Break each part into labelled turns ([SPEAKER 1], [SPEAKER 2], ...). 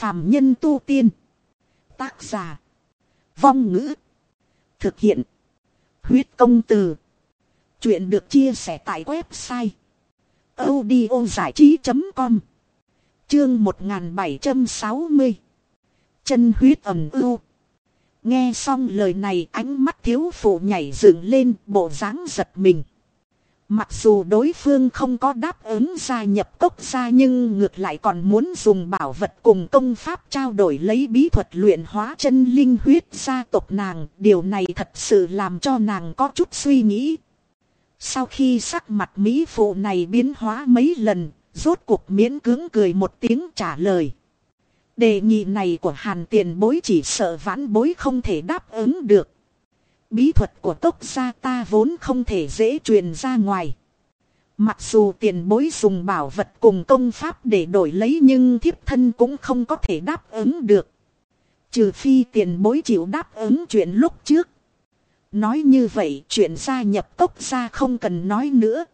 [SPEAKER 1] phàm nhân tu tiên. Tác giả. Vong ngữ. Thực hiện. Huyết công từ. Chuyện được chia sẻ tại website. audio trí.com Chương 1760 Chân huyết ẩm ưu Nghe xong lời này, ánh mắt thiếu phụ nhảy dựng lên, bộ dáng giật mình. Mặc dù đối phương không có đáp ứng gia nhập cốc gia nhưng ngược lại còn muốn dùng bảo vật cùng công pháp trao đổi lấy bí thuật luyện hóa chân linh huyết gia tộc nàng. Điều này thật sự làm cho nàng có chút suy nghĩ. Sau khi sắc mặt Mỹ phụ này biến hóa mấy lần, rốt cuộc miễn cưỡng cười một tiếng trả lời. Đề nghị này của hàn tiền bối chỉ sợ vãn bối không thể đáp ứng được. Bí thuật của tốc gia ta vốn không thể dễ truyền ra ngoài. Mặc dù tiền bối dùng bảo vật cùng công pháp để đổi lấy nhưng thiếp thân cũng không có thể đáp ứng được. Trừ phi tiền bối chịu đáp ứng chuyện lúc trước. Nói như vậy chuyện gia nhập tốc gia không cần nói nữa.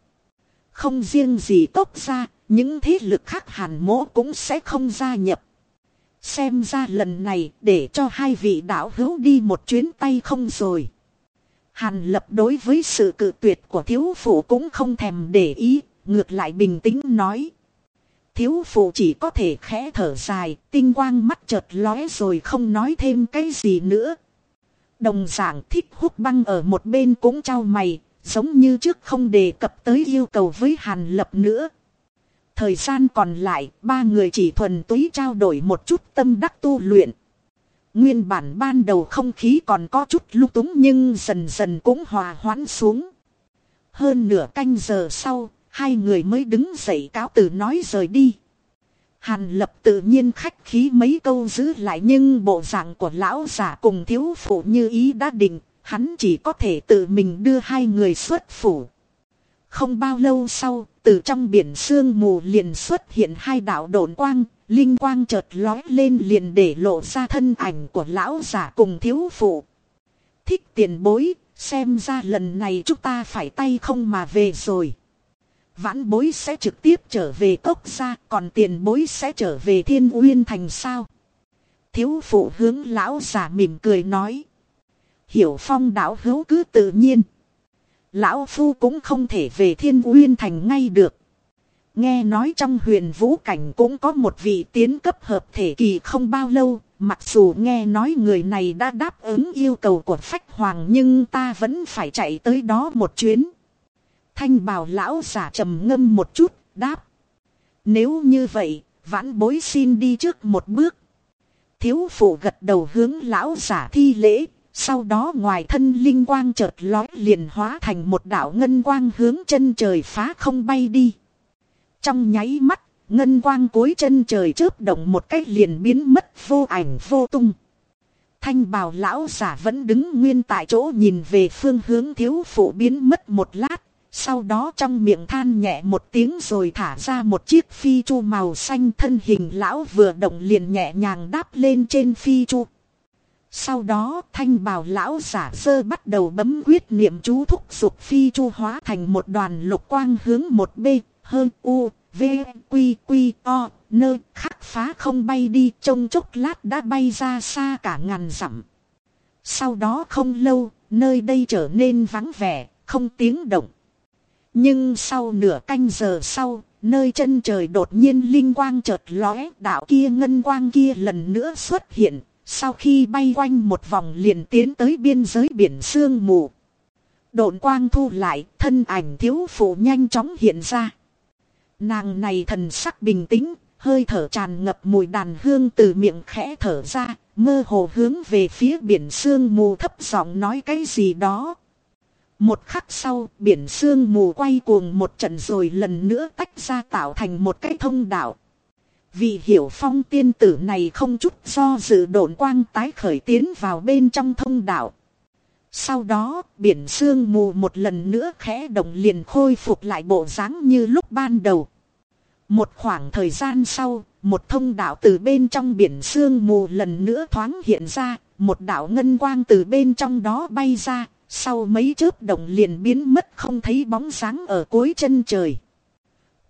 [SPEAKER 1] Không riêng gì tốc gia, những thế lực khác hàn mỗ cũng sẽ không gia nhập. Xem ra lần này để cho hai vị đạo hữu đi một chuyến tay không rồi. Hàn lập đối với sự cự tuyệt của thiếu phụ cũng không thèm để ý, ngược lại bình tĩnh nói. Thiếu phụ chỉ có thể khẽ thở dài, tinh quang mắt chợt lóe rồi không nói thêm cái gì nữa. Đồng giảng thích hút băng ở một bên cũng trao mày, giống như trước không đề cập tới yêu cầu với Hàn Lập nữa. Thời gian còn lại, ba người chỉ thuần túy trao đổi một chút tâm đắc tu luyện. Nguyên bản ban đầu không khí còn có chút lúc túng nhưng dần dần cũng hòa hoãn xuống. Hơn nửa canh giờ sau, hai người mới đứng dậy cáo từ nói rời đi. Hàn lập tự nhiên khách khí mấy câu giữ lại nhưng bộ dạng của lão giả cùng thiếu phụ như ý đã định, hắn chỉ có thể tự mình đưa hai người xuất phủ. Không bao lâu sau, từ trong biển sương mù liền xuất hiện hai đạo độn quang, linh quang chợt lói lên liền để lộ ra thân ảnh của lão giả cùng thiếu phụ. Thích tiền bối, xem ra lần này chúng ta phải tay không mà về rồi. Vãn bối sẽ trực tiếp trở về cốc gia, còn tiền bối sẽ trở về thiên uyên thành sao. Thiếu phụ hướng lão giả mỉm cười nói. Hiểu phong đảo hữu cứ tự nhiên. Lão Phu cũng không thể về thiên uyên thành ngay được. Nghe nói trong huyền vũ cảnh cũng có một vị tiến cấp hợp thể kỳ không bao lâu, mặc dù nghe nói người này đã đáp ứng yêu cầu của phách hoàng nhưng ta vẫn phải chạy tới đó một chuyến. Thanh bào lão giả trầm ngâm một chút, đáp. Nếu như vậy, vãn bối xin đi trước một bước. Thiếu phụ gật đầu hướng lão giả thi lễ, sau đó ngoài thân linh quang chợt lói liền hóa thành một đạo ngân quang hướng chân trời phá không bay đi. Trong nháy mắt, ngân quang cuối chân trời chớp động một cách liền biến mất vô ảnh vô tung. Thanh bào lão giả vẫn đứng nguyên tại chỗ nhìn về phương hướng thiếu phụ biến mất một lát. Sau đó trong miệng than nhẹ một tiếng rồi thả ra một chiếc phi chu màu xanh thân hình lão vừa động liền nhẹ nhàng đáp lên trên phi chu. Sau đó thanh bào lão giả sơ bắt đầu bấm quyết niệm chú thúc dục phi chu hóa thành một đoàn lục quang hướng một bên hơn u, v, quy quy o, nơi khắc phá không bay đi trong chốc lát đã bay ra xa cả ngàn dặm. Sau đó không lâu, nơi đây trở nên vắng vẻ, không tiếng động. Nhưng sau nửa canh giờ sau, nơi chân trời đột nhiên linh quang chợt lóe, đạo kia ngân quang kia lần nữa xuất hiện, sau khi bay quanh một vòng liền tiến tới biên giới biển sương mù. Độn quang thu lại, thân ảnh thiếu phụ nhanh chóng hiện ra. Nàng này thần sắc bình tĩnh, hơi thở tràn ngập mùi đàn hương từ miệng khẽ thở ra, mơ hồ hướng về phía biển sương mù thấp giọng nói cái gì đó. Một khắc sau, biển sương mù quay cuồng một trận rồi lần nữa tách ra tạo thành một cái thông đạo. Vị hiểu phong tiên tử này không chút do dự độn quang tái khởi tiến vào bên trong thông đạo. Sau đó, biển sương mù một lần nữa khẽ động liền khôi phục lại bộ dáng như lúc ban đầu. Một khoảng thời gian sau, một thông đạo từ bên trong biển sương mù lần nữa thoáng hiện ra, một đạo ngân quang từ bên trong đó bay ra, sau mấy chớp động liền biến mất không thấy bóng sáng ở cuối chân trời.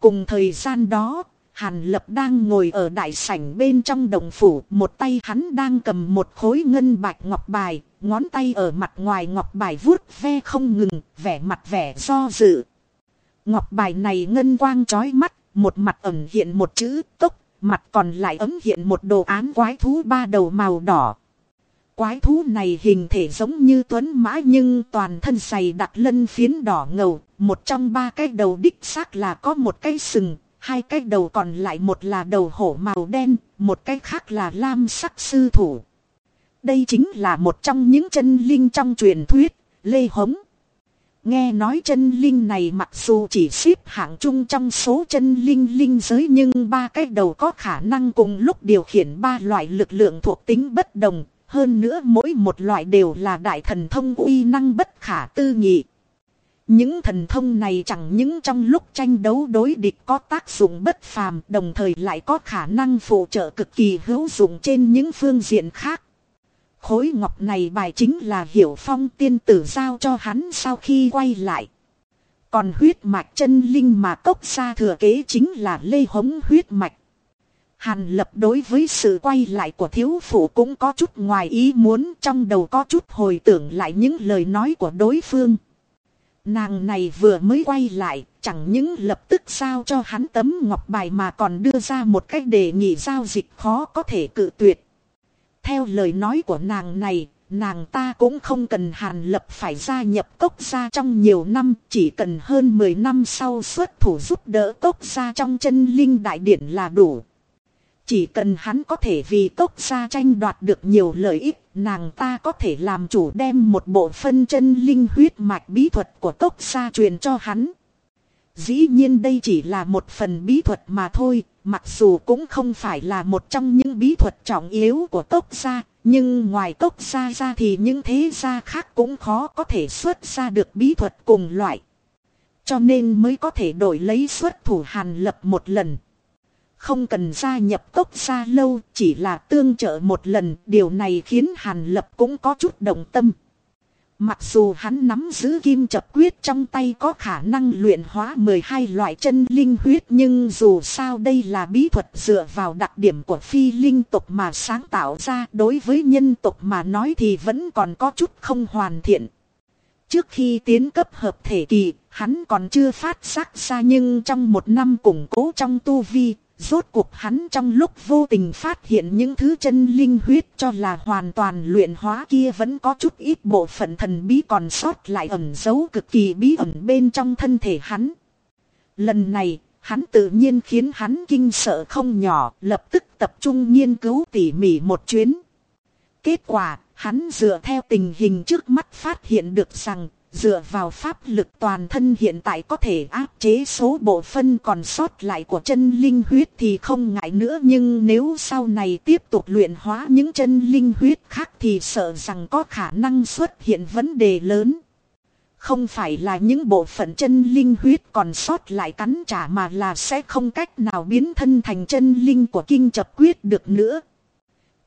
[SPEAKER 1] Cùng thời gian đó, Hàn lập đang ngồi ở đại sảnh bên trong đồng phủ, một tay hắn đang cầm một khối ngân bạch ngọc bài, ngón tay ở mặt ngoài ngọc bài vuốt ve không ngừng, vẻ mặt vẻ do dự. Ngọc bài này ngân quang chói mắt, một mặt ẩn hiện một chữ tốc, mặt còn lại ấm hiện một đồ án quái thú ba đầu màu đỏ. Quái thú này hình thể giống như tuấn mã nhưng toàn thân dày đặt lân phiến đỏ ngầu, một trong ba cái đầu đích xác là có một cái sừng, hai cái đầu còn lại một là đầu hổ màu đen, một cái khác là lam sắc sư thủ. Đây chính là một trong những chân linh trong truyền thuyết, Lê Hống. Nghe nói chân linh này mặc dù chỉ xếp hạng chung trong số chân linh linh giới nhưng ba cái đầu có khả năng cùng lúc điều khiển ba loại lực lượng thuộc tính bất đồng. Hơn nữa mỗi một loại đều là đại thần thông uy năng bất khả tư nghị. Những thần thông này chẳng những trong lúc tranh đấu đối địch có tác dụng bất phàm, đồng thời lại có khả năng phụ trợ cực kỳ hữu dụng trên những phương diện khác. Khối ngọc này bài chính là hiểu phong tiên tử giao cho hắn sau khi quay lại. Còn huyết mạch chân linh mà cốc xa thừa kế chính là lê hống huyết mạch. Hàn lập đối với sự quay lại của thiếu phụ cũng có chút ngoài ý muốn, trong đầu có chút hồi tưởng lại những lời nói của đối phương. Nàng này vừa mới quay lại, chẳng những lập tức sao cho hắn tấm ngọc bài mà còn đưa ra một cách đề nghị giao dịch khó có thể cự tuyệt. Theo lời nói của nàng này, nàng ta cũng không cần hàn lập phải gia nhập cốc gia trong nhiều năm, chỉ cần hơn 10 năm sau xuất thủ giúp đỡ cốc gia trong chân linh đại điển là đủ. Chỉ cần hắn có thể vì cốc gia tranh đoạt được nhiều lợi ích, nàng ta có thể làm chủ đem một bộ phân chân linh huyết mạch bí thuật của tốc xa truyền cho hắn. Dĩ nhiên đây chỉ là một phần bí thuật mà thôi, mặc dù cũng không phải là một trong những bí thuật trọng yếu của Tốc gia, nhưng ngoài Tốc gia ra thì những thế gia khác cũng khó có thể xuất ra được bí thuật cùng loại. Cho nên mới có thể đổi lấy xuất thủ hàn lập một lần. Không cần gia nhập tốc gia lâu, chỉ là tương trợ một lần, điều này khiến hàn lập cũng có chút động tâm. Mặc dù hắn nắm giữ kim chập quyết trong tay có khả năng luyện hóa 12 loại chân linh huyết nhưng dù sao đây là bí thuật dựa vào đặc điểm của phi linh tục mà sáng tạo ra đối với nhân tục mà nói thì vẫn còn có chút không hoàn thiện. Trước khi tiến cấp hợp thể kỳ, hắn còn chưa phát sắc ra nhưng trong một năm củng cố trong tu vi, Rốt cuộc hắn trong lúc vô tình phát hiện những thứ chân linh huyết cho là hoàn toàn luyện hóa kia vẫn có chút ít bộ phận thần bí còn sót lại ẩn giấu cực kỳ bí ẩn bên trong thân thể hắn. Lần này, hắn tự nhiên khiến hắn kinh sợ không nhỏ, lập tức tập trung nghiên cứu tỉ mỉ một chuyến. Kết quả, hắn dựa theo tình hình trước mắt phát hiện được rằng Dựa vào pháp lực toàn thân hiện tại có thể áp chế số bộ phân còn sót lại của chân linh huyết thì không ngại nữa nhưng nếu sau này tiếp tục luyện hóa những chân linh huyết khác thì sợ rằng có khả năng xuất hiện vấn đề lớn. Không phải là những bộ phận chân linh huyết còn sót lại cắn trả mà là sẽ không cách nào biến thân thành chân linh của kinh chập quyết được nữa.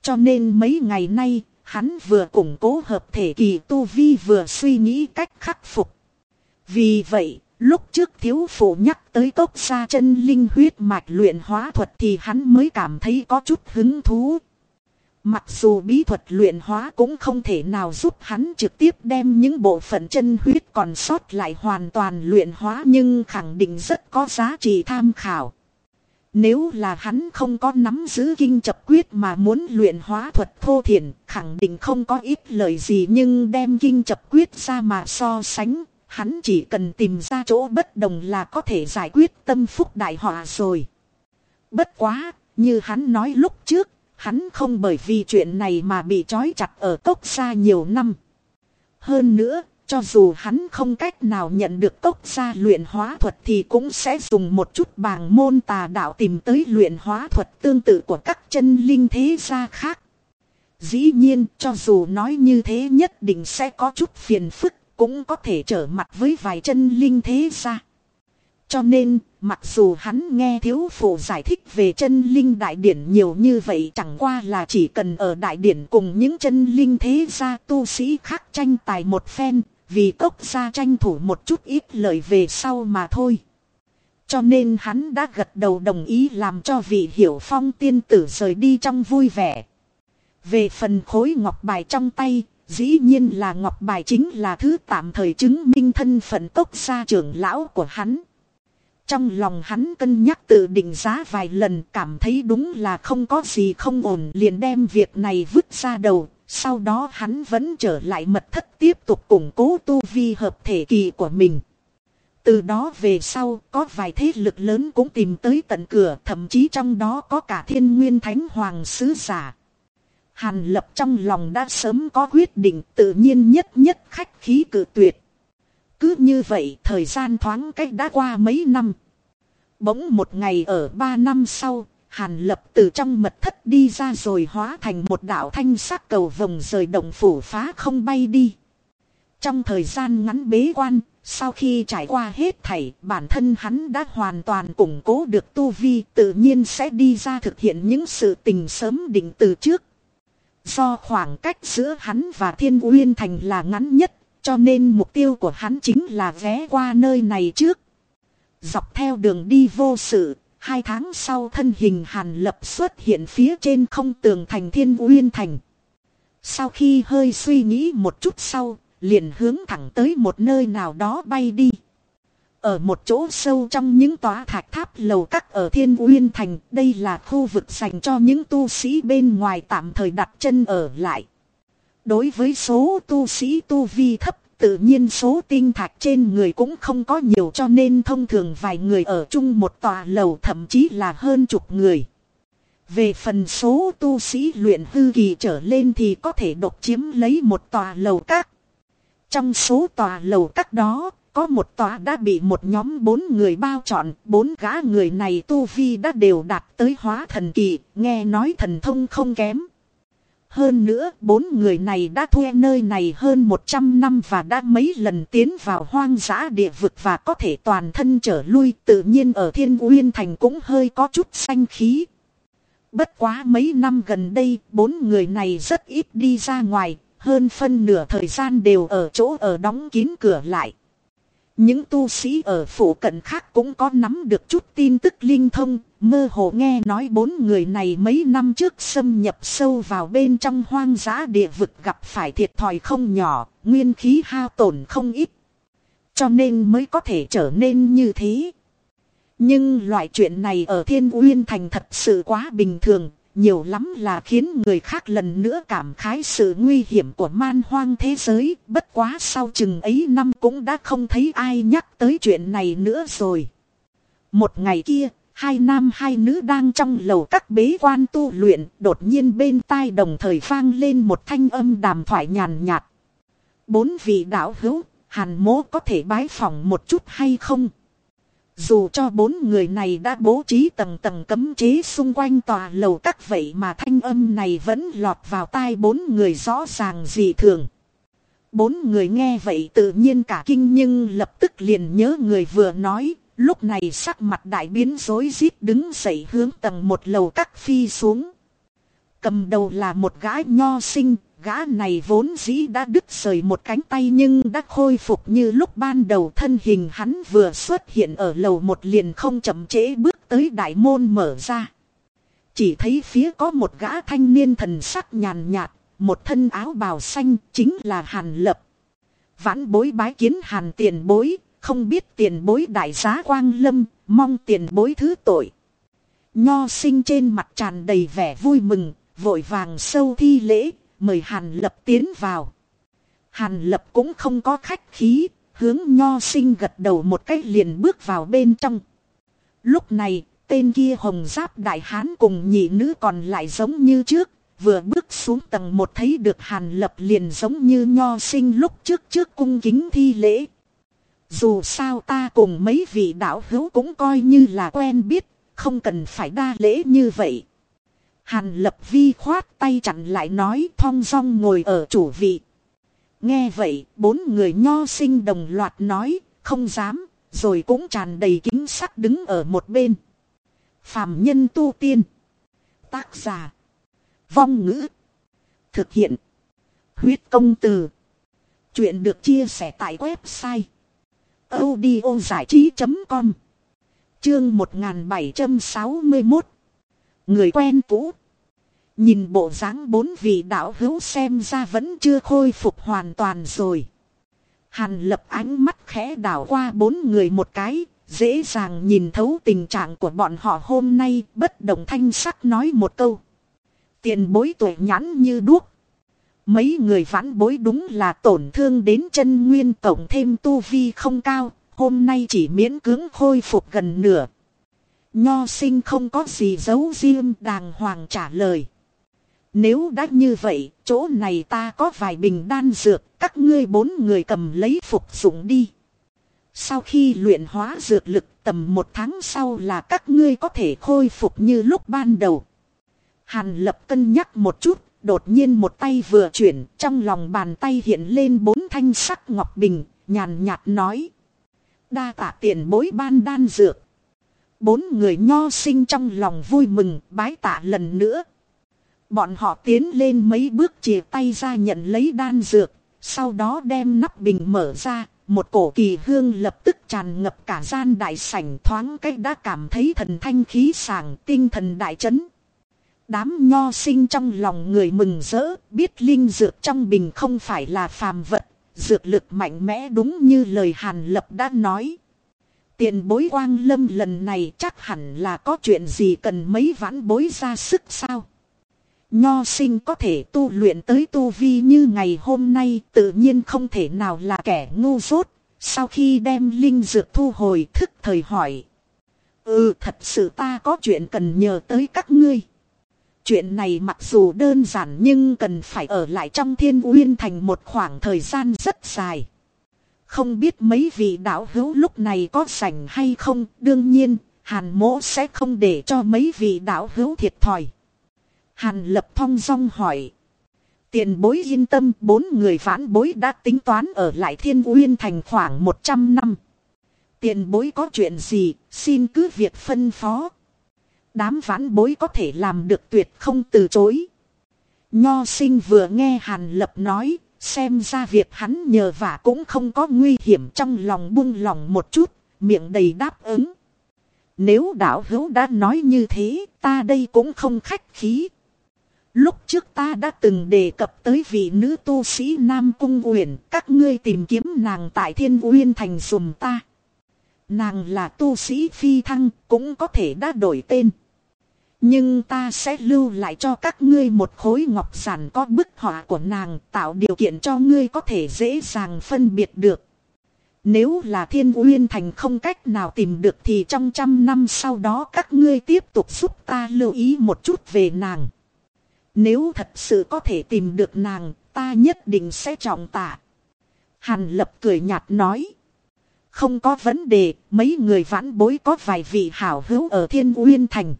[SPEAKER 1] Cho nên mấy ngày nay, Hắn vừa củng cố hợp thể kỳ tu vi vừa suy nghĩ cách khắc phục. Vì vậy, lúc trước thiếu phụ nhắc tới tốc xa chân linh huyết mạch luyện hóa thuật thì hắn mới cảm thấy có chút hứng thú. Mặc dù bí thuật luyện hóa cũng không thể nào giúp hắn trực tiếp đem những bộ phận chân huyết còn sót lại hoàn toàn luyện hóa nhưng khẳng định rất có giá trị tham khảo. Nếu là hắn không có nắm giữ kinh chập quyết mà muốn luyện hóa thuật thô thiển, khẳng định không có ít lời gì nhưng đem kinh chập quyết ra mà so sánh, hắn chỉ cần tìm ra chỗ bất đồng là có thể giải quyết tâm phúc đại họa rồi. Bất quá, như hắn nói lúc trước, hắn không bởi vì chuyện này mà bị trói chặt ở cốc xa nhiều năm. Hơn nữa, cho dù hắn không cách nào nhận được cốc gia luyện hóa thuật thì cũng sẽ dùng một chút bàng môn tà đạo tìm tới luyện hóa thuật tương tự của các chân linh thế gia khác. Dĩ nhiên cho dù nói như thế nhất định sẽ có chút phiền phức cũng có thể trở mặt với vài chân linh thế gia. Cho nên, mặc dù hắn nghe thiếu phụ giải thích về chân linh đại điển nhiều như vậy chẳng qua là chỉ cần ở đại điển cùng những chân linh thế gia tu sĩ khác tranh tài một phen, vì cốc gia tranh thủ một chút ít lợi về sau mà thôi. Cho nên hắn đã gật đầu đồng ý làm cho vị hiểu phong tiên tử rời đi trong vui vẻ. Về phần khối ngọc bài trong tay, dĩ nhiên là ngọc bài chính là thứ tạm thời chứng minh thân phận tốc gia trưởng lão của hắn. Trong lòng hắn cân nhắc tự định giá vài lần cảm thấy đúng là không có gì không ổn liền đem việc này vứt ra đầu. Sau đó hắn vẫn trở lại mật thất tiếp tục củng cố tu vi hợp thể kỳ của mình. Từ đó về sau có vài thế lực lớn cũng tìm tới tận cửa thậm chí trong đó có cả thiên nguyên thánh hoàng sứ giả. Hàn lập trong lòng đã sớm có quyết định tự nhiên nhất nhất khách khí cử tuyệt. Cứ như vậy thời gian thoáng cách đã qua mấy năm. Bỗng một ngày ở ba năm sau, Hàn lập từ trong mật thất đi ra rồi hóa thành một đạo thanh sắc cầu vồng rời động phủ phá không bay đi. Trong thời gian ngắn bế quan, sau khi trải qua hết thảy, bản thân hắn đã hoàn toàn củng cố được tu vi, tự nhiên sẽ đi ra thực hiện những sự tình sớm định từ trước. Do khoảng cách giữa hắn và Thiên Uyên Thành là ngắn nhất, cho nên mục tiêu của hắn chính là ghé qua nơi này trước. Dọc theo đường đi vô sự, hai tháng sau thân hình Hàn Lập xuất hiện phía trên không tường thành Thiên Uyên Thành. Sau khi hơi suy nghĩ một chút sau, liền hướng thẳng tới một nơi nào đó bay đi. Ở một chỗ sâu trong những tòa thạch tháp lầu các ở Thiên Uyên Thành, đây là khu vực dành cho những tu sĩ bên ngoài tạm thời đặt chân ở lại. Đối với số tu sĩ tu vi thấp, tự nhiên số tinh thạch trên người cũng không có nhiều cho nên thông thường vài người ở chung một tòa lầu thậm chí là hơn chục người. Về phần số tu sĩ luyện hư kỳ trở lên thì có thể độc chiếm lấy một tòa lầu các. Trong số tòa lầu các đó, có một tòa đã bị một nhóm bốn người bao trọn, bốn gã người này tu vi đã đều đạt tới hóa thần kỳ, nghe nói thần thông không kém. Hơn nữa, bốn người này đã thuê nơi này hơn 100 năm và đã mấy lần tiến vào hoang dã địa vực và có thể toàn thân trở lui tự nhiên ở Thiên Uyên Thành cũng hơi có chút xanh khí. Bất quá mấy năm gần đây, bốn người này rất ít đi ra ngoài, hơn phân nửa thời gian đều ở chỗ ở đóng kín cửa lại. Những tu sĩ ở phủ cận khác cũng có nắm được chút tin tức linh thông, mơ hồ nghe nói bốn người này mấy năm trước xâm nhập sâu vào bên trong hoang dã địa vực gặp phải thiệt thòi không nhỏ, nguyên khí hao tổn không ít. Cho nên mới có thể trở nên như thế. Nhưng loại chuyện này ở Thiên Uyên Thành thật sự quá bình thường, nhiều lắm là khiến người khác lần nữa cảm khái sự nguy hiểm của man hoang thế giới, bất quá sau chừng ấy năm cũng đã không thấy ai nhắc tới chuyện này nữa rồi. Một ngày kia, hai nam hai nữ đang trong lầu các bế quan tu luyện, đột nhiên bên tai đồng thời vang lên một thanh âm đàm thoại nhàn nhạt. Bốn vị đạo hữu, hàn mố có thể bái phỏng một chút hay không? Dù cho bốn người này đã bố trí tầng tầng cấm chế xung quanh tòa lầu các vậy mà thanh âm này vẫn lọt vào tai bốn người rõ ràng dị thường. Bốn người nghe vậy tự nhiên cả kinh nhưng lập tức liền nhớ người vừa nói, lúc này sắc mặt đại biến rối rít đứng dậy hướng tầng một lầu các phi xuống. Cầm đầu là một gái nho sinh, Gã này vốn dĩ đã đứt rời một cánh tay nhưng đã khôi phục như lúc ban đầu thân hình hắn vừa xuất hiện ở lầu một liền không chậm trễ bước tới đại môn mở ra. Chỉ thấy phía có một gã thanh niên thần sắc nhàn nhạt, một thân áo bào xanh chính là Hàn Lập. Vãn bối bái kiến Hàn tiền bối, không biết tiền bối đại giá quang lâm, mong tiền bối thứ tội. Nho sinh trên mặt tràn đầy vẻ vui mừng, vội vàng sâu thi lễ, mời Hàn Lập tiến vào. Hàn Lập cũng không có khách khí, hướng nho sinh gật đầu một cách liền bước vào bên trong. Lúc này, tên kia hồng giáp đại hán cùng nhị nữ còn lại giống như trước, vừa bước xuống tầng một thấy được Hàn Lập liền giống như nho sinh lúc trước trước cung kính thi lễ. Dù sao ta cùng mấy vị đạo hữu cũng coi như là quen biết, không cần phải đa lễ như vậy. Hàn lập vi khoát tay chặn lại nói thong dong ngồi ở chủ vị. Nghe vậy, bốn người nho sinh đồng loạt nói, không dám, rồi cũng tràn đầy kính sắc đứng ở một bên. Phạm nhân tu tiên. Tác giả. Vong ngữ. Thực hiện. Huyết công từ. Chuyện được chia sẻ tại website audiozải trí.com Chương 1761 Người quen cũ Nhìn bộ dáng bốn vị đạo hữu xem ra vẫn chưa khôi phục hoàn toàn rồi. Hàn lập ánh mắt khẽ đảo qua bốn người một cái, dễ dàng nhìn thấu tình trạng của bọn họ hôm nay, bất động thanh sắc nói một câu. Tiền bối tuổi nhắn như đuốc. Mấy người vãn bối đúng là tổn thương đến chân nguyên tổng thêm tu vi không cao, hôm nay chỉ miễn cưỡng khôi phục gần nửa. Nho sinh không có gì giấu riêng đàng hoàng trả lời. Nếu đã như vậy, chỗ này ta có vài bình đan dược, các ngươi bốn người cầm lấy phục dụng đi. Sau khi luyện hóa dược lực tầm một tháng sau là các ngươi có thể khôi phục như lúc ban đầu. Hàn lập cân nhắc một chút, đột nhiên một tay vừa chuyển, trong lòng bàn tay hiện lên bốn thanh sắc ngọc bình, nhàn nhạt nói. Đa tạ tiền bối ban đan dược. Bốn người nho sinh trong lòng vui mừng, bái tạ lần nữa. Bọn họ tiến lên mấy bước chìa tay ra nhận lấy đan dược, sau đó đem nắp bình mở ra, một cổ kỳ hương lập tức tràn ngập cả gian đại sảnh thoáng cách đã cảm thấy thần thanh khí sảng tinh thần đại chấn. Đám nho sinh trong lòng người mừng rỡ, biết linh dược trong bình không phải là phàm vật, dược lực mạnh mẽ đúng như lời Hàn Lập đã nói. Tiền bối quang lâm lần này chắc hẳn là có chuyện gì cần mấy vãn bối ra sức sao? Nho sinh có thể tu luyện tới tu vi như ngày hôm nay tự nhiên không thể nào là kẻ ngu dốt. Sau khi đem linh dược thu hồi thức thời hỏi. Ừ thật sự ta có chuyện cần nhờ tới các ngươi. Chuyện này mặc dù đơn giản nhưng cần phải ở lại trong thiên uyên thành một khoảng thời gian rất dài. Không biết mấy vị đạo hữu lúc này có sảnh hay không, đương nhiên, hàn mỗ sẽ không để cho mấy vị đạo hữu thiệt thòi. Hàn lập thong dong hỏi. Tiền bối yên tâm bốn người phản bối đã tính toán ở lại thiên uyên thành khoảng 100 năm. Tiền bối có chuyện gì, xin cứ việc phân phó. Đám vãn bối có thể làm được tuyệt không từ chối. Nho sinh vừa nghe Hàn Lập nói, xem ra việc hắn nhờ vả cũng không có nguy hiểm trong lòng buông lòng một chút, miệng đầy đáp ứng. Nếu đạo hữu đã nói như thế, ta đây cũng không khách khí. Lúc trước ta đã từng đề cập tới vị nữ tu sĩ Nam Cung Uyển, các ngươi tìm kiếm nàng tại Thiên Uyên Thành dùm ta. Nàng là tu sĩ phi thăng, cũng có thể đã đổi tên. Nhưng ta sẽ lưu lại cho các ngươi một khối ngọc giản có bức họa của nàng tạo điều kiện cho ngươi có thể dễ dàng phân biệt được. Nếu là thiên uyên thành không cách nào tìm được thì trong trăm năm sau đó các ngươi tiếp tục giúp ta lưu ý một chút về nàng. Nếu thật sự có thể tìm được nàng, ta nhất định sẽ trọng tạ. Hàn lập cười nhạt nói. Không có vấn đề, mấy người vãn bối có vài vị hảo hữu ở Thiên Uyên Thành.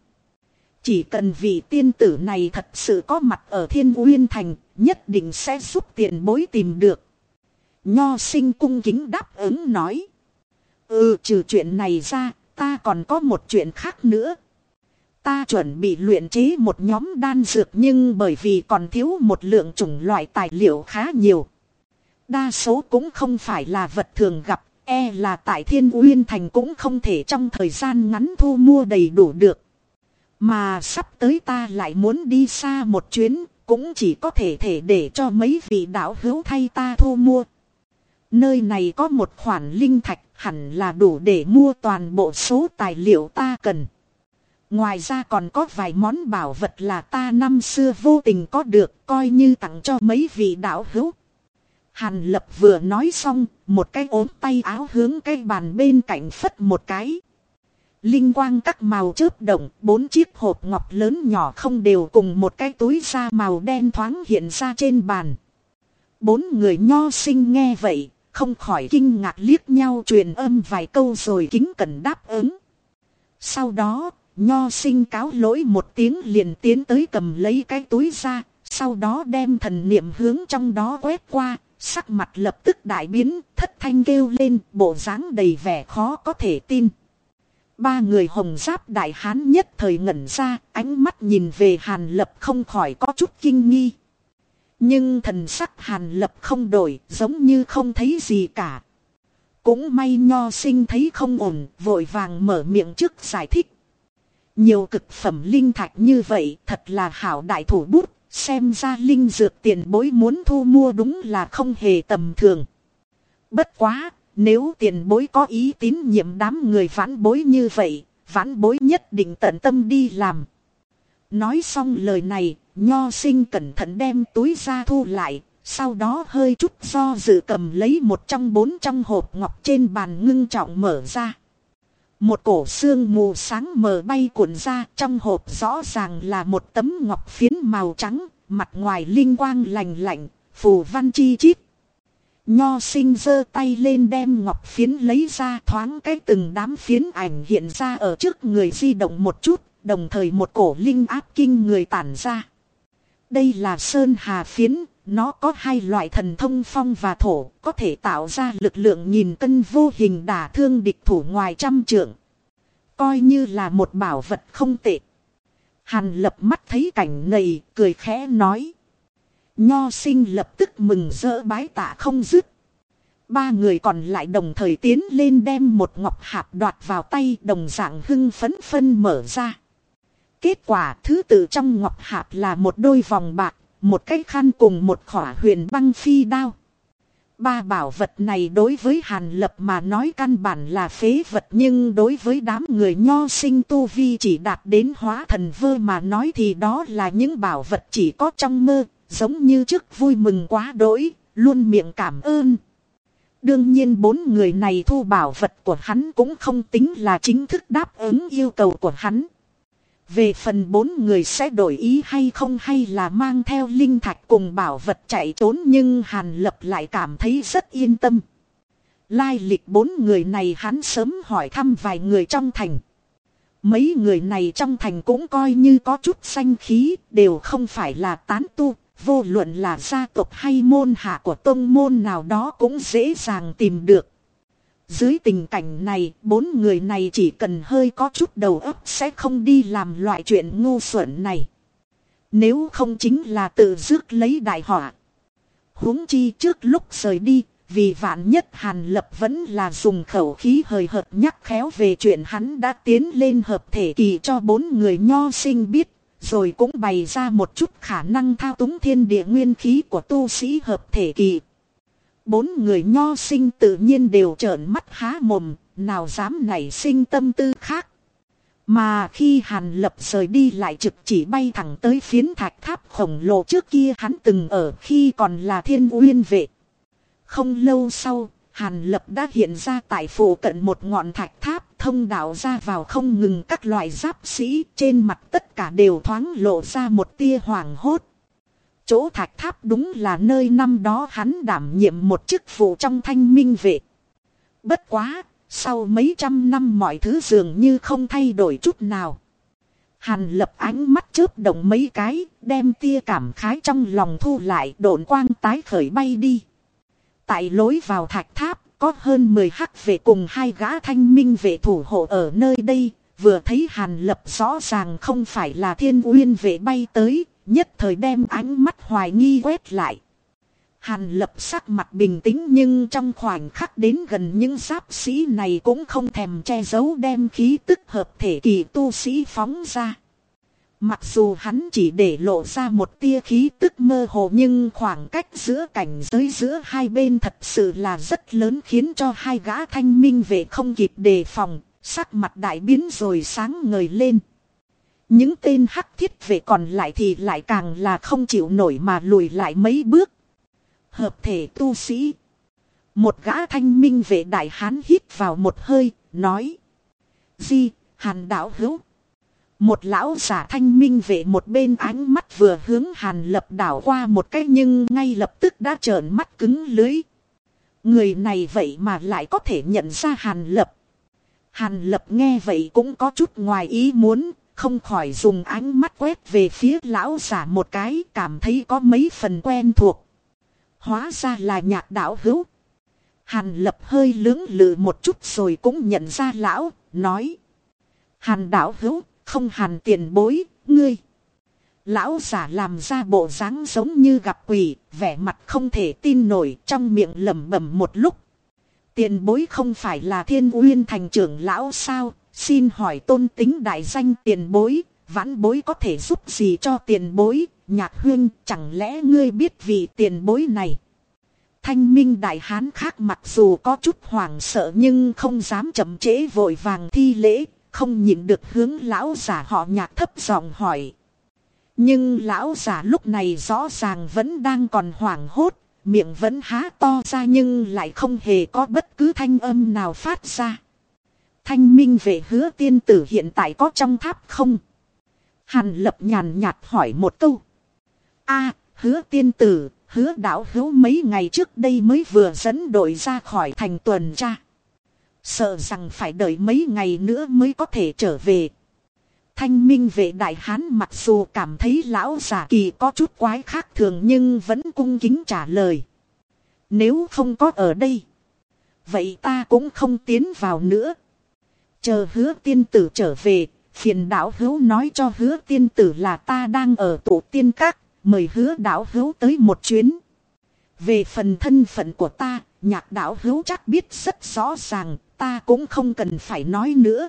[SPEAKER 1] Chỉ cần vị tiên tử này thật sự có mặt ở Thiên Uyên Thành, nhất định sẽ giúp tiền bối tìm được. Nho sinh cung kính đáp ứng nói. Ừ trừ chuyện này ra, ta còn có một chuyện khác nữa. Ta chuẩn bị luyện chế một nhóm đan dược nhưng bởi vì còn thiếu một lượng chủng loại tài liệu khá nhiều. Đa số cũng không phải là vật thường gặp, e là tại Thiên Uyên Thành cũng không thể trong thời gian ngắn thu mua đầy đủ được. Mà sắp tới ta lại muốn đi xa một chuyến, cũng chỉ có thể thể để cho mấy vị đạo hữu thay ta thu mua. Nơi này có một khoản linh thạch hẳn là đủ để mua toàn bộ số tài liệu ta cần. Ngoài ra còn có vài món bảo vật là ta năm xưa vô tình có được coi như tặng cho mấy vị đạo hữu. Hàn lập vừa nói xong, một cái ốm tay áo hướng cái bàn bên cạnh phất một cái. Linh quang các màu chớp động, bốn chiếc hộp ngọc lớn nhỏ không đều cùng một cái túi da màu đen thoáng hiện ra trên bàn. Bốn người nho sinh nghe vậy, không khỏi kinh ngạc liếc nhau truyền âm vài câu rồi kính cẩn đáp ứng. Sau đó, Nho sinh cáo lỗi một tiếng liền tiến tới cầm lấy cái túi ra, sau đó đem thần niệm hướng trong đó quét qua, sắc mặt lập tức đại biến, thất thanh kêu lên, bộ dáng đầy vẻ khó có thể tin. Ba người hồng giáp đại hán nhất thời ngẩn ra, ánh mắt nhìn về hàn lập không khỏi có chút kinh nghi. Nhưng thần sắc hàn lập không đổi, giống như không thấy gì cả. Cũng may nho sinh thấy không ổn, vội vàng mở miệng trước giải thích. Nhiều cực phẩm linh thạch như vậy thật là hảo đại thủ bút, xem ra linh dược tiền bối muốn thu mua đúng là không hề tầm thường. Bất quá, nếu tiền bối có ý tín nhiệm đám người vãn bối như vậy, vãn bối nhất định tận tâm đi làm. Nói xong lời này, nho sinh cẩn thận đem túi ra thu lại, sau đó hơi chút do dự cầm lấy một trong bốn trong hộp ngọc trên bàn ngưng trọng mở ra. Một cổ xương mù sáng mờ bay cuộn ra trong hộp rõ ràng là một tấm ngọc phiến màu trắng, mặt ngoài linh quang lành lạnh, phù văn chi chít. Nho sinh giơ tay lên đem ngọc phiến lấy ra thoáng cái từng đám phiến ảnh hiện ra ở trước người di động một chút, đồng thời một cổ linh áp kinh người tản ra. Đây là sơn hà phiến, nó có hai loại thần thông phong và thổ, có thể tạo ra lực lượng nghìn cân vô hình đả thương địch thủ ngoài trăm trượng. Coi như là một bảo vật không tệ. Hàn lập mắt thấy cảnh này, cười khẽ nói. Nho sinh lập tức mừng rỡ bái tạ không dứt. Ba người còn lại đồng thời tiến lên đem một ngọc hạp đoạt vào tay đồng dạng hưng phấn phân mở ra. Kết quả thứ tự trong ngọc hạp là một đôi vòng bạc, một cái khăn cùng một khỏa huyền băng phi đao. Ba bảo vật này đối với Hàn Lập mà nói căn bản là phế vật nhưng đối với đám người nho sinh tu vi chỉ đạt đến hóa thần vơ mà nói thì đó là những bảo vật chỉ có trong mơ, giống như trước vui mừng quá đỗi, luôn miệng cảm ơn. Đương nhiên bốn người này thu bảo vật của hắn cũng không tính là chính thức đáp ứng yêu cầu của hắn. Về phần bốn người sẽ đổi ý hay không hay là mang theo linh thạch cùng bảo vật chạy trốn nhưng Hàn Lập lại cảm thấy rất yên tâm. Lai lịch bốn người này hắn sớm hỏi thăm vài người trong thành. Mấy người này trong thành cũng coi như có chút xanh khí, đều không phải là tán tu, vô luận là gia tộc hay môn hạ của tông môn nào đó cũng dễ dàng tìm được. Dưới tình cảnh này, bốn người này chỉ cần hơi có chút đầu óc sẽ không đi làm loại chuyện ngu xuẩn này. Nếu không chính là tự rước lấy đại họa. huống chi trước lúc rời đi, vì vạn nhất Hàn Lập vẫn là dùng khẩu khí hời hợt nhắc khéo về chuyện hắn đã tiến lên hợp thể kỳ cho bốn người nho sinh biết, rồi cũng bày ra một chút khả năng thao túng thiên địa nguyên khí của tu sĩ hợp thể kỳ. Bốn người nho sinh tự nhiên đều trợn mắt há mồm, nào dám nảy sinh tâm tư khác. Mà khi Hàn Lập rời đi lại trực chỉ bay thẳng tới phiến thạch tháp khổng lồ trước kia hắn từng ở khi còn là thiên uyên vệ. Không lâu sau, Hàn Lập đã hiện ra tại phủ cận một ngọn thạch tháp thông đạo ra vào không ngừng các loại giáp sĩ trên mặt tất cả đều thoáng lộ ra một tia hoàng hốt. Chỗ thạch tháp đúng là nơi năm đó hắn đảm nhiệm một chức vụ trong thanh minh vệ. Bất quá, sau mấy trăm năm mọi thứ dường như không thay đổi chút nào. Hàn lập ánh mắt chớp động mấy cái, đem tia cảm khái trong lòng thu lại độn quang tái khởi bay đi. Tại lối vào thạch tháp, có hơn 10 hắc vệ cùng hai gã thanh minh vệ thủ hộ ở nơi đây, vừa thấy hàn lập rõ ràng không phải là thiên uyên vệ bay tới, nhất thời đem ánh mắt hoài nghi quét lại. Hàn lập sắc mặt bình tĩnh nhưng trong khoảnh khắc đến gần những giáp sĩ này cũng không thèm che giấu đem khí tức hợp thể kỳ tu sĩ phóng ra. Mặc dù hắn chỉ để lộ ra một tia khí tức mơ hồ nhưng khoảng cách giữa cảnh giới giữa hai bên thật sự là rất lớn khiến cho hai gã thanh minh về không kịp đề phòng, sắc mặt đại biến rồi sáng ngời lên. Những tên hắc thiết vệ còn lại thì lại càng là không chịu nổi mà lùi lại mấy bước. Hợp thể tu sĩ. Một gã thanh minh vệ đại hán hít vào một hơi, nói. Di, hàn đạo hữu. Một lão giả thanh minh vệ một bên ánh mắt vừa hướng hàn lập đảo qua một cái nhưng ngay lập tức đã trợn mắt cứng lưới. Người này vậy mà lại có thể nhận ra hàn lập. Hàn lập nghe vậy cũng có chút ngoài ý muốn, không khỏi dùng ánh mắt quét về phía lão giả một cái cảm thấy có mấy phần quen thuộc. Hóa ra là nhạc đạo hữu. Hàn lập hơi lưỡng lự một chút rồi cũng nhận ra lão, nói. Hàn đạo hữu, không hàn tiền bối, ngươi. Lão giả làm ra bộ dáng giống như gặp quỷ, vẻ mặt không thể tin nổi trong miệng lẩm bẩm một lúc. Tiền bối không phải là thiên uyên thành trưởng lão sao, xin hỏi tôn tính đại danh tiền bối, vãn bối có thể giúp gì cho tiền bối, nhạc huyên chẳng lẽ ngươi biết vì tiền bối này. Thanh minh đại hán khác mặc dù có chút hoảng sợ nhưng không dám chậm trễ vội vàng thi lễ, không nhìn được hướng lão giả họ nhạc thấp giọng hỏi. Nhưng lão giả lúc này rõ ràng vẫn đang còn hoảng hốt, miệng vẫn há to ra nhưng lại không hề có bất cứ thanh âm nào phát ra. Thanh minh về hứa tiên tử hiện tại có trong tháp không? Hàn lập nhàn nhạt hỏi một câu. a hứa tiên tử, hứa đảo hữu mấy ngày trước đây mới vừa dẫn đội ra khỏi thành tuần tra. Sợ rằng phải đợi mấy ngày nữa mới có thể trở về. Thanh minh vệ đại hán mặc dù cảm thấy lão giả kỳ có chút quái khác thường nhưng vẫn cung kính trả lời. Nếu không có ở đây, vậy ta cũng không tiến vào nữa. Chờ hứa tiên tử trở về, phiền đạo hữu nói cho hứa tiên tử là ta đang ở tổ tiên các, mời hứa đạo hữu tới một chuyến. Về phần thân phận của ta, nhạc đạo hữu chắc biết rất rõ ràng, ta cũng không cần phải nói nữa.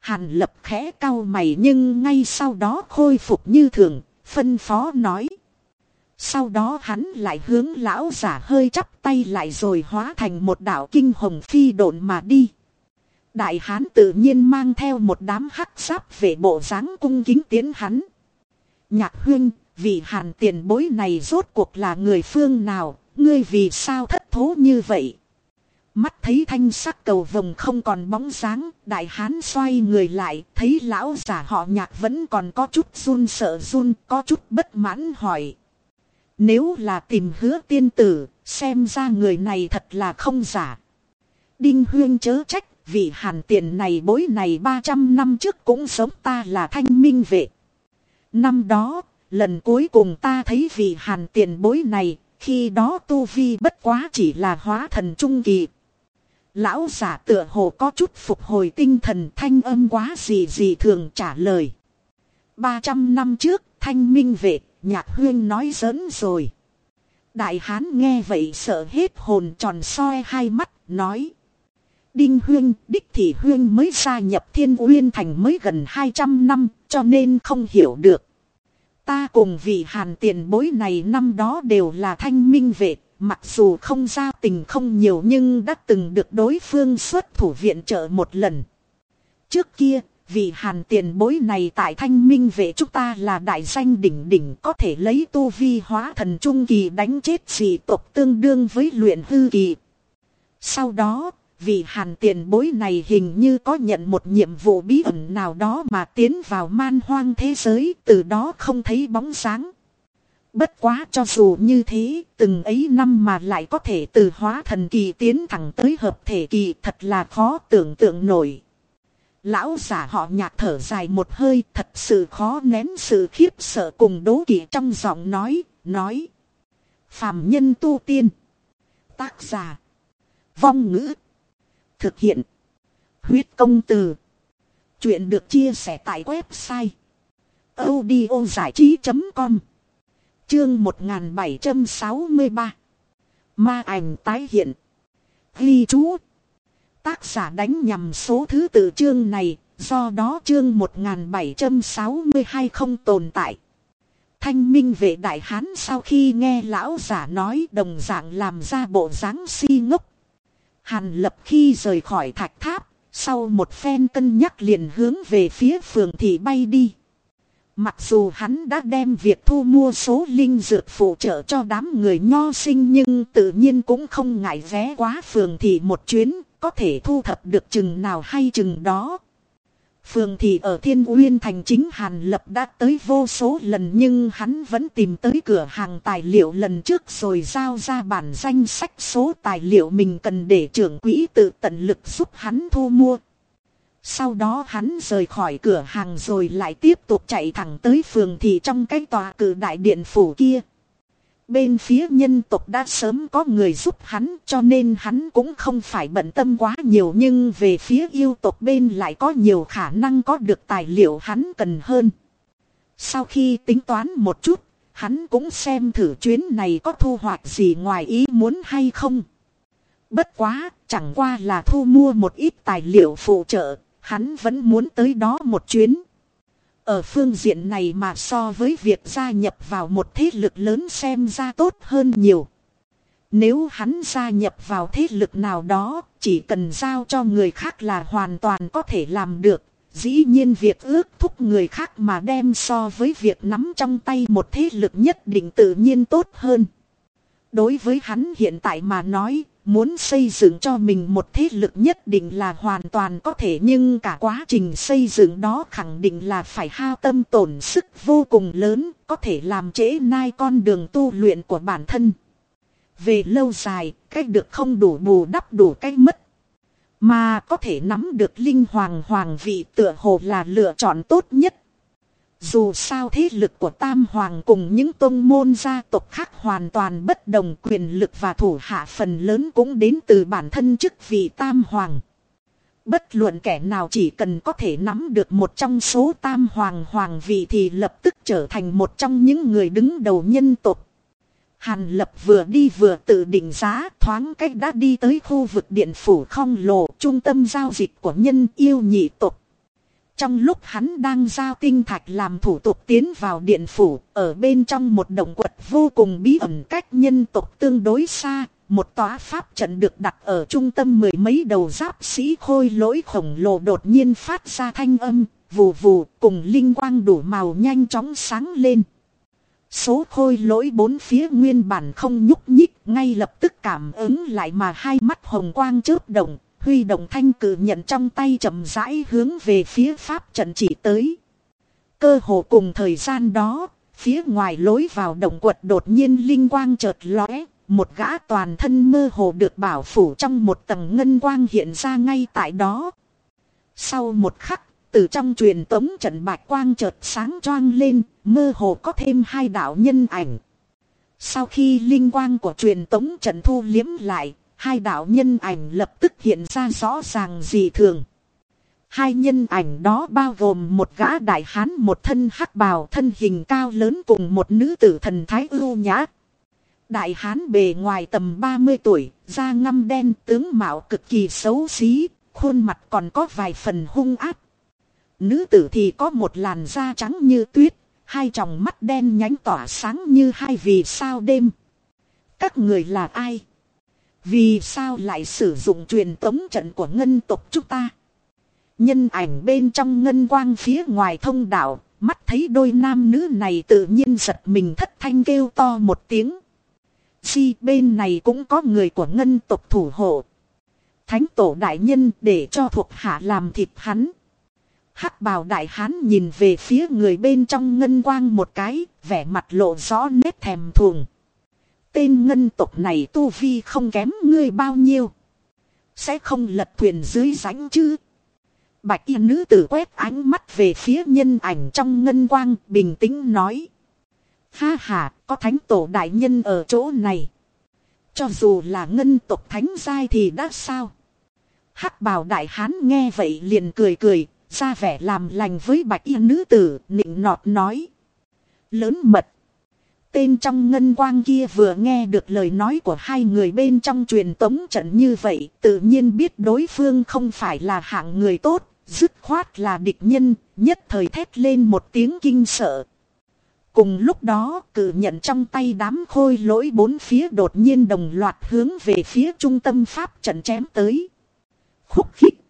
[SPEAKER 1] Hàn lập khẽ cau mày nhưng ngay sau đó khôi phục như thường, phân phó nói. Sau đó hắn lại hướng lão giả hơi chắp tay lại rồi hóa thành một đạo kinh hồng phi độn mà đi. Đại hán tự nhiên mang theo một đám hắc sáp về bộ dáng cung kính tiến hắn. Nhạc huyên, vì hàn tiền bối này rốt cuộc là người phương nào, ngươi vì sao thất thố như vậy? Mắt thấy thanh sắc cầu vồng không còn bóng dáng, đại hán xoay người lại, thấy lão giả họ nhạc vẫn còn có chút run sợ run, có chút bất mãn hỏi. Nếu là tìm hứa tiên tử, xem ra người này thật là không giả. Đinh huyên chớ trách, vì hàn tiền này bối này 300 năm trước cũng sống ta là thanh minh vệ. Năm đó, lần cuối cùng ta thấy vì hàn tiền bối này, khi đó tu vi bất quá chỉ là hóa thần trung kỳ. Lão giả tựa hồ có chút phục hồi tinh thần thanh âm quá gì gì thường trả lời. 300 năm trước, thanh minh vệ, nhạc huyên nói giỡn rồi. Đại hán nghe vậy sợ hết hồn tròn soi hai mắt, nói. Đinh huyên, đích thị huyên mới gia nhập thiên uyên thành mới gần 200 năm, cho nên không hiểu được. Ta cùng vị hàn tiền bối này năm đó đều là thanh minh vệ, mặc dù không giao tình không nhiều nhưng đã từng được đối phương xuất thủ viện trợ một lần. Trước kia, vì hàn tiền bối này tại thanh minh vệ chúng ta là đại danh đỉnh đỉnh có thể lấy tu vi hóa thần trung kỳ đánh chết dị tộc tương đương với luyện hư kỳ. Sau đó, vì hàn tiền bối này hình như có nhận một nhiệm vụ bí ẩn nào đó mà tiến vào man hoang thế giới từ đó không thấy bóng sáng. Bất quá cho dù như thế, từng ấy năm mà lại có thể từ hóa thần kỳ tiến thẳng tới hợp thể kỳ thật là khó tưởng tượng nổi. Lão giả họ nhạc thở dài một hơi thật sự khó nén sự khiếp sợ cùng đố kỵ trong giọng nói, nói. Phàm nhân tu tiên. Tác giả. Vong ngữ. Thực hiện. Huyết công từ. Chuyện được chia sẻ tại website. audiozảichí.com Chương 1763 Ma ảnh tái hiện. Ghi chú. Tác giả đánh nhầm số thứ tự chương này, do đó chương 1762 không tồn tại. Thanh minh vệ đại hán sau khi nghe lão giả nói đồng dạng làm ra bộ dáng si ngốc. Hàn lập khi rời khỏi thạch tháp, sau một phen cân nhắc liền hướng về phía phường thị bay đi. Mặc dù hắn đã đem việc thu mua số linh dược phụ trợ cho đám người nho sinh nhưng tự nhiên cũng không ngại vé quá phường thị một chuyến, có thể thu thập được chừng nào hay chừng đó. Phường thị ở Thiên Uyên thành chính Hàn Lập đã tới vô số lần nhưng hắn vẫn tìm tới cửa hàng tài liệu lần trước rồi giao ra bản danh sách số tài liệu mình cần để trưởng quỹ tự tận lực giúp hắn thu mua. Sau đó hắn rời khỏi cửa hàng rồi lại tiếp tục chạy thẳng tới phường thị trong cái tòa cử đại điện phủ kia. Bên phía nhân tộc đã sớm có người giúp hắn cho nên hắn cũng không phải bận tâm quá nhiều nhưng về phía yêu tộc bên lại có nhiều khả năng có được tài liệu hắn cần hơn. Sau khi tính toán một chút, hắn cũng xem thử chuyến này có thu hoạch gì ngoài ý muốn hay không. Bất quá, chẳng qua là thu mua một ít tài liệu phụ trợ, hắn vẫn muốn tới đó một chuyến. Ở phương diện này mà so với việc gia nhập vào một thế lực lớn xem ra tốt hơn nhiều. Nếu hắn gia nhập vào thế lực nào đó, chỉ cần giao cho người khác là hoàn toàn có thể làm được. Dĩ nhiên việc ước thúc người khác mà đem so với việc nắm trong tay một thế lực nhất định tự nhiên tốt hơn. Đối với hắn hiện tại mà nói, muốn xây dựng cho mình một thế lực nhất định là hoàn toàn có thể nhưng cả quá trình xây dựng đó khẳng định là phải hao tâm tổn sức vô cùng lớn, có thể làm trễ nai con đường tu luyện của bản thân. Về lâu dài, cách được không đủ bù đắp đủ cách mất. Mà có thể nắm được linh hoàng hoàng vị tựa hồ là lựa chọn tốt nhất. Dù sao thế lực của Tam Hoàng cùng những tôn môn gia tộc khác hoàn toàn bất đồng, quyền lực và thủ hạ phần lớn cũng đến từ bản thân chức vị Tam Hoàng. Bất luận kẻ nào chỉ cần có thể nắm được một trong số Tam Hoàng Hoàng vị thì lập tức trở thành một trong những người đứng đầu nhân tộc. Hàn lập vừa đi vừa tự định giá, thoáng cách đã đi tới khu vực điện phủ không lộ trung tâm giao dịch của nhân yêu nhị tộc. Trong lúc hắn đang giao tinh thạch làm thủ tục tiến vào điện phủ, ở bên trong một động quật vô cùng bí ẩn cách nhân tộc tương đối xa, một tòa pháp trận được đặt ở trung tâm mười mấy đầu giáp sĩ khôi lỗi khổng lồ đột nhiên phát ra thanh âm, vù vù cùng linh quang đủ màu nhanh chóng sáng lên. Số khôi lỗi bốn phía nguyên bản không nhúc nhích ngay lập tức cảm ứng lại mà hai mắt hồng quang chớp động, huy động thanh cử nhận trong tay chậm rãi hướng về phía pháp trận chỉ tới. Cơ hồ cùng thời gian đó, phía ngoài lối vào động quật đột nhiên linh quang chợt lóe, một gã toàn thân mơ hồ được bảo phủ trong một tầng ngân quang hiện ra ngay tại đó. Sau một khắc, từ trong truyền tống trận bạch quang chợt sáng choang lên, mơ hồ có thêm hai đạo nhân ảnh. Sau khi linh quang của truyền tống trận thu liếm lại, hai đạo nhân ảnh lập tức hiện ra rõ ràng dị thường. Hai nhân ảnh đó bao gồm một gã đại hán một thân hắc bào thân hình cao lớn cùng một nữ tử thần thái ưu nhã. Đại hán bề ngoài tầm 30 tuổi, da ngăm đen tướng mạo cực kỳ xấu xí, khuôn mặt còn có vài phần hung ác. Nữ tử thì có một làn da trắng như tuyết, hai tròng mắt đen nhánh tỏa sáng như hai vì sao đêm. Các người là ai? Vì sao lại sử dụng truyền tống trận của ngân tộc chúng ta? Nhân ảnh bên trong ngân quang phía ngoài thông đạo, mắt thấy đôi nam nữ này tự nhiên giật mình thất thanh kêu to một tiếng. Di bên này cũng có người của ngân tộc thủ hộ. Thánh tổ đại nhân để cho thuộc hạ làm thịt hắn. hắc bào đại hán nhìn về phía người bên trong ngân quang một cái, vẻ mặt lộ rõ nét thèm thuồng tên ngân tộc này tu vi không kém ngươi bao nhiêu. Sẽ không lật thuyền dưới ránh chứ. Bạch y nữ tử quét ánh mắt về phía nhân ảnh trong ngân quang bình tĩnh nói. Ha ha, có thánh tổ đại nhân ở chỗ này. Cho dù là ngân tộc thánh giai thì đã sao. hắc bào đại hán nghe vậy liền cười cười, ra vẻ làm lành với bạch y nữ tử, nịnh nọt nói. Lớn mật tên trong ngân quang kia vừa nghe được lời nói của hai người bên trong truyền tống trận như vậy, tự nhiên biết đối phương không phải là hạng người tốt, dứt khoát là địch nhân, nhất thời thét lên một tiếng kinh sợ. Cùng lúc đó, cử nhận trong tay đám khôi lỗi bốn phía đột nhiên đồng loạt hướng về phía trung tâm pháp trận chém tới. Khúc khích.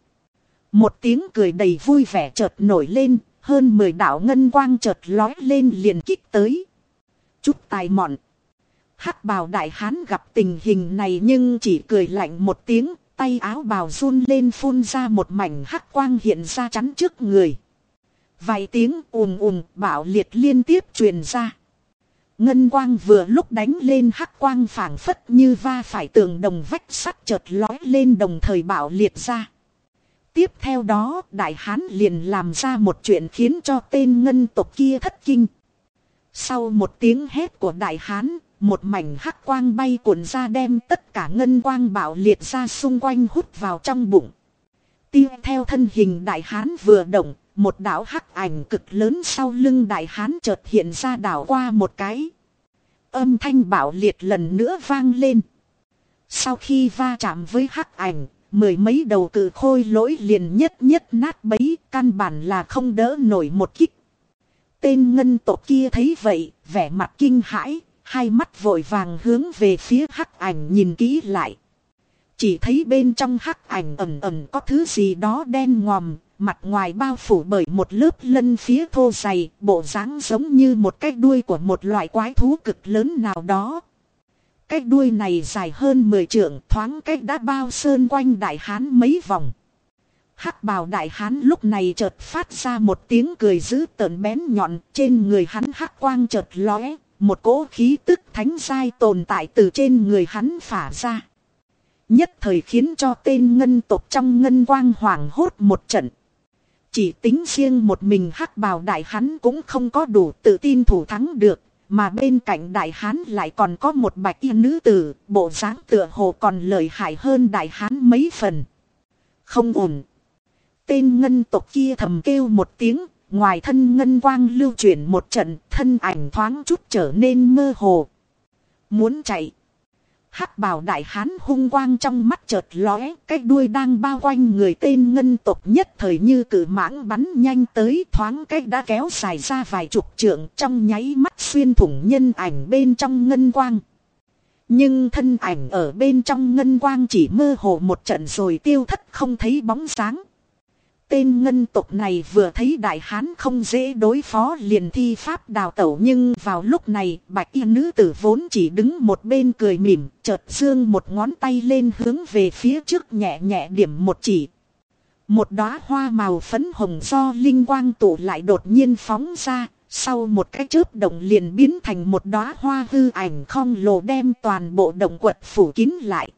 [SPEAKER 1] Một tiếng cười đầy vui vẻ chợt nổi lên, hơn 10 đạo ngân quang chợt lói lên liền kích tới chút tài mọn. hắc bào đại hán gặp tình hình này nhưng chỉ cười lạnh một tiếng, tay áo bào run lên phun ra một mảnh hắc quang hiện ra chắn trước người. Vài tiếng ùm ùm bạo liệt liên tiếp truyền ra. Ngân quang vừa lúc đánh lên hắc quang phảng phất như va phải tường đồng vách sắt chợt lói lên đồng thời bạo liệt ra. Tiếp theo đó đại hán liền làm ra một chuyện khiến cho tên ngân tộc kia thất kinh. Sau một tiếng hét của đại hán, một mảnh hắc quang bay cuộn ra đem tất cả ngân quang bạo liệt ra xung quanh hút vào trong bụng. Tiếp theo thân hình đại hán vừa động, một đảo hắc ảnh cực lớn sau lưng đại hán chợt hiện ra đảo qua một cái. Âm thanh bạo liệt lần nữa vang lên. Sau khi va chạm với hắc ảnh, mười mấy đầu cự khôi lỗi liền nhất nhất nát bấy, căn bản là không đỡ nổi một kích. Tên ngân tộc kia thấy vậy, vẻ mặt kinh hãi, hai mắt vội vàng hướng về phía hắc ảnh nhìn kỹ lại. Chỉ thấy bên trong hắc ảnh ẩm ẩm có thứ gì đó đen ngòm, mặt ngoài bao phủ bởi một lớp lân phía thô dày, bộ dáng giống như một cái đuôi của một loại quái thú cực lớn nào đó. Cái đuôi này dài hơn 10 trượng thoáng cách đã bao sơn quanh đại hán mấy vòng hắc bào đại hán lúc này chợt phát ra một tiếng cười dữ tợn bén nhọn trên người hắn hắc quang chợt lóe. Một cỗ khí tức thánh giai tồn tại từ trên người hắn phả ra. Nhất thời khiến cho tên ngân tộc trong ngân quang hoảng hốt một trận. Chỉ tính riêng một mình hắc bào đại hán cũng không có đủ tự tin thủ thắng được. Mà bên cạnh đại hán lại còn có một bạch y nữ tử, bộ dáng tựa hồ còn lợi hại hơn đại hán mấy phần. Không ổn. Tên ngân tộc kia thầm kêu một tiếng, ngoài thân ngân quang lưu chuyển một trận, thân ảnh thoáng chút trở nên mơ hồ. Muốn chạy hắc bào đại hán hung quang trong mắt chợt lóe, cái đuôi đang bao quanh người tên ngân tộc nhất thời như cử mãng bắn nhanh tới thoáng cách đã kéo dài ra vài chục trượng trong nháy mắt xuyên thủng nhân ảnh bên trong ngân quang. Nhưng thân ảnh ở bên trong ngân quang chỉ mơ hồ một trận rồi tiêu thất không thấy bóng sáng. Tên ngân tộc này vừa thấy đại hán không dễ đối phó liền thi pháp đào tẩu nhưng vào lúc này bạch y nữ tử vốn chỉ đứng một bên cười mỉm chợt dương một ngón tay lên hướng về phía trước nhẹ nhẹ điểm một chỉ. Một đóa hoa màu phấn hồng do linh quang tụ lại đột nhiên phóng ra, sau một cái chớp động liền biến thành một đóa hoa hư ảnh không lồ đem toàn bộ động quật phủ kín lại.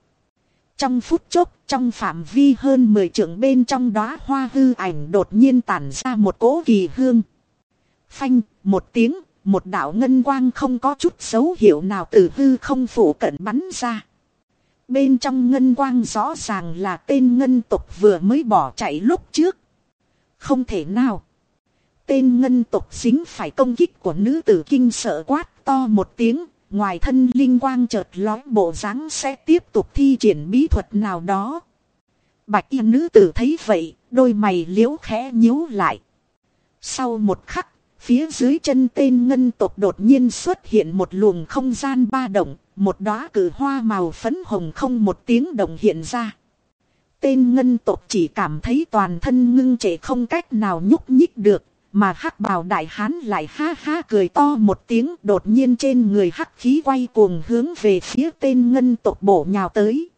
[SPEAKER 1] Trong phút chốc, trong phạm vi hơn 10 trượng bên trong đóa hoa hư ảnh đột nhiên tản ra một cỗ kỳ hương. Phanh, một tiếng, một đạo ngân quang không có chút dấu hiệu nào từ hư không phủ cận bắn ra. Bên trong ngân quang rõ ràng là tên ngân tục vừa mới bỏ chạy lúc trước. Không thể nào. Tên ngân tục dính phải công kích của nữ tử kinh sợ quát to một tiếng, ngoài thân linh quang chợt lói bộ dáng sẽ tiếp tục thi triển bí thuật nào đó. Bạch y nữ tử thấy vậy, đôi mày liễu khẽ nhíu lại. Sau một khắc, phía dưới chân tên ngân tộc đột nhiên xuất hiện một luồng không gian ba động, một đóa cử hoa màu phấn hồng không một tiếng động hiện ra. Tên ngân tộc chỉ cảm thấy toàn thân ngưng trệ không cách nào nhúc nhích được, mà hắc bào đại hán lại ha ha cười to một tiếng đột nhiên trên người hắc khí quay cuồng hướng về phía tên ngân tộc bổ nhào tới.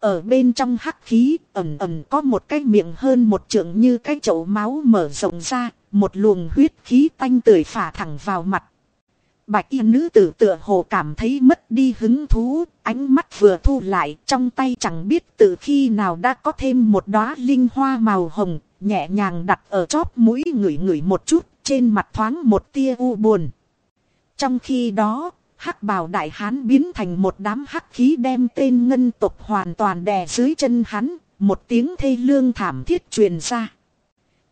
[SPEAKER 1] Ở bên trong hắc khí ẩm ẩm có một cái miệng hơn một trượng như cái chậu máu mở rộng ra, một luồng huyết khí tanh tưởi phả thẳng vào mặt. Bạch y nữ tử tựa hồ cảm thấy mất đi hứng thú, ánh mắt vừa thu lại trong tay chẳng biết từ khi nào đã có thêm một đóa linh hoa màu hồng, nhẹ nhàng đặt ở chóp mũi ngửi ngửi một chút, trên mặt thoáng một tia u buồn. Trong khi đó, hắc bào đại hán biến thành một đám hắc khí đem tên ngân tục hoàn toàn đè dưới chân hắn, một tiếng thê lương thảm thiết truyền ra.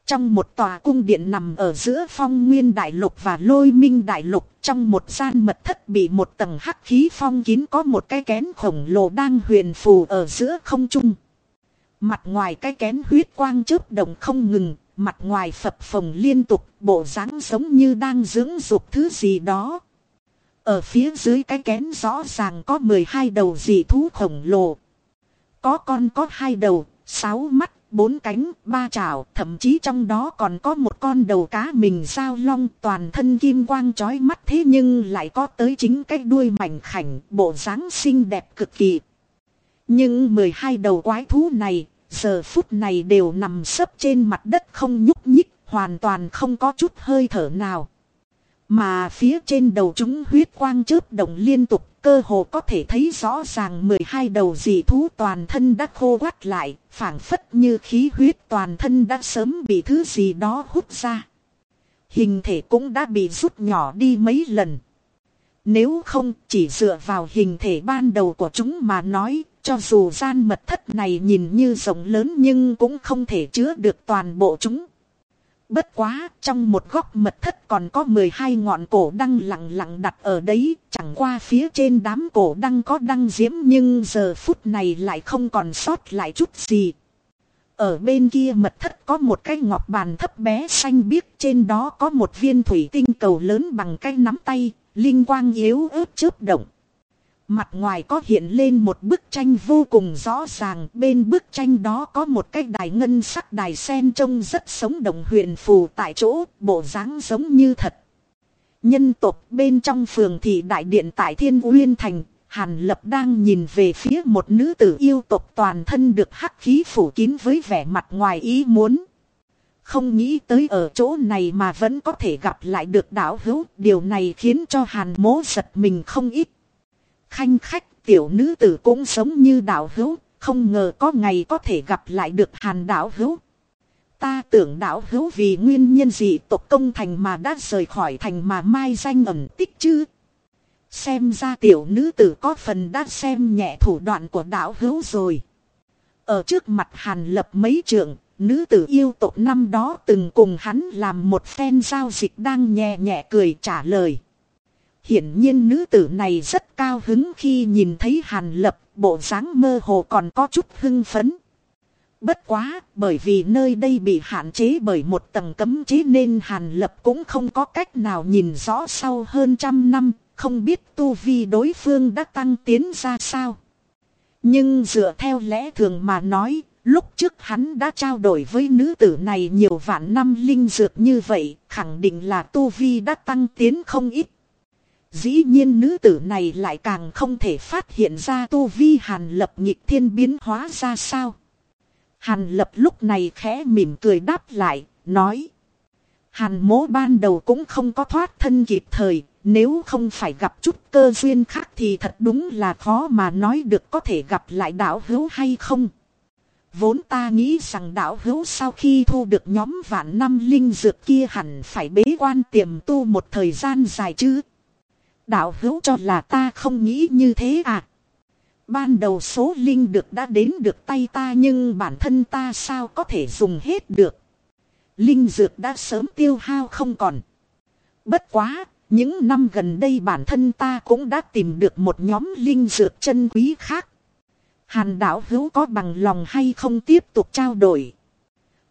[SPEAKER 1] Trong một tòa cung điện nằm ở giữa phong nguyên đại lục và lôi minh đại lục, trong một gian mật thất bị một tầng hắc khí phong kín có một cái kén khổng lồ đang huyền phù ở giữa không trung. Mặt ngoài cái kén huyết quang chớp động không ngừng, mặt ngoài phập phồng liên tục, bộ dáng giống như đang dưỡng dục thứ gì đó. Ở phía dưới cái kén rõ ràng có 12 đầu dị thú khổng lồ. Có con có hai đầu, sáu mắt, bốn cánh, ba chảo, thậm chí trong đó còn có một con đầu cá mình sao long toàn thân kim quang chói mắt thế nhưng lại có tới chính cái đuôi mảnh khảnh, bộ dáng xinh đẹp cực kỳ. Nhưng 12 đầu quái thú này, giờ phút này đều nằm sấp trên mặt đất không nhúc nhích, hoàn toàn không có chút hơi thở nào. Mà phía trên đầu chúng huyết quang chớp động liên tục, cơ hồ có thể thấy rõ ràng 12 đầu dị thú toàn thân đã khô quắt lại, phảng phất như khí huyết toàn thân đã sớm bị thứ gì đó hút ra. Hình thể cũng đã bị rút nhỏ đi mấy lần. Nếu không chỉ dựa vào hình thể ban đầu của chúng mà nói, cho dù gian mật thất này nhìn như rộng lớn nhưng cũng không thể chứa được toàn bộ chúng. Bất quá, trong một góc mật thất còn có 12 ngọn cổ đăng lặng lặng đặt ở đấy, chẳng qua phía trên đám cổ đăng có đăng diễm nhưng giờ phút này lại không còn sót lại chút gì. Ở bên kia mật thất có một cái ngọc bàn thấp bé xanh biếc trên đó có một viên thủy tinh cầu lớn bằng cái nắm tay, linh quang yếu ớt chớp động. Mặt ngoài có hiện lên một bức tranh vô cùng rõ ràng, bên bức tranh đó có một cái đài ngân sắc đài sen trông rất sống động huyền phù tại chỗ, bộ dáng giống như thật. Nhân tộc bên trong phường thị đại điện tại Thiên Uyên Thành, Hàn Lập đang nhìn về phía một nữ tử yêu tộc toàn thân được hắc khí phủ kín với vẻ mặt ngoài ý muốn. Không nghĩ tới ở chỗ này mà vẫn có thể gặp lại được đảo hữu, điều này khiến cho Hàn mố giật mình không ít. Khanh khách tiểu nữ tử cũng sống như đạo hữu, không ngờ có ngày có thể gặp lại được hàn đạo hữu. Ta tưởng đạo hữu vì nguyên nhân gì tộc công thành mà đã rời khỏi thành mà mai danh ẩn tích chứ. Xem ra tiểu nữ tử có phần đã xem nhẹ thủ đoạn của đạo hữu rồi. Ở trước mặt hàn lập mấy trường, nữ tử yêu tộc năm đó từng cùng hắn làm một phen giao dịch đang nhẹ nhẹ cười trả lời. Hiển nhiên nữ tử này rất cao hứng khi nhìn thấy Hàn Lập, bộ dáng mơ hồ còn có chút hưng phấn. Bất quá, bởi vì nơi đây bị hạn chế bởi một tầng cấm chế nên Hàn Lập cũng không có cách nào nhìn rõ sau hơn trăm năm, không biết tu vi đối phương đã tăng tiến ra sao. Nhưng dựa theo lẽ thường mà nói, lúc trước hắn đã trao đổi với nữ tử này nhiều vạn năm linh dược như vậy, khẳng định là tu vi đã tăng tiến không ít. Dĩ nhiên nữ tử này lại càng không thể phát hiện ra tu vi hàn lập nhịp thiên biến hóa ra sao. Hàn lập lúc này khẽ mỉm cười đáp lại, nói. Hàn mố ban đầu cũng không có thoát thân kịp thời, nếu không phải gặp chút cơ duyên khác thì thật đúng là khó mà nói được có thể gặp lại đạo hữu hay không. Vốn ta nghĩ rằng đạo hữu sau khi thu được nhóm vạn năm linh dược kia hẳn phải bế quan tiềm tu một thời gian dài chứ đạo hữu cho là ta không nghĩ như thế à. Ban đầu số linh được đã đến được tay ta nhưng bản thân ta sao có thể dùng hết được. Linh dược đã sớm tiêu hao không còn. Bất quá, những năm gần đây bản thân ta cũng đã tìm được một nhóm linh dược chân quý khác. Hàn đạo hữu có bằng lòng hay không tiếp tục trao đổi.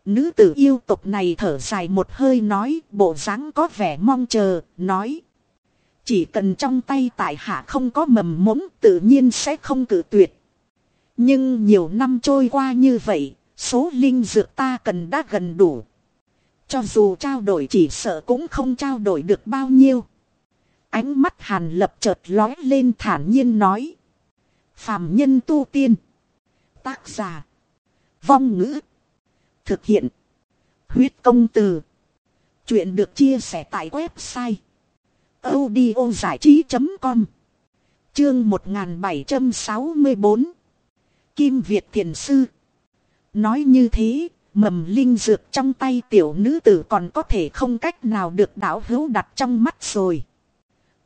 [SPEAKER 1] Nữ tử yêu tục này thở dài một hơi nói, bộ dáng có vẻ mong chờ, nói. Chỉ cần trong tay tại hạ không có mầm mống tự nhiên sẽ không cử tuyệt. Nhưng nhiều năm trôi qua như vậy, số linh dược ta cần đã gần đủ. Cho dù trao đổi chỉ sợ cũng không trao đổi được bao nhiêu. Ánh mắt hàn lập chợt lói lên thản nhiên nói. Phàm nhân tu tiên. Tác giả. Vong ngữ. Thực hiện. Huyết công từ. Chuyện được chia sẻ tại website audio giải trí.com Chương 1764 Kim Việt Thiền Sư Nói như thế, mầm linh dược trong tay tiểu nữ tử còn có thể không cách nào được đảo hữu đặt trong mắt rồi.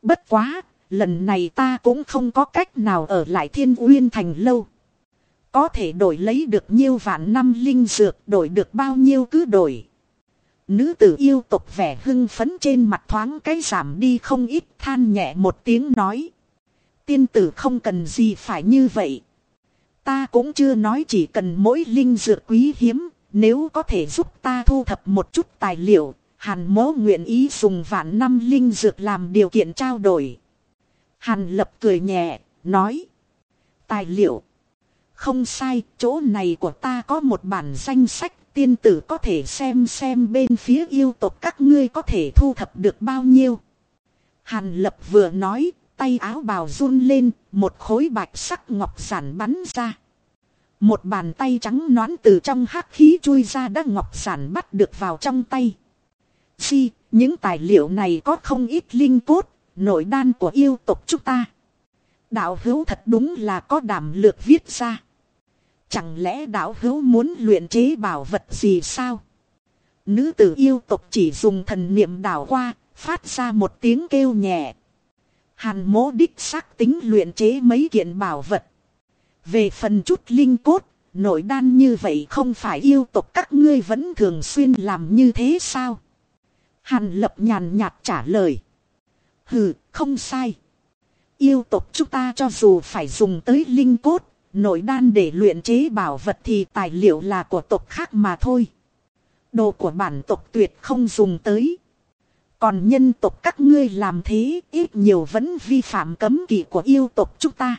[SPEAKER 1] Bất quá, lần này ta cũng không có cách nào ở lại thiên uyên thành lâu. Có thể đổi lấy được nhiêu vạn năm linh dược đổi được bao nhiêu cứ đổi. Nữ tử yêu tục vẻ hưng phấn trên mặt thoáng cái giảm đi không ít than nhẹ một tiếng nói. Tiên tử không cần gì phải như vậy. Ta cũng chưa nói chỉ cần mỗi linh dược quý hiếm, nếu có thể giúp ta thu thập một chút tài liệu, hàn mố nguyện ý dùng vạn năm linh dược làm điều kiện trao đổi. Hàn lập cười nhẹ, nói. Tài liệu. Không sai, chỗ này của ta có một bản danh sách tiên tử có thể xem xem bên phía yêu tộc các ngươi có thể thu thập được bao nhiêu. Hàn lập vừa nói, tay áo bào run lên, một khối bạch sắc ngọc giản bắn ra. Một bàn tay trắng nón từ trong hắc khí chui ra đã ngọc giản bắt được vào trong tay. Si, những tài liệu này có không ít linh cốt, nội đan của yêu tộc chúng ta. Đạo hữu thật đúng là có đảm lược viết ra. Chẳng lẽ đạo hữu muốn luyện chế bảo vật gì sao? Nữ tử yêu tục chỉ dùng thần niệm đảo qua, phát ra một tiếng kêu nhẹ. Hàn mố đích xác tính luyện chế mấy kiện bảo vật. Về phần chút linh cốt, nội đan như vậy không phải yêu tộc các ngươi vẫn thường xuyên làm như thế sao? Hàn lập nhàn nhạt trả lời. Hừ, không sai. Yêu tộc chúng ta cho dù phải dùng tới linh cốt, nội đan để luyện chế bảo vật thì tài liệu là của tộc khác mà thôi. Đồ của bản tộc tuyệt không dùng tới. Còn nhân tộc các ngươi làm thế ít nhiều vẫn vi phạm cấm kỵ của yêu tộc chúng ta.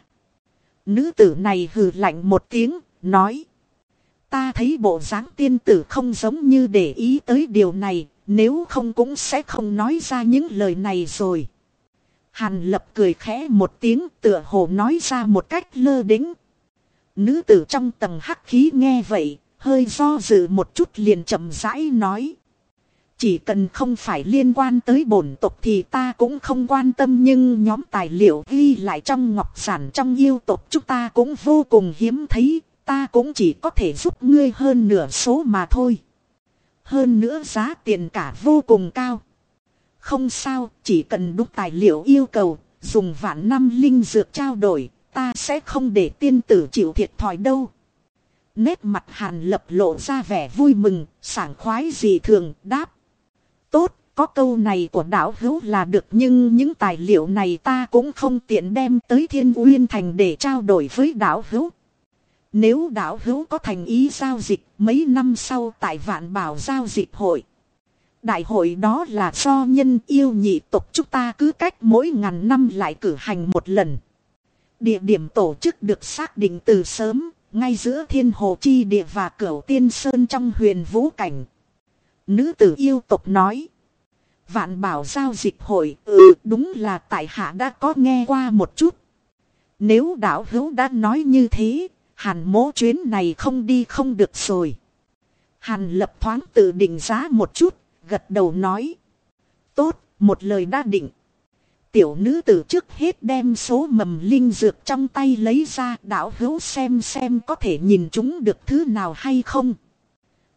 [SPEAKER 1] Nữ tử này hừ lạnh một tiếng, nói. Ta thấy bộ dáng tiên tử không giống như để ý tới điều này, nếu không cũng sẽ không nói ra những lời này rồi. Hàn lập cười khẽ một tiếng tựa hồ nói ra một cách lơ đính. Nữ tử trong tầng hắc khí nghe vậy, hơi do dự một chút liền chậm rãi nói. Chỉ cần không phải liên quan tới bổn tộc thì ta cũng không quan tâm nhưng nhóm tài liệu ghi lại trong ngọc sản trong yêu tộc chúng ta cũng vô cùng hiếm thấy, ta cũng chỉ có thể giúp ngươi hơn nửa số mà thôi. Hơn nữa giá tiền cả vô cùng cao. Không sao, chỉ cần đúng tài liệu yêu cầu, dùng vạn năm linh dược trao đổi, ta sẽ không để tiên tử chịu thiệt thòi đâu. Nét mặt hàn lập lộ ra vẻ vui mừng, sảng khoái dị thường, đáp. Tốt, có câu này của đảo hữu là được nhưng những tài liệu này ta cũng không tiện đem tới thiên uyên thành để trao đổi với đảo hữu. Nếu đảo hữu có thành ý giao dịch mấy năm sau tại vạn bảo giao dịch hội. Đại hội đó là do nhân yêu nhị tộc chúng ta cứ cách mỗi ngàn năm lại cử hành một lần. Địa điểm tổ chức được xác định từ sớm, ngay giữa thiên hồ chi địa và cửu tiên sơn trong huyền vũ cảnh. Nữ tử yêu tộc nói. Vạn bảo giao dịch hội, ừ đúng là tại hạ đã có nghe qua một chút. Nếu đạo hữu đã nói như thế, hàn mố chuyến này không đi không được rồi. Hàn lập thoáng tự định giá một chút, gật đầu nói. Tốt, một lời đã định. Tiểu nữ tử trước hết đem số mầm linh dược trong tay lấy ra đảo hữu xem xem có thể nhìn chúng được thứ nào hay không.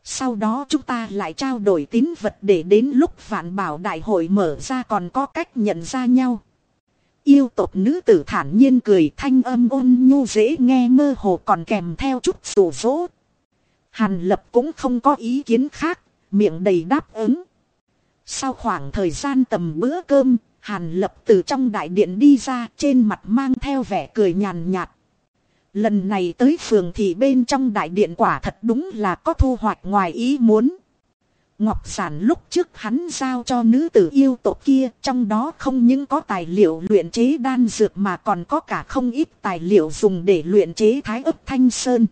[SPEAKER 1] Sau đó chúng ta lại trao đổi tín vật để đến lúc vạn bảo đại hội mở ra còn có cách nhận ra nhau. Yêu tộc nữ tử thản nhiên cười thanh âm ôn nhu dễ nghe mơ hồ còn kèm theo chút rủ rỗ. Hàn lập cũng không có ý kiến khác, miệng đầy đáp ứng. Sau khoảng thời gian tầm bữa cơm, Hàn lập từ trong đại điện đi ra trên mặt mang theo vẻ cười nhàn nhạt. Lần này tới phường thì bên trong đại điện quả thật đúng là có thu hoạch ngoài ý muốn. Ngọc Giản lúc trước hắn giao cho nữ tử yêu tộc kia, trong đó không những có tài liệu luyện chế đan dược mà còn có cả không ít tài liệu dùng để luyện chế thái ấp thanh sơn.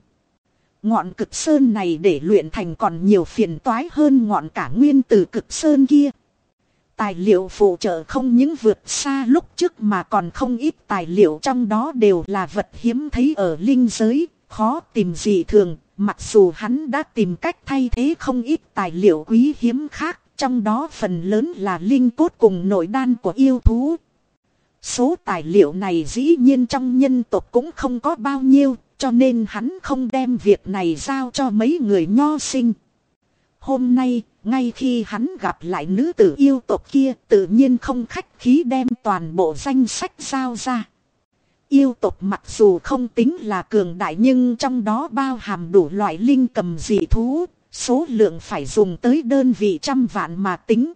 [SPEAKER 1] Ngọn cực sơn này để luyện thành còn nhiều phiền toái hơn ngọn cả nguyên tử cực sơn kia. Tài liệu phụ trợ không những vượt xa lúc trước mà còn không ít tài liệu trong đó đều là vật hiếm thấy ở linh giới, khó tìm gì thường, mặc dù hắn đã tìm cách thay thế không ít tài liệu quý hiếm khác, trong đó phần lớn là linh cốt cùng nội đan của yêu thú. Số tài liệu này dĩ nhiên trong nhân tộc cũng không có bao nhiêu, cho nên hắn không đem việc này giao cho mấy người nho sinh. Hôm nay, ngay khi hắn gặp lại nữ tử yêu tộc kia tự nhiên không khách khí đem toàn bộ danh sách giao ra. Yêu tộc mặc dù không tính là cường đại nhưng trong đó bao hàm đủ loại linh cầm dị thú, số lượng phải dùng tới đơn vị trăm vạn mà tính.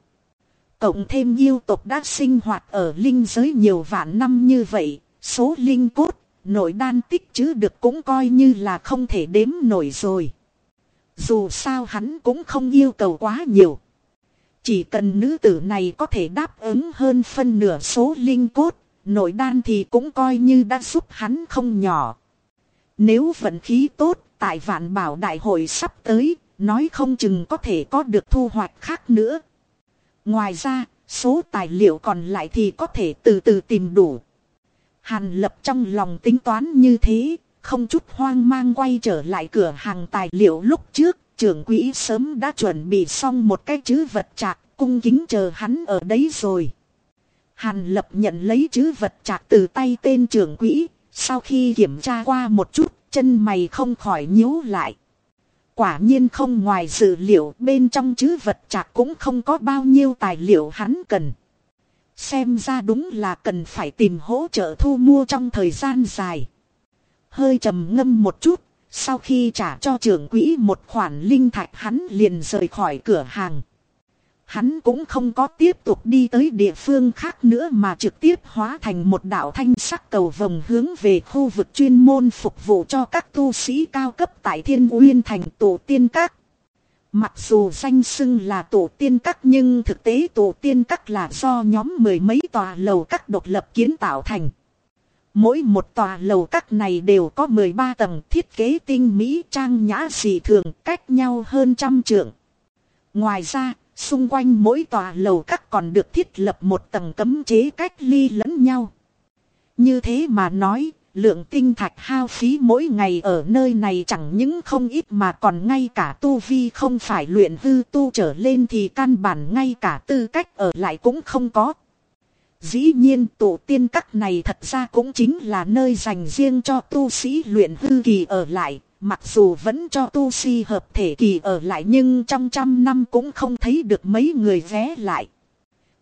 [SPEAKER 1] Cộng thêm yêu tộc đã sinh hoạt ở linh giới nhiều vạn năm như vậy, số linh cốt, nội đan tích chứ được cũng coi như là không thể đếm nổi rồi. Dù sao hắn cũng không yêu cầu quá nhiều. Chỉ cần nữ tử này có thể đáp ứng hơn phân nửa số linh cốt, nội đan thì cũng coi như đã giúp hắn không nhỏ. Nếu vận khí tốt, tại vạn bảo đại hội sắp tới, nói không chừng có thể có được thu hoạch khác nữa. Ngoài ra, số tài liệu còn lại thì có thể từ từ tìm đủ. Hàn lập trong lòng tính toán như thế, không chút hoang mang quay trở lại cửa hàng tài liệu lúc trước, trưởng quỹ sớm đã chuẩn bị xong một cái chữ vật trạc, cung kính chờ hắn ở đấy rồi. Hàn lập nhận lấy chữ vật trạc từ tay tên trưởng quỹ, sau khi kiểm tra qua một chút, chân mày không khỏi nhíu lại. Quả nhiên không ngoài dự liệu bên trong chữ vật trạc cũng không có bao nhiêu tài liệu hắn cần. Xem ra đúng là cần phải tìm hỗ trợ thu mua trong thời gian dài hơi trầm ngâm một chút, sau khi trả cho trưởng quỹ một khoản linh thạch hắn liền rời khỏi cửa hàng. Hắn cũng không có tiếp tục đi tới địa phương khác nữa mà trực tiếp hóa thành một đạo thanh sắc cầu vòng hướng về khu vực chuyên môn phục vụ cho các tu sĩ cao cấp tại Thiên Uyên thành tổ tiên các. Mặc dù danh xưng là tổ tiên các nhưng thực tế tổ tiên các là do nhóm mười mấy tòa lầu các độc lập kiến tạo thành. Mỗi một tòa lầu các này đều có 13 tầng thiết kế tinh mỹ trang nhã dị thường cách nhau hơn trăm trượng. Ngoài ra, xung quanh mỗi tòa lầu các còn được thiết lập một tầng cấm chế cách ly lẫn nhau. Như thế mà nói, lượng tinh thạch hao phí mỗi ngày ở nơi này chẳng những không ít mà còn ngay cả tu vi không phải luyện hư tu trở lên thì căn bản ngay cả tư cách ở lại cũng không có. Dĩ nhiên tổ tiên các này thật ra cũng chính là nơi dành riêng cho tu sĩ luyện hư kỳ ở lại, mặc dù vẫn cho tu sĩ hợp thể kỳ ở lại nhưng trong trăm năm cũng không thấy được mấy người ghé lại.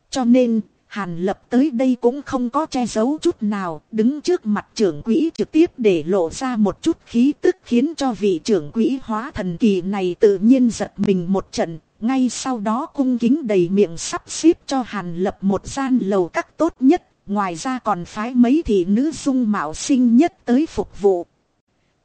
[SPEAKER 1] Cho nên, Hàn lập tới đây cũng không có che giấu chút nào, đứng trước mặt trưởng quỹ trực tiếp để lộ ra một chút khí tức khiến cho vị trưởng quỹ hóa thần kỳ này tự nhiên giật mình một trận, ngay sau đó cung kính đầy miệng sắp xếp cho Hàn lập một gian lầu các tốt nhất, ngoài ra còn phái mấy thị nữ dung mạo sinh nhất tới phục vụ.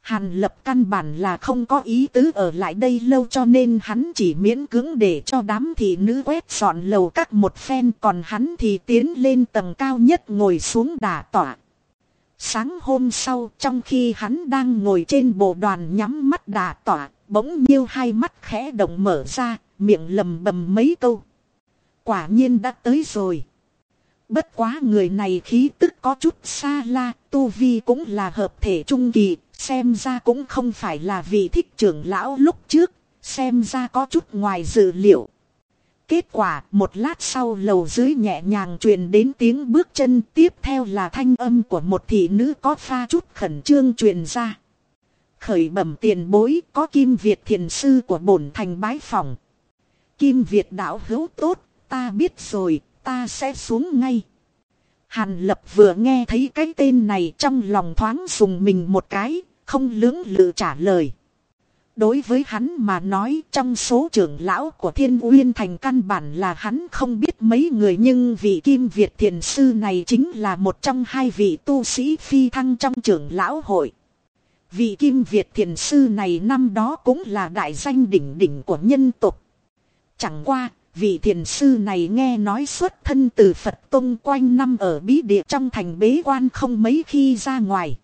[SPEAKER 1] Hàn lập căn bản là không có ý tứ ở lại đây lâu cho nên hắn chỉ miễn cưỡng để cho đám thị nữ quét dọn lầu các một phen còn hắn thì tiến lên tầng cao nhất ngồi xuống đả tỏa. Sáng hôm sau trong khi hắn đang ngồi trên bộ đoàn nhắm mắt đả tỏa, bỗng nhiêu hai mắt khẽ động mở ra, miệng lầm bầm mấy câu. Quả nhiên đã tới rồi. Bất quá người này khí tức có chút xa la, tu vi cũng là hợp thể trung kỳ, xem ra cũng không phải là vị thích trưởng lão lúc trước, xem ra có chút ngoài dự liệu. Kết quả một lát sau lầu dưới nhẹ nhàng truyền đến tiếng bước chân tiếp theo là thanh âm của một thị nữ có pha chút khẩn trương truyền ra. Khởi bẩm tiền bối có kim Việt thiền sư của bổn thành bái phòng. Kim Việt đạo hữu tốt, ta biết rồi, ta sẽ xuống ngay. Hàn lập vừa nghe thấy cái tên này trong lòng thoáng dùng mình một cái, không lưỡng lự trả lời. Đối với hắn mà nói trong số trưởng lão của thiên uyên thành căn bản là hắn không biết mấy người nhưng vị kim Việt thiền sư này chính là một trong hai vị tu sĩ phi thăng trong trưởng lão hội. Vị kim Việt thiền sư này năm đó cũng là đại danh đỉnh đỉnh của nhân tục. Chẳng qua, vị thiền sư này nghe nói xuất thân từ Phật Tông quanh năm ở bí địa trong thành bế quan không mấy khi ra ngoài.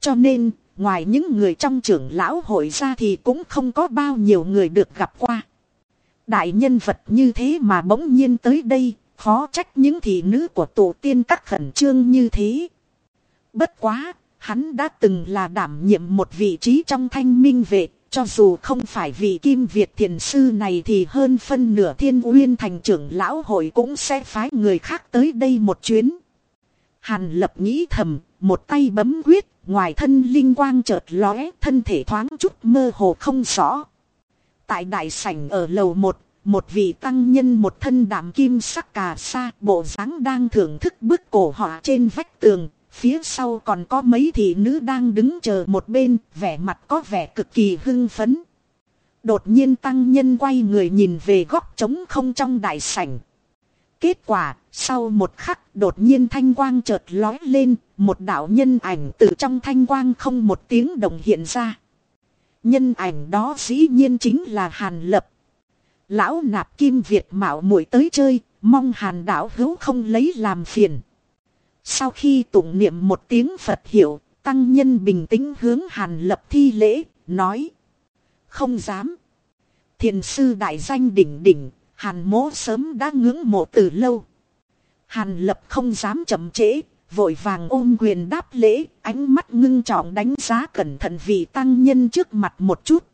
[SPEAKER 1] Cho nên, ngoài những người trong trưởng lão hội ra thì cũng không có bao nhiêu người được gặp qua. Đại nhân vật như thế mà bỗng nhiên tới đây, khó trách những thị nữ của tổ tiên các khẩn trương như thế. Bất quá, hắn đã từng là đảm nhiệm một vị trí trong thanh minh vệ, cho dù không phải vị kim Việt thiền sư này thì hơn phân nửa thiên uyên thành trưởng lão hội cũng sẽ phái người khác tới đây một chuyến. Hàn lập nghĩ thầm, một tay bấm quyết, ngoài thân linh quang chợt lóe, thân thể thoáng chút mơ hồ không rõ. Tại đại sảnh ở lầu một, một vị tăng nhân một thân đạm kim sắc cà sa, bộ dáng đang thưởng thức bức cổ họa trên vách tường, phía sau còn có mấy thị nữ đang đứng chờ một bên, vẻ mặt có vẻ cực kỳ hưng phấn. Đột nhiên tăng nhân quay người nhìn về góc trống không trong đại sảnh. Kết quả, sau một khắc đột nhiên thanh quang chợt lói lên, một đạo nhân ảnh từ trong thanh quang không một tiếng động hiện ra. Nhân ảnh đó dĩ nhiên chính là Hàn Lập. Lão nạp kim Việt mạo muội tới chơi, mong Hàn đạo hữu không lấy làm phiền. Sau khi tụng niệm một tiếng Phật hiệu, tăng nhân bình tĩnh hướng Hàn Lập thi lễ, nói. Không dám. Thiền sư đại danh đỉnh đỉnh, Hàn mố sớm đã ngưỡng mộ từ lâu. Hàn lập không dám chậm trễ, vội vàng ôm quyền đáp lễ, ánh mắt ngưng trọng đánh giá cẩn thận vị tăng nhân trước mặt một chút.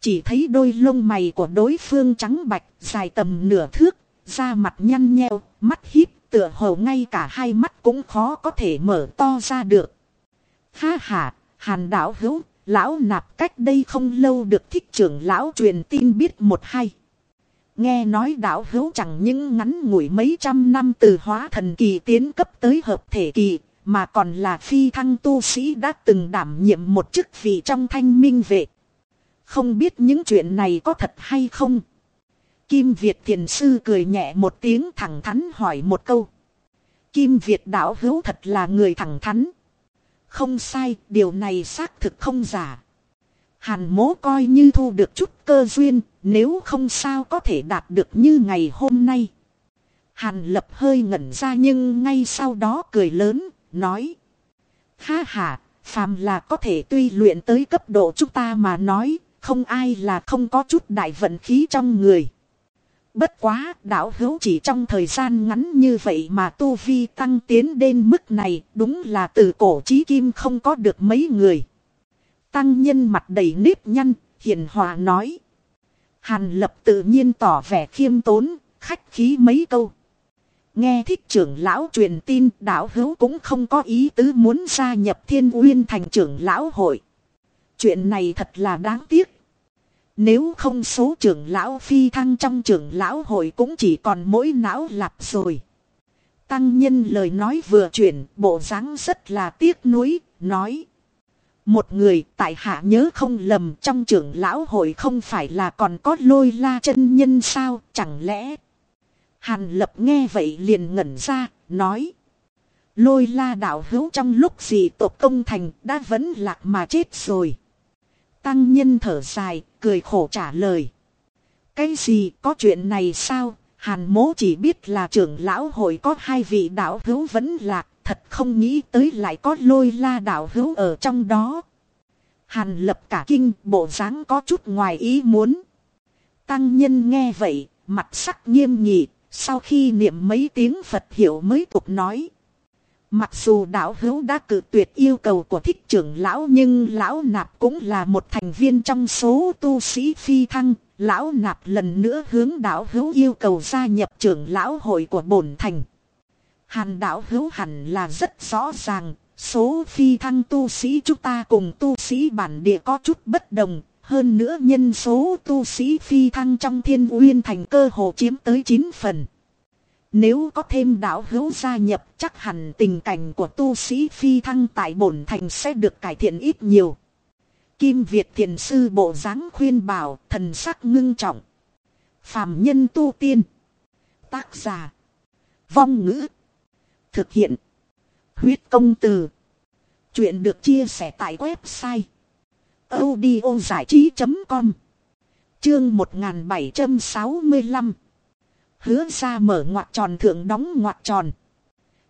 [SPEAKER 1] Chỉ thấy đôi lông mày của đối phương trắng bạch, dài tầm nửa thước, da mặt nhăn nheo, mắt híp, tựa hồ ngay cả hai mắt cũng khó có thể mở to ra được. Ha ha, hàn đảo hữu, lão nạp cách đây không lâu được thích trưởng lão truyền tin biết một hay. Nghe nói đạo hữu chẳng những ngắn ngủi mấy trăm năm từ hóa thần kỳ tiến cấp tới hợp thể kỳ, mà còn là phi thăng tu sĩ đã từng đảm nhiệm một chức vị trong thanh minh vệ. Không biết những chuyện này có thật hay không? Kim Việt thiền sư cười nhẹ một tiếng thẳng thắn hỏi một câu. Kim Việt đạo hữu thật là người thẳng thắn. Không sai, điều này xác thực không giả. Hàn mố coi như thu được chút cơ duyên, nếu không sao có thể đạt được như ngày hôm nay. Hàn lập hơi ngẩn ra nhưng ngay sau đó cười lớn, nói. Ha ha, phàm là có thể tuy luyện tới cấp độ chúng ta mà nói, không ai là không có chút đại vận khí trong người. Bất quá, đạo hữu chỉ trong thời gian ngắn như vậy mà tu vi tăng tiến đến mức này, đúng là từ cổ chí kim không có được mấy người. Tăng nhân mặt đầy nếp nhăn, hiền hòa nói. Hàn lập tự nhiên tỏ vẻ khiêm tốn, khách khí mấy câu. Nghe thích trưởng lão truyền tin đạo hữu cũng không có ý tứ muốn gia nhập thiên uyên thành trưởng lão hội. Chuyện này thật là đáng tiếc. Nếu không số trưởng lão phi thăng trong trưởng lão hội cũng chỉ còn mỗi não lạp rồi. Tăng nhân lời nói vừa chuyển, bộ dáng rất là tiếc nuối, nói. Một người tại hạ nhớ không lầm trong trưởng lão hội không phải là còn có lôi la chân nhân sao, chẳng lẽ. Hàn lập nghe vậy liền ngẩn ra, nói. Lôi la đạo hữu trong lúc gì tộc công thành đã vẫn lạc mà chết rồi. Tăng nhân thở dài, cười khổ trả lời. Cái gì có chuyện này sao? Hàn mố chỉ biết là trưởng lão hội có hai vị đạo hữu vẫn lạc, thật không nghĩ tới lại có lôi la đạo hữu ở trong đó. Hàn lập cả kinh, bộ dáng có chút ngoài ý muốn. Tăng nhân nghe vậy, mặt sắc nghiêm nghị, sau khi niệm mấy tiếng Phật hiểu mới tục nói. Mặc dù đạo hữu đã cử tuyệt yêu cầu của thích trưởng lão nhưng lão nạp cũng là một thành viên trong số tu sĩ phi thăng. Lão nạp lần nữa hướng đạo hữu yêu cầu gia nhập trưởng lão hội của bổn thành. Hàn đạo hữu hẳn là rất rõ ràng, số phi thăng tu sĩ chúng ta cùng tu sĩ bản địa có chút bất đồng. Hơn nữa nhân số tu sĩ phi thăng trong thiên uyên thành cơ hồ chiếm tới 9 phần. Nếu có thêm đạo hữu gia nhập chắc hẳn tình cảnh của tu sĩ phi thăng tại bổn thành sẽ được cải thiện ít nhiều. Kim Việt thiền sư bộ dáng khuyên bảo thần sắc ngưng trọng. Phạm nhân tu tiên. Tác giả. Vong ngữ. Thực hiện. Huyết công từ. Chuyện được chia sẻ tại website. audio trí.com Chương 1765 hứa ra mở ngoặt tròn thượng đóng ngoặt tròn.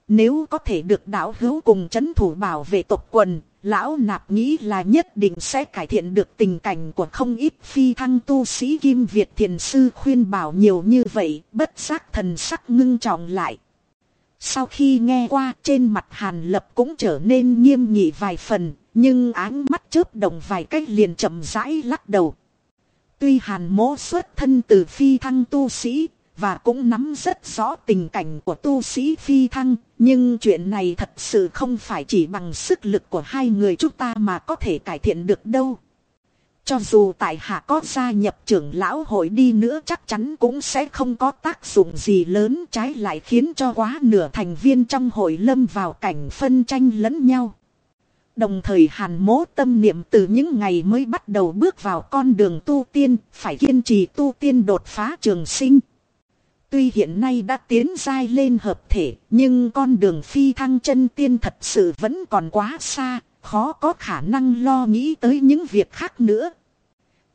[SPEAKER 1] Nếu có thể được đảo hữu cùng chấn thủ bảo vệ tộc quần, lão nạp nghĩ là nhất định sẽ cải thiện được tình cảnh của không ít phi thăng tu sĩ Kim Việt thiền sư khuyên bảo nhiều như vậy, bất giác thần sắc ngưng trọng lại. Sau khi nghe qua trên mặt hàn lập cũng trở nên nghiêm nghị vài phần, nhưng áng mắt chớp động vài cách liền chậm rãi lắc đầu. Tuy hàn mố xuất thân từ phi thăng tu sĩ, và cũng nắm rất rõ tình cảnh của tu sĩ phi thăng, nhưng chuyện này thật sự không phải chỉ bằng sức lực của hai người chúng ta mà có thể cải thiện được đâu. Cho dù tại hạ có gia nhập trưởng lão hội đi nữa chắc chắn cũng sẽ không có tác dụng gì lớn trái lại khiến cho quá nửa thành viên trong hội lâm vào cảnh phân tranh lẫn nhau. Đồng thời hàn mố tâm niệm từ những ngày mới bắt đầu bước vào con đường tu tiên, phải kiên trì tu tiên đột phá trường sinh. Tuy hiện nay đã tiến dai lên hợp thể, nhưng con đường phi thăng chân tiên thật sự vẫn còn quá xa, khó có khả năng lo nghĩ tới những việc khác nữa.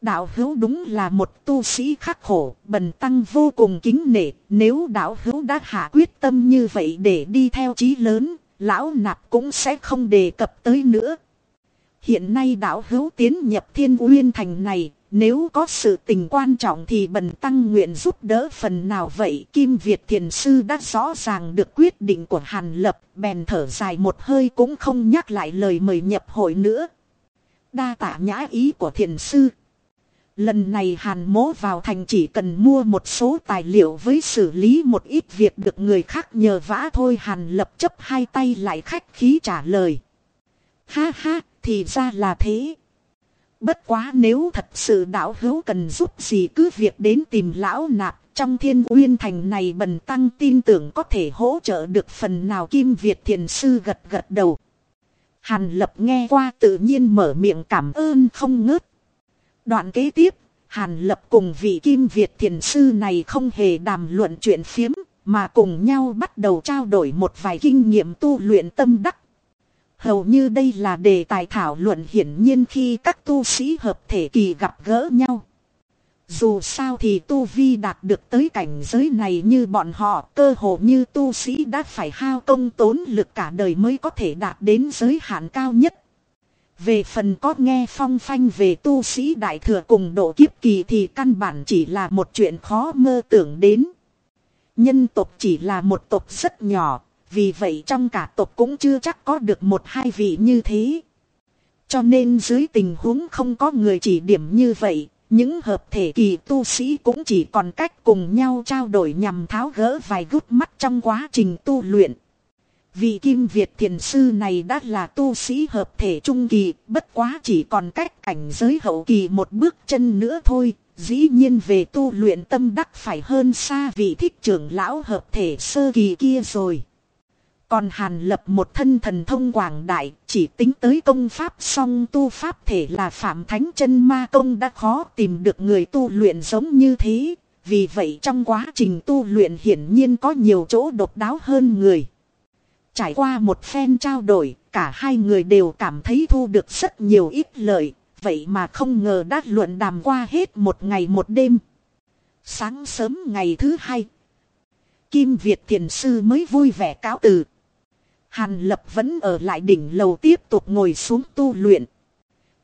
[SPEAKER 1] Đạo hữu đúng là một tu sĩ khắc khổ, bần tăng vô cùng kính nể, nếu đạo hữu đã hạ quyết tâm như vậy để đi theo chí lớn, lão nạp cũng sẽ không đề cập tới nữa. Hiện nay đạo hữu tiến nhập thiên uyên thành này, nếu có sự tình quan trọng thì bần tăng nguyện giúp đỡ phần nào vậy. Kim Việt thiền sư đã rõ ràng được quyết định của Hàn Lập, bèn thở dài một hơi cũng không nhắc lại lời mời nhập hội nữa. Đa tạ nhã ý của thiền sư. Lần này Hàn mố vào thành chỉ cần mua một số tài liệu với xử lý một ít việc được người khác nhờ vã thôi Hàn Lập chấp hai tay lại khách khí trả lời. Ha ha, thì ra là thế. Bất quá nếu thật sự đạo hữu cần giúp gì cứ việc đến tìm lão nạp, Trong thiên uyên thành này bần tăng tin tưởng có thể hỗ trợ được phần nào Kim Việt thiền sư gật gật đầu. Hàn lập nghe qua tự nhiên mở miệng cảm ơn không ngớt. Đoạn kế tiếp, Hàn lập cùng vị Kim Việt thiền sư này không hề đàm luận chuyện phiếm, mà cùng nhau bắt đầu trao đổi một vài kinh nghiệm tu luyện tâm đắc. Hầu như đây là đề tài thảo luận hiển nhiên khi các tu sĩ hợp thể kỳ gặp gỡ nhau. Dù sao thì tu vi đạt được tới cảnh giới này như bọn họ cơ hồ như tu sĩ đã phải hao công tốn lực cả đời mới có thể đạt đến giới hạn cao nhất. Về phần có nghe phong phanh về tu sĩ đại thừa cùng độ kiếp kỳ thì căn bản chỉ là một chuyện khó mơ tưởng đến. Nhân tộc chỉ là một tộc rất nhỏ, vì vậy trong cả tộc cũng chưa chắc có được một hai vị như thế. Cho nên dưới tình huống không có người chỉ điểm như vậy, những hợp thể kỳ tu sĩ cũng chỉ còn cách cùng nhau trao đổi nhằm tháo gỡ vài gút mắt trong quá trình tu luyện. Vị Kim Việt thiền sư này đã là tu sĩ hợp thể trung kỳ, bất quá chỉ còn cách cảnh giới hậu kỳ một bước chân nữa thôi. Dĩ nhiên về tu luyện tâm đắc phải hơn xa vị thích trưởng lão hợp thể sơ kỳ kia rồi. Còn Hàn lập một thân thần thông quảng đại, chỉ tính tới công pháp song tu pháp thể là Phạm Thánh chân Ma Công đã khó tìm được người tu luyện giống như thế. Vì vậy trong quá trình tu luyện hiển nhiên có nhiều chỗ độc đáo hơn người. Trải qua một phen trao đổi, cả hai người đều cảm thấy thu được rất nhiều ít lợi, vậy mà không ngờ đã luận đàm qua hết một ngày một đêm. Sáng sớm ngày thứ hai, Kim Việt Thiền Sư mới vui vẻ cáo từ. Hàn Lập vẫn ở lại đỉnh lầu tiếp tục ngồi xuống tu luyện.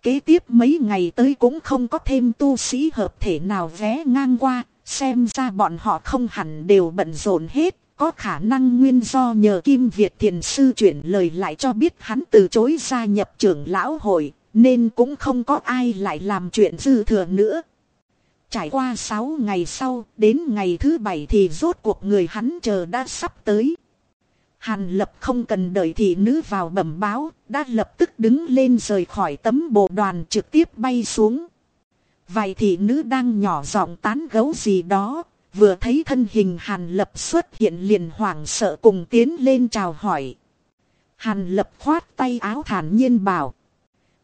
[SPEAKER 1] Kế tiếp mấy ngày tới cũng không có thêm tu sĩ hợp thể nào ghé ngang qua, xem ra bọn họ không hẳn đều bận rộn hết. Có khả năng nguyên do nhờ Kim Việt Thiền Sư chuyển lời lại cho biết hắn từ chối gia nhập trưởng lão hội, nên cũng không có ai lại làm chuyện dư thừa nữa. Trải qua 6 ngày sau, đến ngày thứ bảy thì rốt cuộc người hắn chờ đã sắp tới. Hàn lập không cần đợi thị nữ vào bẩm báo, đã lập tức đứng lên rời khỏi tấm bộ đoàn trực tiếp bay xuống. Vài thị nữ đang nhỏ giọng tán gấu gì đó, vừa thấy thân hình hàn lập xuất hiện liền hoảng sợ cùng tiến lên chào hỏi. Hàn lập khoát tay áo thản nhiên bảo.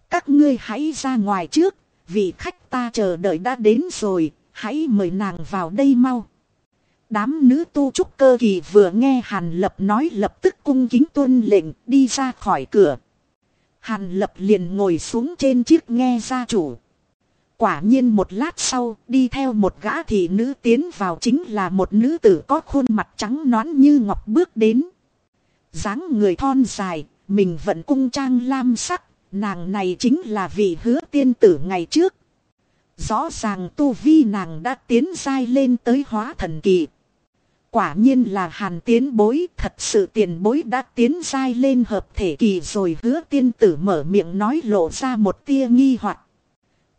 [SPEAKER 1] Các ngươi hãy ra ngoài trước, vị khách ta chờ đợi đã đến rồi, hãy mời nàng vào đây mau. Đám nữ tu trúc cơ kỳ vừa nghe Hàn Lập nói lập tức cung kính tuân lệnh đi ra khỏi cửa. Hàn Lập liền ngồi xuống trên chiếc nghe gia chủ. Quả nhiên một lát sau đi theo một gã thị nữ tiến vào chính là một nữ tử có khuôn mặt trắng nõn như ngọc bước đến. dáng người thon dài, mình vẫn cung trang lam sắc, nàng này chính là vị hứa tiên tử ngày trước. Rõ ràng tu vi nàng đã tiến dai lên tới hóa thần kỳ. Quả nhiên là hàn tiến bối, thật sự tiền bối đã tiến dai lên hợp thể kỳ rồi hứa tiên tử mở miệng nói lộ ra một tia nghi hoặc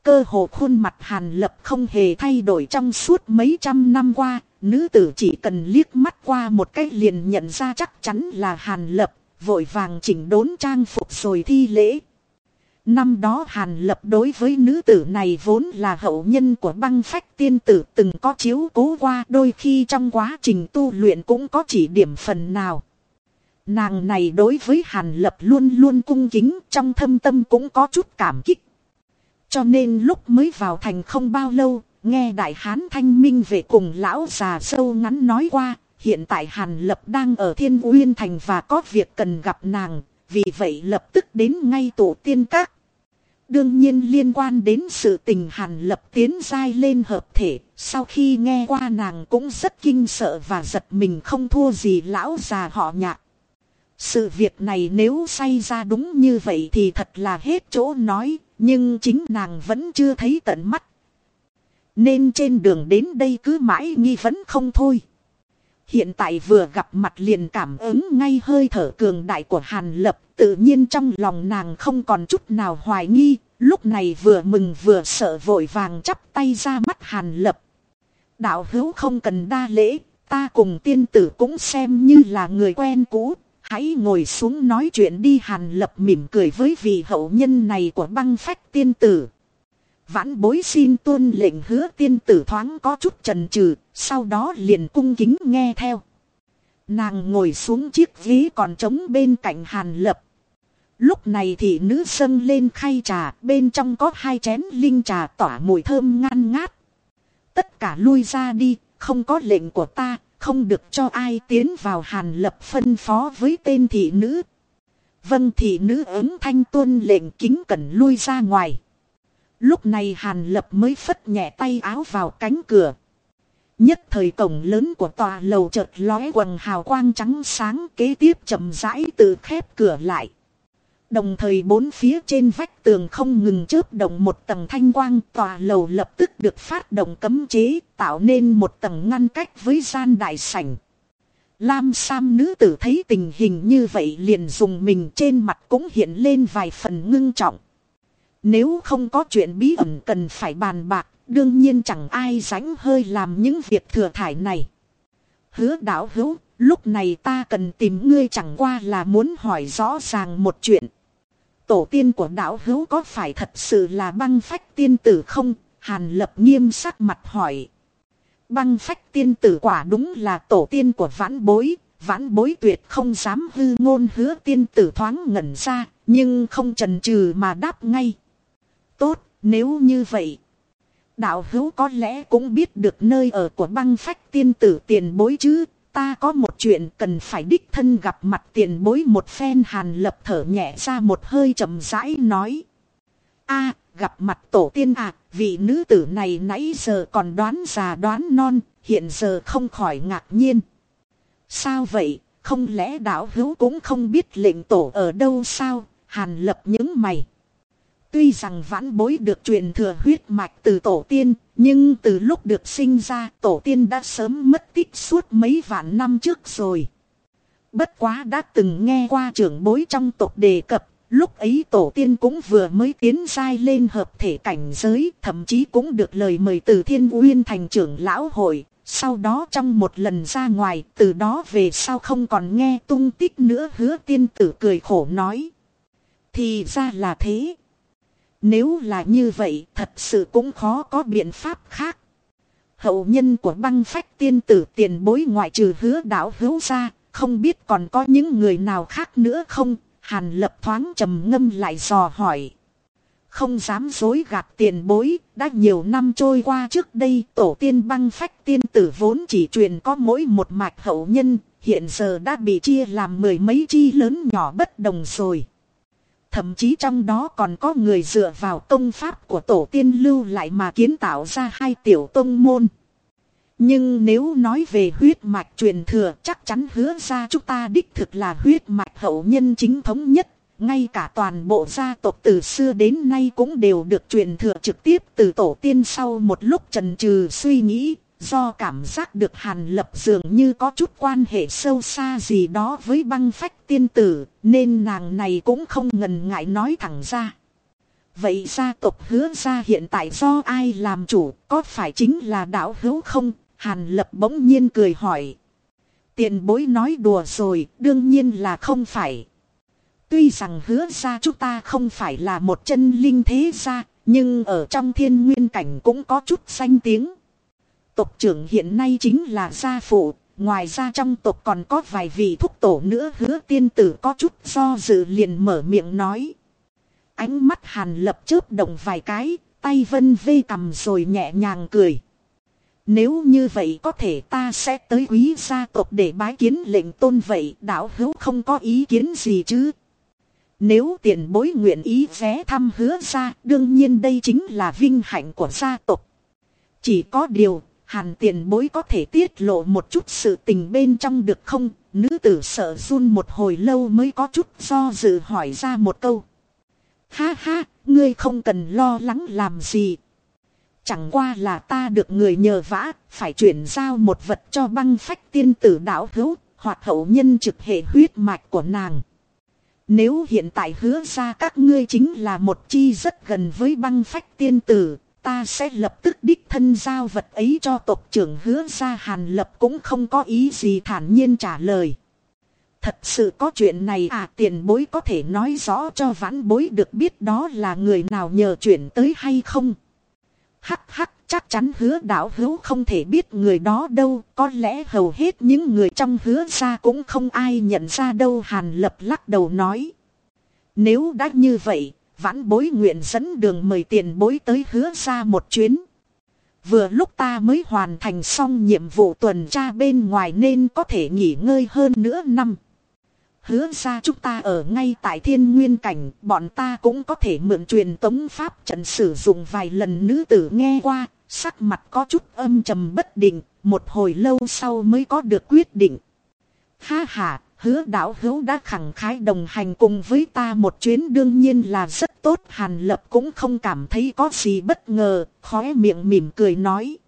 [SPEAKER 1] Cơ hồ khuôn mặt hàn lập không hề thay đổi trong suốt mấy trăm năm qua, nữ tử chỉ cần liếc mắt qua một cái liền nhận ra chắc chắn là hàn lập, vội vàng chỉnh đốn trang phục rồi thi lễ. Năm đó Hàn Lập đối với nữ tử này vốn là hậu nhân của băng phách tiên tử từng có chiếu cố qua đôi khi trong quá trình tu luyện cũng có chỉ điểm phần nào. Nàng này đối với Hàn Lập luôn luôn cung kính trong thâm tâm cũng có chút cảm kích. Cho nên lúc mới vào thành không bao lâu, nghe Đại Hán Thanh Minh về cùng lão già sâu ngắn nói qua, hiện tại Hàn Lập đang ở Thiên Uyên Thành và có việc cần gặp nàng, vì vậy lập tức đến ngay tổ tiên các. Đương nhiên liên quan đến sự tình hàn lập tiến dai lên hợp thể, sau khi nghe qua nàng cũng rất kinh sợ và giật mình không thua gì lão già họ nhạc. Sự việc này nếu xảy ra đúng như vậy thì thật là hết chỗ nói, nhưng chính nàng vẫn chưa thấy tận mắt. Nên trên đường đến đây cứ mãi nghi vấn không thôi. Hiện tại vừa gặp mặt liền cảm ứng ngay hơi thở cường đại của Hàn Lập, tự nhiên trong lòng nàng không còn chút nào hoài nghi, lúc này vừa mừng vừa sợ vội vàng chắp tay ra mắt Hàn Lập. Đạo hữu không cần đa lễ, ta cùng tiên tử cũng xem như là người quen cũ, hãy ngồi xuống nói chuyện đi Hàn Lập mỉm cười với vị hậu nhân này của băng phách tiên tử. Vãn bối xin tuân lệnh hứa tiên tử thoáng có chút trần trừ, sau đó liền cung kính nghe theo. Nàng ngồi xuống chiếc ghế còn trống bên cạnh hàn lập. Lúc này thì nữ sân lên khay trà, bên trong có hai chén linh trà tỏa mùi thơm ngan ngát. Tất cả lui ra đi, không có lệnh của ta, không được cho ai tiến vào hàn lập phân phó với tên thị nữ. Vâng thị nữ ứng thanh tuân lệnh kính cẩn lui ra ngoài. Lúc này hàn lập mới phất nhẹ tay áo vào cánh cửa. Nhất thời cổng lớn của tòa lầu chợt lóe quần hào quang trắng sáng kế tiếp chậm rãi từ khép cửa lại. Đồng thời bốn phía trên vách tường không ngừng chớp động một tầng thanh quang, tòa lầu lập tức được phát động cấm chế, tạo nên một tầng ngăn cách với gian đại sảnh. Lam Sam nữ tử thấy tình hình như vậy liền dùng mình trên mặt cũng hiện lên vài phần ngưng trọng. Nếu không có chuyện bí ẩn cần phải bàn bạc, đương nhiên chẳng ai rảnh hơi làm những việc thừa thải này. Hứa đảo hữu, lúc này ta cần tìm ngươi chẳng qua là muốn hỏi rõ ràng một chuyện. Tổ tiên của đạo hữu có phải thật sự là băng phách tiên tử không? Hàn lập nghiêm sắc mặt hỏi. Băng phách tiên tử quả đúng là tổ tiên của vãn bối. Vãn bối tuyệt không dám hư ngôn hứa tiên tử thoáng ngẩn ra. Nhưng không trần trừ mà đáp ngay. Tốt, nếu như vậy. Đạo hữu có lẽ cũng biết được nơi ở của băng phách tiên tử tiền bối chứ. Ta có một chuyện cần phải đích thân gặp mặt tiền bối một phen hàn lập thở nhẹ ra một hơi chậm rãi nói. a gặp mặt tổ tiên à, vị nữ tử này nãy giờ còn đoán già đoán non, hiện giờ không khỏi ngạc nhiên. Sao vậy, không lẽ đạo hữu cũng không biết lệnh tổ ở đâu sao, hàn lập những mày. Tuy rằng vãn bối được truyền thừa huyết mạch từ tổ tiên, nhưng từ lúc được sinh ra tổ tiên đã sớm mất tích suốt mấy vạn năm trước rồi. Bất quá đã từng nghe qua trưởng bối trong tộc đề cập, lúc ấy tổ tiên cũng vừa mới tiến giai lên hợp thể cảnh giới, thậm chí cũng được lời mời từ thiên uyên thành trưởng lão hội. Sau đó trong một lần ra ngoài, từ đó về sau không còn nghe tung tích nữa hứa tiên tử cười khổ nói. Thì ra là thế. Nếu là như vậy thật sự cũng khó có biện pháp khác. Hậu nhân của băng phách tiên tử tiền bối ngoại trừ hứa đảo hữu ra, không biết còn có những người nào khác nữa không? Hàn lập thoáng trầm ngâm lại dò hỏi. Không dám dối gạt tiền bối, đã nhiều năm trôi qua trước đây tổ tiên băng phách tiên tử vốn chỉ truyền có mỗi một mạch hậu nhân, hiện giờ đã bị chia làm mười mấy chi lớn nhỏ bất đồng rồi. Thậm chí trong đó còn có người dựa vào công pháp của tổ tiên lưu lại mà kiến tạo ra hai tiểu tông môn. Nhưng nếu nói về huyết mạch truyền thừa, chắc chắn hứa ra chúng ta đích thực là huyết mạch hậu nhân chính thống nhất. Ngay cả toàn bộ gia tộc từ xưa đến nay cũng đều được truyền thừa trực tiếp từ tổ tiên sau một lúc trần trừ suy nghĩ. Do cảm giác được hàn lập dường như có chút quan hệ sâu xa gì đó với băng phách tiên tử, nên nàng này cũng không ngần ngại nói thẳng ra. Vậy gia tộc hứa ra hiện tại do ai làm chủ, có phải chính là đạo hữu không? Hàn lập bỗng nhiên cười hỏi. Tiền bối nói đùa rồi, đương nhiên là không phải. Tuy rằng hứa ra chúng ta không phải là một chân linh thế gia, nhưng ở trong thiên nguyên cảnh cũng có chút danh tiếng tộc trưởng hiện nay chính là gia phụ, ngoài ra trong tộc còn có vài vị thúc tổ nữa hứa tiên tử có chút do dự liền mở miệng nói. Ánh mắt hàn lập chớp động vài cái, tay vân vê cầm rồi nhẹ nhàng cười. Nếu như vậy có thể ta sẽ tới quý gia tộc để bái kiến lệnh tôn vậy đạo hữu không có ý kiến gì chứ. Nếu tiền bối nguyện ý vé thăm hứa ra đương nhiên đây chính là vinh hạnh của gia tộc. Chỉ có điều Hàn tiền bối có thể tiết lộ một chút sự tình bên trong được không? Nữ tử sợ run một hồi lâu mới có chút do dự hỏi ra một câu. Ha ha, ngươi không cần lo lắng làm gì. Chẳng qua là ta được người nhờ vã, phải chuyển giao một vật cho băng phách tiên tử đạo hữu, hoặc hậu nhân trực hệ huyết mạch của nàng. Nếu hiện tại hứa ra các ngươi chính là một chi rất gần với băng phách tiên tử, Ta sẽ lập tức đích thân giao vật ấy cho tộc trưởng hứa ra hàn lập cũng không có ý gì thản nhiên trả lời. Thật sự có chuyện này à tiền bối có thể nói rõ cho vãn bối được biết đó là người nào nhờ chuyển tới hay không. Hắc hắc chắc chắn hứa đạo hữu không thể biết người đó đâu. Có lẽ hầu hết những người trong hứa ra cũng không ai nhận ra đâu. Hàn lập lắc đầu nói. Nếu đã như vậy, vãn bối nguyện dẫn đường mời tiền bối tới hứa ra một chuyến. Vừa lúc ta mới hoàn thành xong nhiệm vụ tuần tra bên ngoài nên có thể nghỉ ngơi hơn nữa năm. Hứa ra chúng ta ở ngay tại thiên nguyên cảnh, bọn ta cũng có thể mượn truyền tống pháp trận sử dụng vài lần nữ tử nghe qua, sắc mặt có chút âm trầm bất định, một hồi lâu sau mới có được quyết định. Ha ha, hứa đạo hữu đã khẳng khái đồng hành cùng với ta một chuyến đương nhiên là rất tốt. Hàn lập cũng không cảm thấy có gì bất ngờ, khóe miệng mỉm cười nói.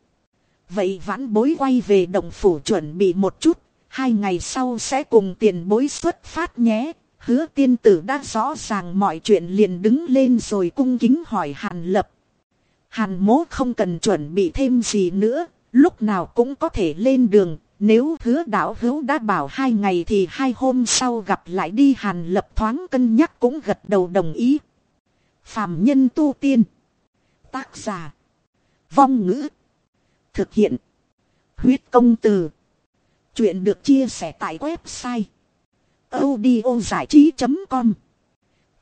[SPEAKER 1] Vậy vãn bối quay về đồng phủ chuẩn bị một chút, hai ngày sau sẽ cùng tiền bối xuất phát nhé. Hứa tiên tử đã rõ ràng mọi chuyện liền đứng lên rồi cung kính hỏi Hàn lập. Hàn mố không cần chuẩn bị thêm gì nữa, lúc nào cũng có thể lên đường, nếu hứa đạo hữu đã bảo hai ngày thì hai hôm sau gặp lại đi hàn lập thoáng cân nhắc cũng gật đầu đồng ý. Phạm nhân tu tiên. Tác giả. Vong ngữ. Thực hiện. Huyết công từ. Chuyện được chia sẻ tại website. audio trí.com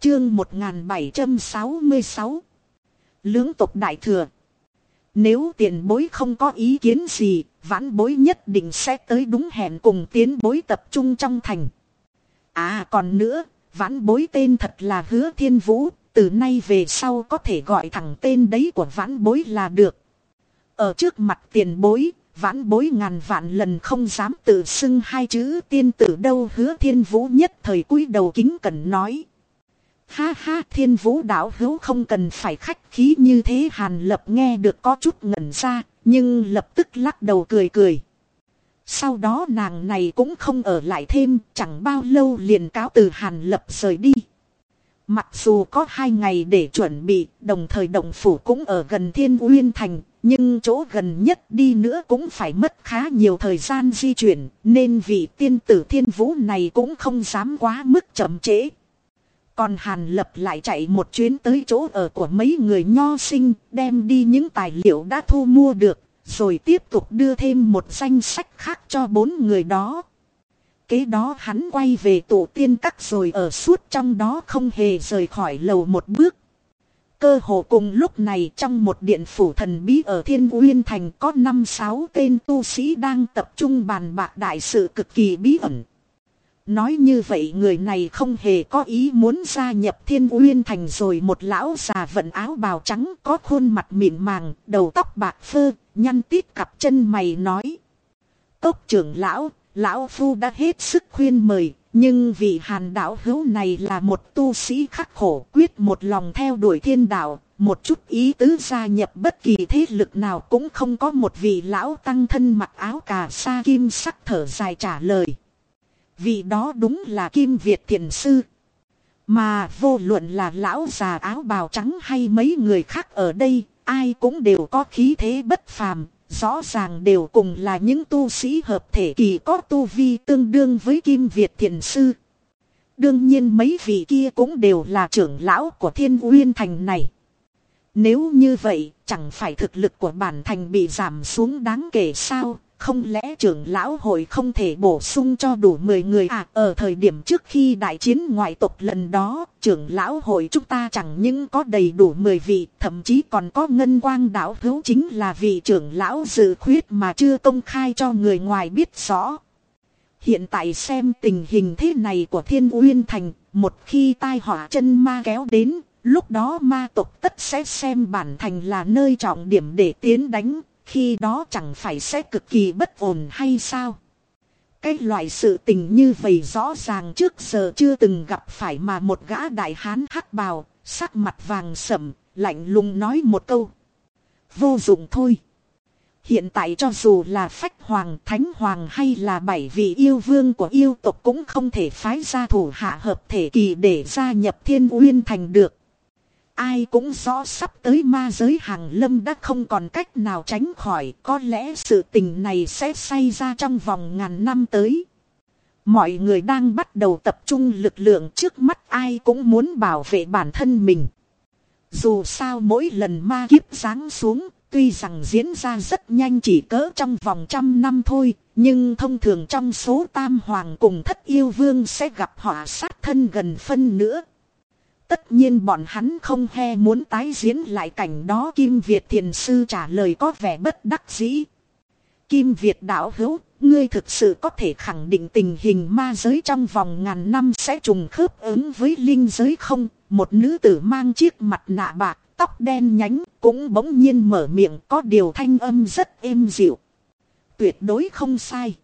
[SPEAKER 1] Chương 1766 Lưỡng tục đại thừa nếu tiền bối không có ý kiến gì, vãn bối nhất định sẽ tới đúng hẹn cùng tiến bối tập trung trong thành. À còn nữa, vãn bối tên thật là hứa thiên vũ, từ nay về sau có thể gọi thẳng tên đấy của vãn bối là được. Ở trước mặt tiền bối, vãn bối ngàn vạn lần không dám tự xưng hai chữ tiên tử đâu hứa thiên vũ nhất thời cúi đầu kính cẩn nói. Ha ha thiên vũ đạo hữu không cần phải khách khí như thế hàn lập nghe được có chút ngẩn ra, nhưng lập tức lắc đầu cười cười. Sau đó nàng này cũng không ở lại thêm, chẳng bao lâu liền cáo từ hàn lập rời đi. Mặc dù có hai ngày để chuẩn bị, đồng thời động phủ cũng ở gần thiên uyên thành, nhưng chỗ gần nhất đi nữa cũng phải mất khá nhiều thời gian di chuyển, nên vị tiên tử thiên vũ này cũng không dám quá mức chậm trễ. Còn Hàn Lập lại chạy một chuyến tới chỗ ở của mấy người nho sinh, đem đi những tài liệu đã thu mua được, rồi tiếp tục đưa thêm một danh sách khác cho bốn người đó. Kế đó hắn quay về tổ tiên các rồi ở suốt trong đó không hề rời khỏi lầu một bước. Cơ hồ cùng lúc này trong một điện phủ thần bí ở Thiên Uyên Thành có 5-6 tên tu sĩ đang tập trung bàn bạc đại sự cực kỳ bí ẩn. Nói như vậy người này không hề có ý muốn gia nhập thiên uyên thành rồi một lão già vận áo bào trắng có khuôn mặt mịn màng, đầu tóc bạc phơ, nhăn tít cặp chân mày nói. Cốc trưởng lão, lão phu đã hết sức khuyên mời, nhưng vị hàn đạo hữu này là một tu sĩ khắc khổ quyết một lòng theo đuổi thiên đạo, một chút ý tứ gia nhập bất kỳ thế lực nào cũng không có một vị lão tăng thân mặc áo cà sa kim sắc thở dài trả lời vì đó đúng là Kim Việt thiền sư. Mà vô luận là lão già áo bào trắng hay mấy người khác ở đây, ai cũng đều có khí thế bất phàm, rõ ràng đều cùng là những tu sĩ hợp thể kỳ có tu vi tương đương với Kim Việt thiền sư. Đương nhiên mấy vị kia cũng đều là trưởng lão của thiên uyên thành này. Nếu như vậy, chẳng phải thực lực của bản thành bị giảm xuống đáng kể sao, không lẽ trưởng lão hội không thể bổ sung cho đủ 10 người à? Ở thời điểm trước khi đại chiến ngoại tộc lần đó, trưởng lão hội chúng ta chẳng những có đầy đủ 10 vị, thậm chí còn có ngân quang đạo hữu chính là vị trưởng lão dự khuyết mà chưa công khai cho người ngoài biết rõ. Hiện tại xem tình hình thế này của Thiên Uyên Thành, một khi tai họa chân ma kéo đến, lúc đó ma tộc tất sẽ xem bản thành là nơi trọng điểm để tiến đánh, khi đó chẳng phải sẽ cực kỳ bất ổn hay sao? Cái loại sự tình như vậy rõ ràng trước giờ chưa từng gặp phải mà một gã đại hán hắc bào, sắc mặt vàng sẩm, lạnh lùng nói một câu. Vô dụng thôi. Hiện tại cho dù là phách hoàng, thánh hoàng hay là bảy vị yêu vương của yêu tộc cũng không thể phái ra thủ hạ hợp thể kỳ để gia nhập thiên uyên thành được. Ai cũng rõ sắp tới ma giới hàng lâm đã không còn cách nào tránh khỏi, có lẽ sự tình này sẽ xảy ra trong vòng ngàn năm tới. Mọi người đang bắt đầu tập trung lực lượng trước mắt ai cũng muốn bảo vệ bản thân mình. Dù sao mỗi lần ma kiếp giáng xuống, Tuy rằng diễn ra rất nhanh chỉ cỡ trong vòng trăm năm thôi, nhưng thông thường trong số tam hoàng cùng thất yêu vương sẽ gặp họa sát thân gần phân nữa. Tất nhiên bọn hắn không he muốn tái diễn lại cảnh đó Kim Việt thiền sư trả lời có vẻ bất đắc dĩ. Kim Việt đạo hữu, ngươi thực sự có thể khẳng định tình hình ma giới trong vòng ngàn năm sẽ trùng khớp ứng với linh giới không? Một nữ tử mang chiếc mặt nạ bạc, tóc đen nhánh, cũng bỗng nhiên mở miệng có điều thanh âm rất êm dịu. Tuyệt đối không sai.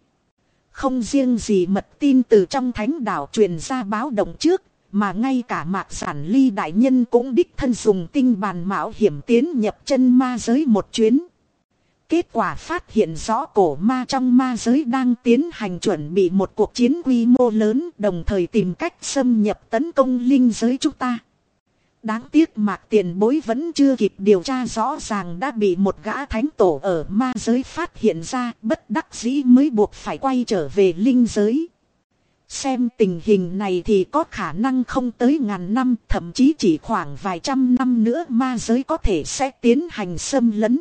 [SPEAKER 1] Không riêng gì mật tin từ trong thánh đảo truyền ra báo động trước, mà ngay cả mạc sản ly đại nhân cũng đích thân dùng tinh bàn mạo hiểm tiến nhập chân ma giới một chuyến. Kết quả phát hiện rõ cổ ma trong ma giới đang tiến hành chuẩn bị một cuộc chiến quy mô lớn, đồng thời tìm cách xâm nhập tấn công linh giới chúng ta. Đáng tiếc mạc tiền bối vẫn chưa kịp điều tra rõ ràng đã bị một gã thánh tổ ở ma giới phát hiện ra, bất đắc dĩ mới buộc phải quay trở về linh giới. Xem tình hình này thì có khả năng không tới ngàn năm thậm chí chỉ khoảng vài trăm năm nữa ma giới có thể sẽ tiến hành xâm lấn.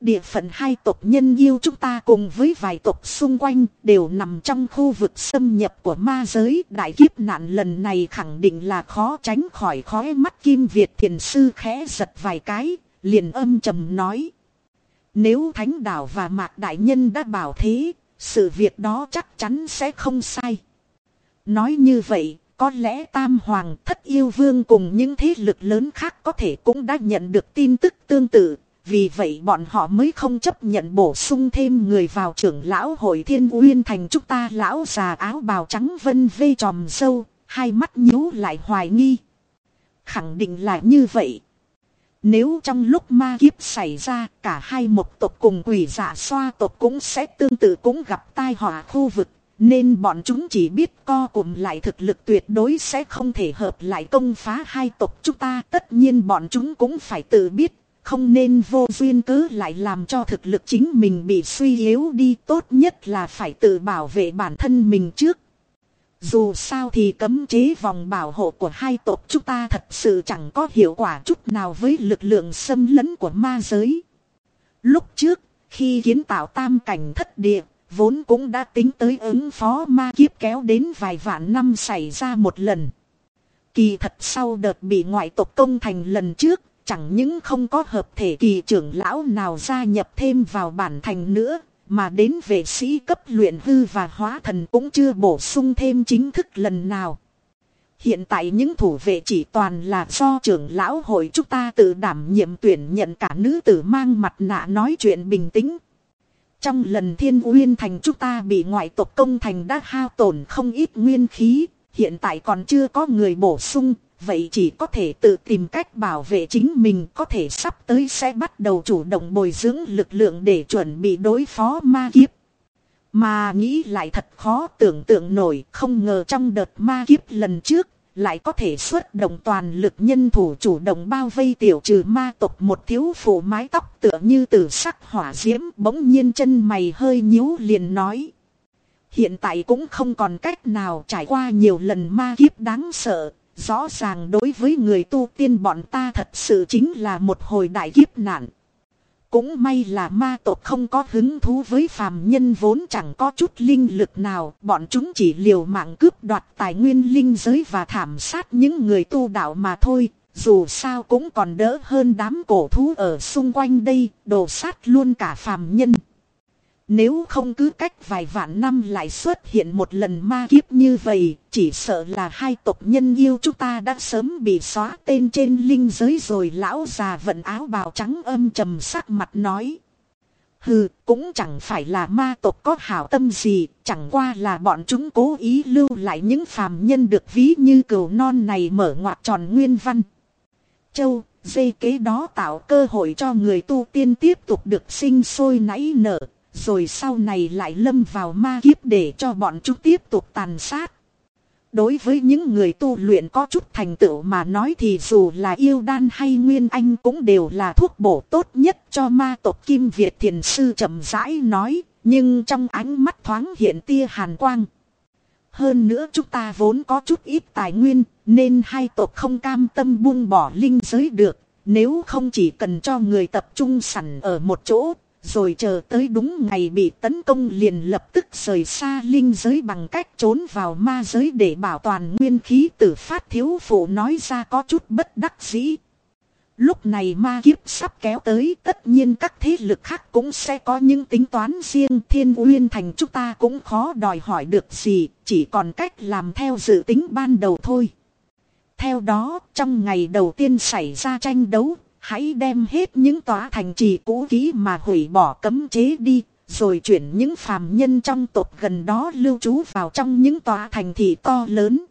[SPEAKER 1] Địa phận hai tộc nhân yêu chúng ta cùng với vài tộc xung quanh đều nằm trong khu vực xâm nhập của ma giới. Đại kiếp nạn lần này khẳng định là khó tránh khỏi khói mắt Kim Việt thiền sư khẽ giật vài cái, liền âm trầm nói. Nếu Thánh Đạo và Mạc Đại Nhân đã bảo thế, sự việc đó chắc chắn sẽ không sai. Nói như vậy, có lẽ Tam Hoàng Thất Yêu Vương cùng những thế lực lớn khác có thể cũng đã nhận được tin tức tương tự, vì vậy bọn họ mới không chấp nhận bổ sung thêm người vào trưởng lão hội thiên uyên thành chúng ta lão già áo bào trắng vân vê tròm sâu, hai mắt nhíu lại hoài nghi. Khẳng định là như vậy. Nếu trong lúc ma kiếp xảy ra cả hai một tộc cùng quỷ giả xoa tộc cũng sẽ tương tự cũng gặp tai họa khu vực. Nên bọn chúng chỉ biết co cụm lại thực lực tuyệt đối sẽ không thể hợp lại công phá hai tộc chúng ta. Tất nhiên bọn chúng cũng phải tự biết không nên vô duyên cứ lại làm cho thực lực chính mình bị suy yếu đi tốt nhất là phải tự bảo vệ bản thân mình trước. Dù sao thì cấm chế vòng bảo hộ của hai tộc chúng ta thật sự chẳng có hiệu quả chút nào với lực lượng xâm lấn của ma giới. Lúc trước, khi kiến tạo tam cảnh thất địa, vốn cũng đã tính tới ứng phó ma kiếp kéo đến vài vạn năm xảy ra một lần. Kỳ thật sau đợt bị ngoại tộc công thành lần trước, Chẳng những không có hợp thể kỳ trưởng lão nào gia nhập thêm vào bản thành nữa, mà đến vệ sĩ cấp luyện hư và hóa thần cũng chưa bổ sung thêm chính thức lần nào. Hiện tại những thủ vệ chỉ toàn là do trưởng lão hội chúng ta tự đảm nhiệm tuyển nhận cả nữ tử mang mặt nạ nói chuyện bình tĩnh. Trong lần thiên uyên thành chúng ta bị ngoại tộc công thành đã hao tổn không ít nguyên khí, hiện tại còn chưa có người bổ sung, vậy chỉ có thể tự tìm cách bảo vệ chính mình có thể sắp tới sẽ bắt đầu chủ động bồi dưỡng lực lượng để chuẩn bị đối phó ma kiếp. Mà nghĩ lại thật khó tưởng tượng nổi không ngờ trong đợt ma kiếp lần trước lại có thể xuất động toàn lực nhân thủ chủ động bao vây tiểu trừ ma tộc một thiếu phụ mái tóc tựa như từ sắc hỏa diễm bỗng nhiên chân mày hơi nhíu liền nói. Hiện tại cũng không còn cách nào trải qua nhiều lần ma kiếp đáng sợ, Rõ ràng đối với người tu tiên bọn ta thật sự chính là một hồi đại kiếp nạn. Cũng may là ma tộc không có hứng thú với phàm nhân vốn chẳng có chút linh lực nào, bọn chúng chỉ liều mạng cướp đoạt tài nguyên linh giới và thảm sát những người tu đạo mà thôi, dù sao cũng còn đỡ hơn đám cổ thú ở xung quanh đây, đồ sát luôn cả phàm nhân. Nếu không cứ cách vài vạn năm lại xuất hiện một lần ma kiếp như vậy, chỉ sợ là hai tộc nhân yêu chúng ta đã sớm bị xóa tên trên linh giới rồi lão già vận áo bào trắng âm trầm sắc mặt nói. Hừ, cũng chẳng phải là ma tộc có hảo tâm gì, chẳng qua là bọn chúng cố ý lưu lại những phàm nhân được ví như cừu non này mở ngoặt tròn nguyên văn. Châu, dây kế đó tạo cơ hội cho người tu tiên tiếp tục được sinh sôi nảy nở, rồi sau này lại lâm vào ma kiếp để cho bọn chúng tiếp tục tàn sát. Đối với những người tu luyện có chút thành tựu mà nói thì dù là yêu đan hay nguyên anh cũng đều là thuốc bổ tốt nhất cho ma tộc Kim Việt thiền sư chậm rãi nói, nhưng trong ánh mắt thoáng hiện tia hàn quang. Hơn nữa chúng ta vốn có chút ít tài nguyên, nên hai tộc không cam tâm buông bỏ linh giới được, nếu không chỉ cần cho người tập trung sẵn ở một chỗ, rồi chờ tới đúng ngày bị tấn công liền lập tức rời xa linh giới bằng cách trốn vào ma giới để bảo toàn nguyên khí tử phát thiếu phụ nói ra có chút bất đắc dĩ. Lúc này ma kiếp sắp kéo tới tất nhiên các thế lực khác cũng sẽ có những tính toán riêng thiên uyên thành chúng ta cũng khó đòi hỏi được gì, chỉ còn cách làm theo dự tính ban đầu thôi. Theo đó, trong ngày đầu tiên xảy ra tranh đấu, hãy đem hết những tòa thành trì cũ kỹ mà hủy bỏ cấm chế đi, rồi chuyển những phàm nhân trong tộc gần đó lưu trú vào trong những tòa thành thị to lớn.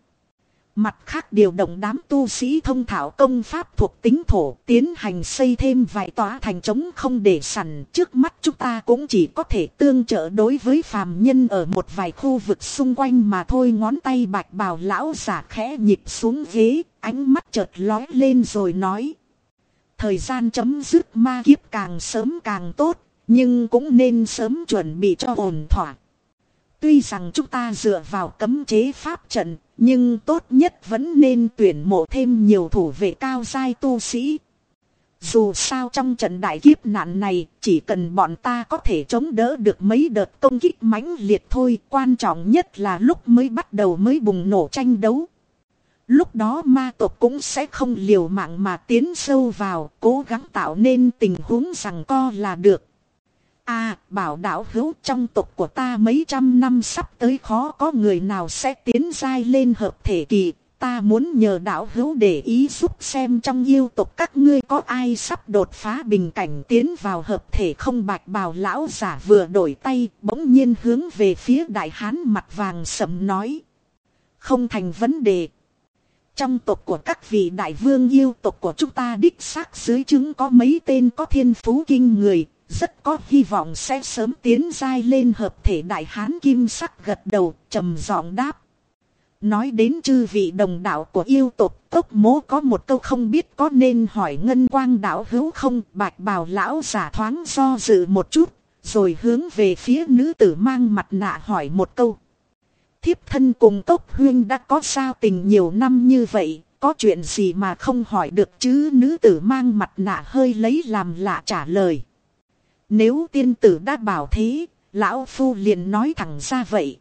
[SPEAKER 1] Mặt khác điều động đám tu sĩ thông thảo công pháp thuộc tính thổ tiến hành xây thêm vài tòa thành trống không để sẵn trước mắt chúng ta cũng chỉ có thể tương trợ đối với phàm nhân ở một vài khu vực xung quanh mà thôi ngón tay bạch bào lão giả khẽ nhịp xuống ghế ánh mắt chợt lói lên rồi nói. Thời gian chấm dứt ma kiếp càng sớm càng tốt nhưng cũng nên sớm chuẩn bị cho ổn thỏa. Tuy rằng chúng ta dựa vào cấm chế pháp trận nhưng tốt nhất vẫn nên tuyển mộ thêm nhiều thủ vệ cao giai tu sĩ. Dù sao trong trận đại kiếp nạn này, chỉ cần bọn ta có thể chống đỡ được mấy đợt công kích mãnh liệt thôi, quan trọng nhất là lúc mới bắt đầu mới bùng nổ tranh đấu. Lúc đó ma tộc cũng sẽ không liều mạng mà tiến sâu vào, cố gắng tạo nên tình huống rằng co là được. À, bảo đạo hữu trong tộc của ta mấy trăm năm sắp tới khó có người nào sẽ tiến giai lên hợp thể kỳ. Ta muốn nhờ đạo hữu để ý giúp xem trong yêu tộc các ngươi có ai sắp đột phá bình cảnh tiến vào hợp thể không bạch bào lão giả vừa đổi tay bỗng nhiên hướng về phía đại hán mặt vàng sầm nói. Không thành vấn đề. Trong tộc của các vị đại vương yêu tộc của chúng ta đích xác dưới chứng có mấy tên có thiên phú kinh người, rất có hy vọng sẽ sớm tiến giai lên hợp thể đại hán kim sắc gật đầu, trầm giọng đáp. Nói đến chư vị đồng đạo của yêu tộc, tốc mố có một câu không biết có nên hỏi ngân quang đạo hữu không, bạch bào lão giả thoáng do dự một chút, rồi hướng về phía nữ tử mang mặt nạ hỏi một câu. Thiếp thân cùng tốc huyên đã có sao tình nhiều năm như vậy, có chuyện gì mà không hỏi được chứ nữ tử mang mặt nạ hơi lấy làm lạ trả lời. Nếu tiên tử đã bảo thế, lão phu liền nói thẳng ra vậy.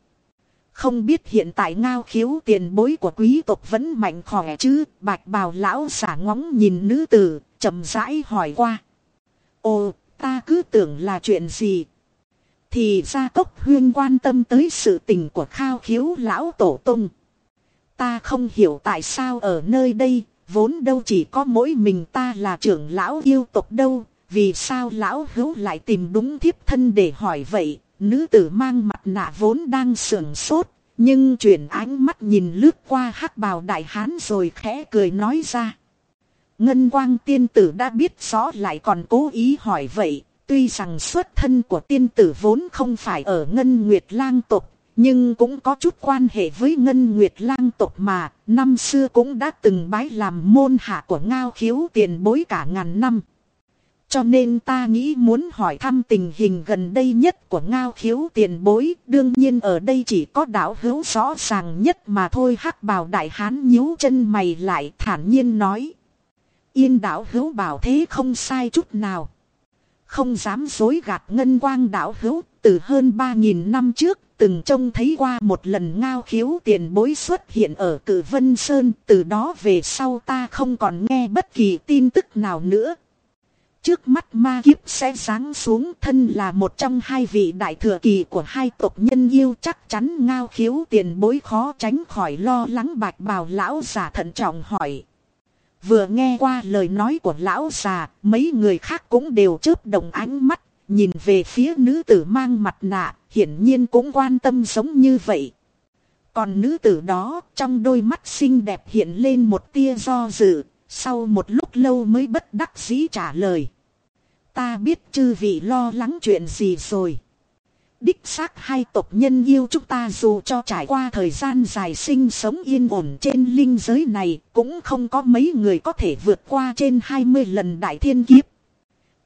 [SPEAKER 1] Không biết hiện tại ngao khiếu tiền bối của quý tộc vẫn mạnh khỏe chứ, bạch bào lão xả ngóng nhìn nữ tử, chậm rãi hỏi qua. Ồ, ta cứ tưởng là chuyện gì? Thì gia cốc huyên quan tâm tới sự tình của khao khiếu lão tổ tung. Ta không hiểu tại sao ở nơi đây, vốn đâu chỉ có mỗi mình ta là trưởng lão yêu tộc đâu, vì sao lão hữu lại tìm đúng thiếp thân để hỏi vậy? Nữ tử mang mặt nạ vốn đang sưởng sốt. Nhưng chuyển ánh mắt nhìn lướt qua hắc bào đại hán rồi khẽ cười nói ra. Ngân quang tiên tử đã biết rõ lại còn cố ý hỏi vậy. Tuy rằng xuất thân của tiên tử vốn không phải ở Ngân Nguyệt lang tộc. Nhưng cũng có chút quan hệ với Ngân Nguyệt lang tộc mà. Năm xưa cũng đã từng bái làm môn hạ của ngao khiếu tiền bối cả ngàn năm. Cho nên ta nghĩ muốn hỏi thăm tình hình gần đây nhất của ngao khiếu tiền bối. Đương nhiên ở đây chỉ có đạo hữu rõ ràng nhất mà thôi, hắc bào đại hán nhíu chân mày lại thản nhiên nói. Yên đạo hữu bảo thế không sai chút nào. Không dám dối gạt ngân quang đạo hữu, từ hơn 3.000 năm trước, từng trông thấy qua một lần ngao khiếu tiền bối xuất hiện ở cử Vân Sơn. Từ đó về sau ta không còn nghe bất kỳ tin tức nào nữa. Trước mắt ma kiếp sẽ sáng xuống thân là một trong hai vị đại thừa kỳ của hai tộc nhân yêu chắc chắn ngao khiếu tiền bối khó tránh khỏi lo lắng bạch bào lão già thận trọng hỏi. Vừa nghe qua lời nói của lão già, mấy người khác cũng đều chớp đồng ánh mắt, nhìn về phía nữ tử mang mặt nạ, hiển nhiên cũng quan tâm giống như vậy. Còn nữ tử đó, trong đôi mắt xinh đẹp hiện lên một tia do dự, sau một lúc lâu mới bất đắc dĩ trả lời. Ta biết chư vị lo lắng chuyện gì rồi. Đích xác hai tộc nhân yêu chúng ta dù cho trải qua thời gian dài sinh sống yên ổn trên linh giới này cũng không có mấy người có thể vượt qua trên 20 lần đại thiên kiếp.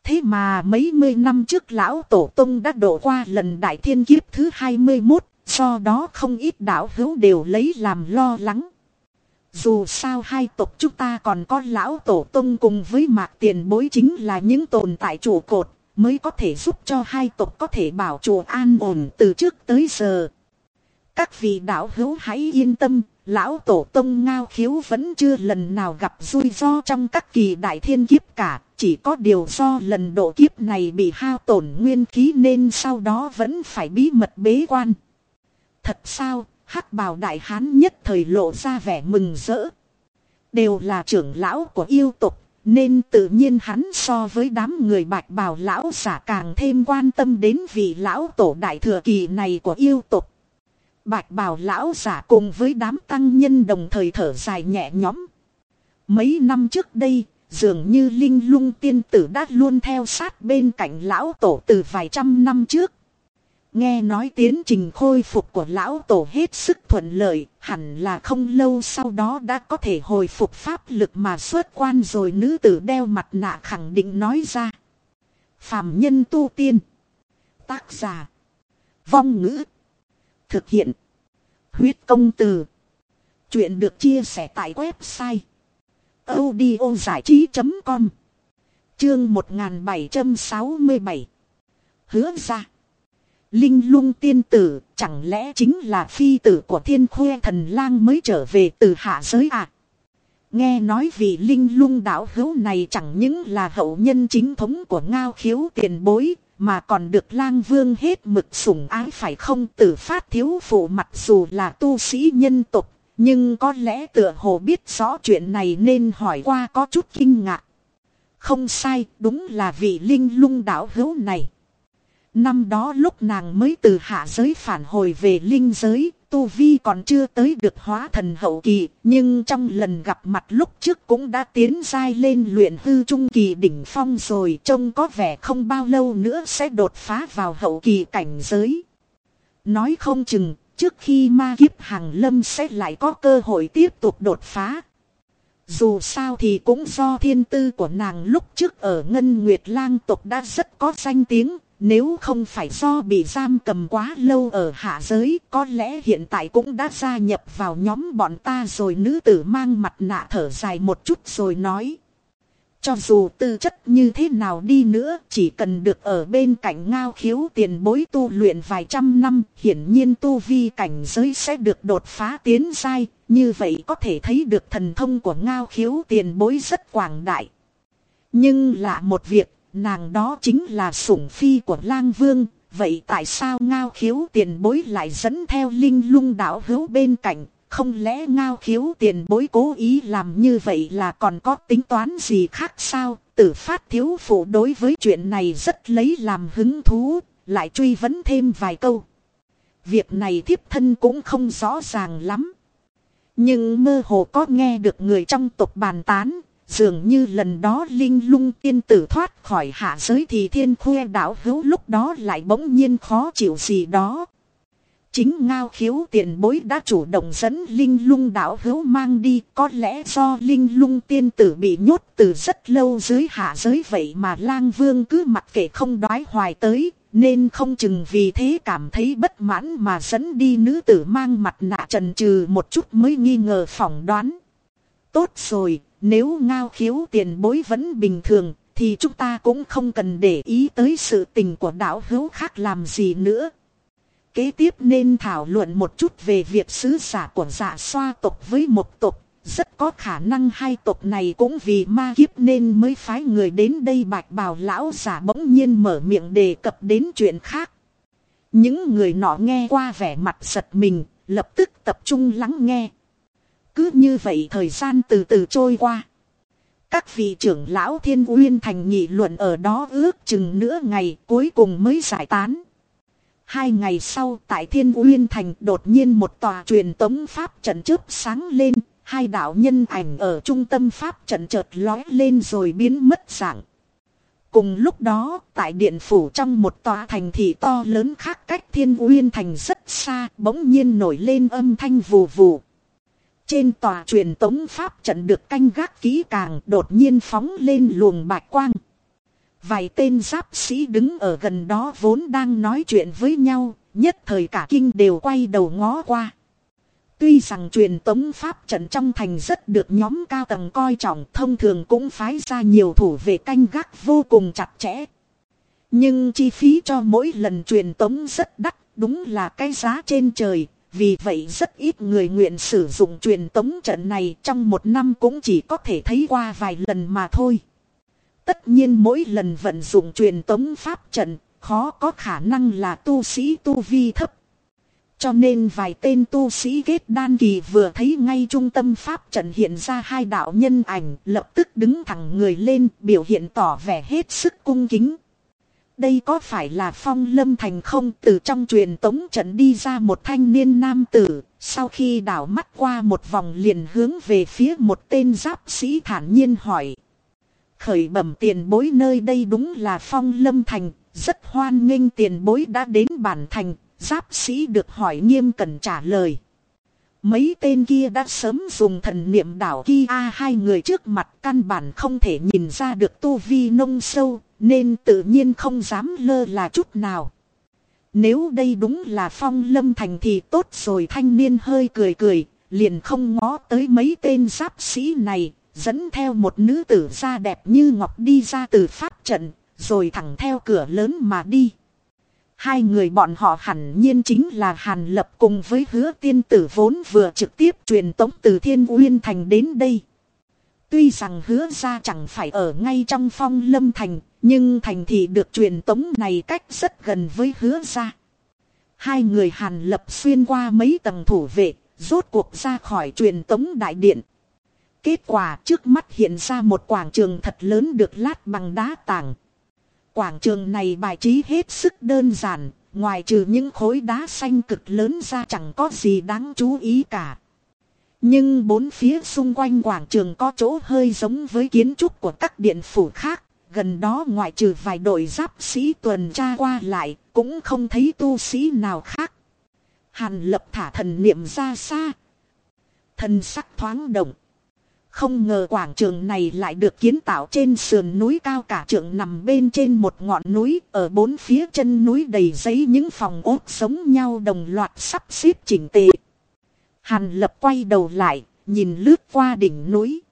[SPEAKER 1] Thế mà mấy mươi năm trước lão tổ tông đã đổ qua lần đại thiên kiếp thứ 21, do đó không ít đạo hữu đều lấy làm lo lắng. Dù sao hai tộc chúng ta còn có lão tổ tông cùng với mạc tiền bối chính là những tồn tại trụ cột, mới có thể giúp cho hai tộc có thể bảo chùa an ổn từ trước tới giờ. Các vị đạo hữu hãy yên tâm, lão tổ tông ngao khiếu vẫn chưa lần nào gặp rủi ro trong các kỳ đại thiên kiếp cả, chỉ có điều do lần độ kiếp này bị hao tổn nguyên khí nên sau đó vẫn phải bí mật bế quan. Thật sao, hắc bào đại hán nhất thời lộ ra vẻ mừng rỡ. Đều là trưởng lão của yêu tục, nên tự nhiên hắn so với đám người bạch bào lão giả càng thêm quan tâm đến vị lão tổ đại thừa kỳ này của yêu tục. Bạch bào lão giả cùng với đám tăng nhân đồng thời thở dài nhẹ nhõm. Mấy năm trước đây, dường như linh lung tiên tử đã luôn theo sát bên cạnh lão tổ từ vài trăm năm trước. Nghe nói tiến trình khôi phục của lão tổ hết sức thuận lợi, hẳn là không lâu sau đó đã có thể hồi phục pháp lực mà xuất quan rồi nữ tử đeo mặt nạ khẳng định nói ra. Phạm nhân tu tiên. Tác giả. Vong ngữ. Thực hiện. Huyết công từ. Chuyện được chia sẻ tại website. audiozảichí.com Chương 1767 Hứa ra. Linh lung tiên tử, chẳng lẽ chính là phi tử của thiên khuê thần lang mới trở về từ hạ giới à? Nghe nói vị linh lung đạo hữu này chẳng những là hậu nhân chính thống của ngao khiếu tiền bối, mà còn được lang vương hết mực sủng ái phải không tử phát thiếu phụ mặc dù là tu sĩ nhân tục, nhưng có lẽ tựa hồ biết rõ chuyện này nên hỏi qua có chút kinh ngạc. Không sai, đúng là vị linh lung đạo hữu này. Năm đó lúc nàng mới từ hạ giới phản hồi về linh giới, Tu Vi còn chưa tới được hóa thần hậu kỳ, nhưng trong lần gặp mặt lúc trước cũng đã tiến dai lên luyện hư trung kỳ đỉnh phong rồi, trông có vẻ không bao lâu nữa sẽ đột phá vào hậu kỳ cảnh giới. Nói không chừng, trước khi ma kiếp hàng lâm sẽ lại có cơ hội tiếp tục đột phá. Dù sao thì cũng do thiên tư của nàng lúc trước ở Ngân Nguyệt Lang tộc đã rất có danh tiếng, nếu không phải do bị giam cầm quá lâu ở hạ giới, có lẽ hiện tại cũng đã gia nhập vào nhóm bọn ta rồi nữ tử mang mặt nạ thở dài một chút rồi nói. Cho dù tư chất như thế nào đi nữa, chỉ cần được ở bên cạnh ngao khiếu tiền bối tu luyện vài trăm năm, hiển nhiên tu vi cảnh giới sẽ được đột phá tiến sai, như vậy có thể thấy được thần thông của ngao khiếu tiền bối rất quảng đại. Nhưng là một việc, nàng đó chính là sủng phi của lang vương, vậy tại sao ngao khiếu tiền bối lại dẫn theo linh lung đạo hữu bên cạnh, không lẽ ngao khiếu tiền bối cố ý làm như vậy là còn có tính toán gì khác sao, tử phát thiếu phụ đối với chuyện này rất lấy làm hứng thú, lại truy vấn thêm vài câu. Việc này thiếp thân cũng không rõ ràng lắm. Nhưng mơ hồ có nghe được người trong tộc bàn tán, Dường như lần đó linh lung tiên tử thoát khỏi hạ giới thì thiên khuê đảo hữu lúc đó lại bỗng nhiên khó chịu gì đó. Chính ngao khiếu tiền bối đã chủ động dẫn linh lung đạo hữu mang đi có lẽ do linh lung tiên tử bị nhốt từ rất lâu dưới hạ giới vậy mà lang vương cứ mặc kệ không đoái hoài tới nên không chừng vì thế cảm thấy bất mãn mà dẫn đi nữ tử mang mặt nạ trần trừ một chút mới nghi ngờ phỏng đoán. Tốt rồi, nếu ngao khiếu tiền bối vẫn bình thường, thì chúng ta cũng không cần để ý tới sự tình của đạo hữu khác làm gì nữa. Kế tiếp nên thảo luận một chút về việc sứ giả của dạ xoa tộc với một tộc. Rất có khả năng hai tộc này cũng vì ma kiếp nên mới phái người đến đây bạch bào lão giả bỗng nhiên mở miệng đề cập đến chuyện khác. Những người nọ nghe qua vẻ mặt giật mình, lập tức tập trung lắng nghe. Cứ như vậy thời gian từ từ trôi qua. Các vị trưởng lão thiên uyên thành nghị luận ở đó ước chừng nửa ngày cuối cùng mới giải tán. Hai ngày sau tại thiên uyên thành đột nhiên một tòa truyền tống pháp trận chớp sáng lên. Hai đạo nhân ảnh ở trung tâm pháp trận chợt lói lên rồi biến mất dạng. Cùng lúc đó, tại điện phủ trong một tòa thành thị to lớn khác cách thiên uyên thành rất xa, bỗng nhiên nổi lên âm thanh vù vù. Trên tòa truyền tống pháp trận được canh gác kỹ càng đột nhiên phóng lên luồng bạch quang. Vài tên giáp sĩ đứng ở gần đó vốn đang nói chuyện với nhau, nhất thời cả kinh đều quay đầu ngó qua. Tuy rằng truyền tống pháp trận trong thành rất được nhóm cao tầng coi trọng thông thường cũng phái ra nhiều thủ về canh gác vô cùng chặt chẽ. Nhưng chi phí cho mỗi lần truyền tống rất đắt, đúng là cái giá trên trời. Vì vậy rất ít người nguyện sử dụng truyền tống trận này trong một năm cũng chỉ có thể thấy qua vài lần mà thôi. Tất nhiên mỗi lần vận dụng truyền tống pháp trận, khó có khả năng là tu sĩ tu vi thấp. Cho nên vài tên tu sĩ kết đan kỳ vừa thấy ngay trung tâm pháp trận hiện ra hai đạo nhân ảnh lập tức đứng thẳng người lên biểu hiện tỏ vẻ hết sức cung kính. Đây có phải là phong lâm thành không từ trong truyền tống trận đi ra một thanh niên nam tử, sau khi đảo mắt qua một vòng liền hướng về phía một tên giáp sĩ thản nhiên hỏi. Khởi bẩm tiền bối nơi đây đúng là phong lâm thành, rất hoan nghênh tiền bối đã đến bản thành, giáp sĩ được hỏi nghiêm cần trả lời. Mấy tên kia đã sớm dùng thần niệm đảo kia hai người trước mặt căn bản không thể nhìn ra được tu vi nông sâu, nên tự nhiên không dám lơ là chút nào. Nếu đây đúng là phong lâm thành thì tốt rồi thanh niên hơi cười cười, liền không ngó tới mấy tên giáp sĩ này, dẫn theo một nữ tử da đẹp như ngọc đi ra từ pháp trận, rồi thẳng theo cửa lớn mà đi. Hai người bọn họ hẳn nhiên chính là Hàn Lập cùng với hứa tiên tử vốn vừa trực tiếp truyền tống từ Thiên Uyên Thành đến đây. Tuy rằng hứa ra chẳng phải ở ngay trong phong lâm thành, nhưng thành thị được truyền tống này cách rất gần với hứa ra. Hai người Hàn Lập xuyên qua mấy tầng thủ vệ, rốt cuộc ra khỏi truyền tống đại điện. Kết quả trước mắt hiện ra một quảng trường thật lớn được lát bằng đá tảng. Quảng trường này bài trí hết sức đơn giản, ngoài trừ những khối đá xanh cực lớn ra chẳng có gì đáng chú ý cả. Nhưng bốn phía xung quanh quảng trường có chỗ hơi giống với kiến trúc của các điện phủ khác, gần đó ngoại trừ vài đội giáp sĩ tuần tra qua lại, cũng không thấy tu sĩ nào khác. Hàn lập thả thần niệm ra xa. Thần sắc thoáng động. Không ngờ quảng trường này lại được kiến tạo trên sườn núi cao cả trường nằm bên trên một ngọn núi, ở bốn phía chân núi đầy giấy những phòng ốt sống nhau đồng loạt sắp xếp chỉnh tề. Hàn lập quay đầu lại, nhìn lướt qua đỉnh núi.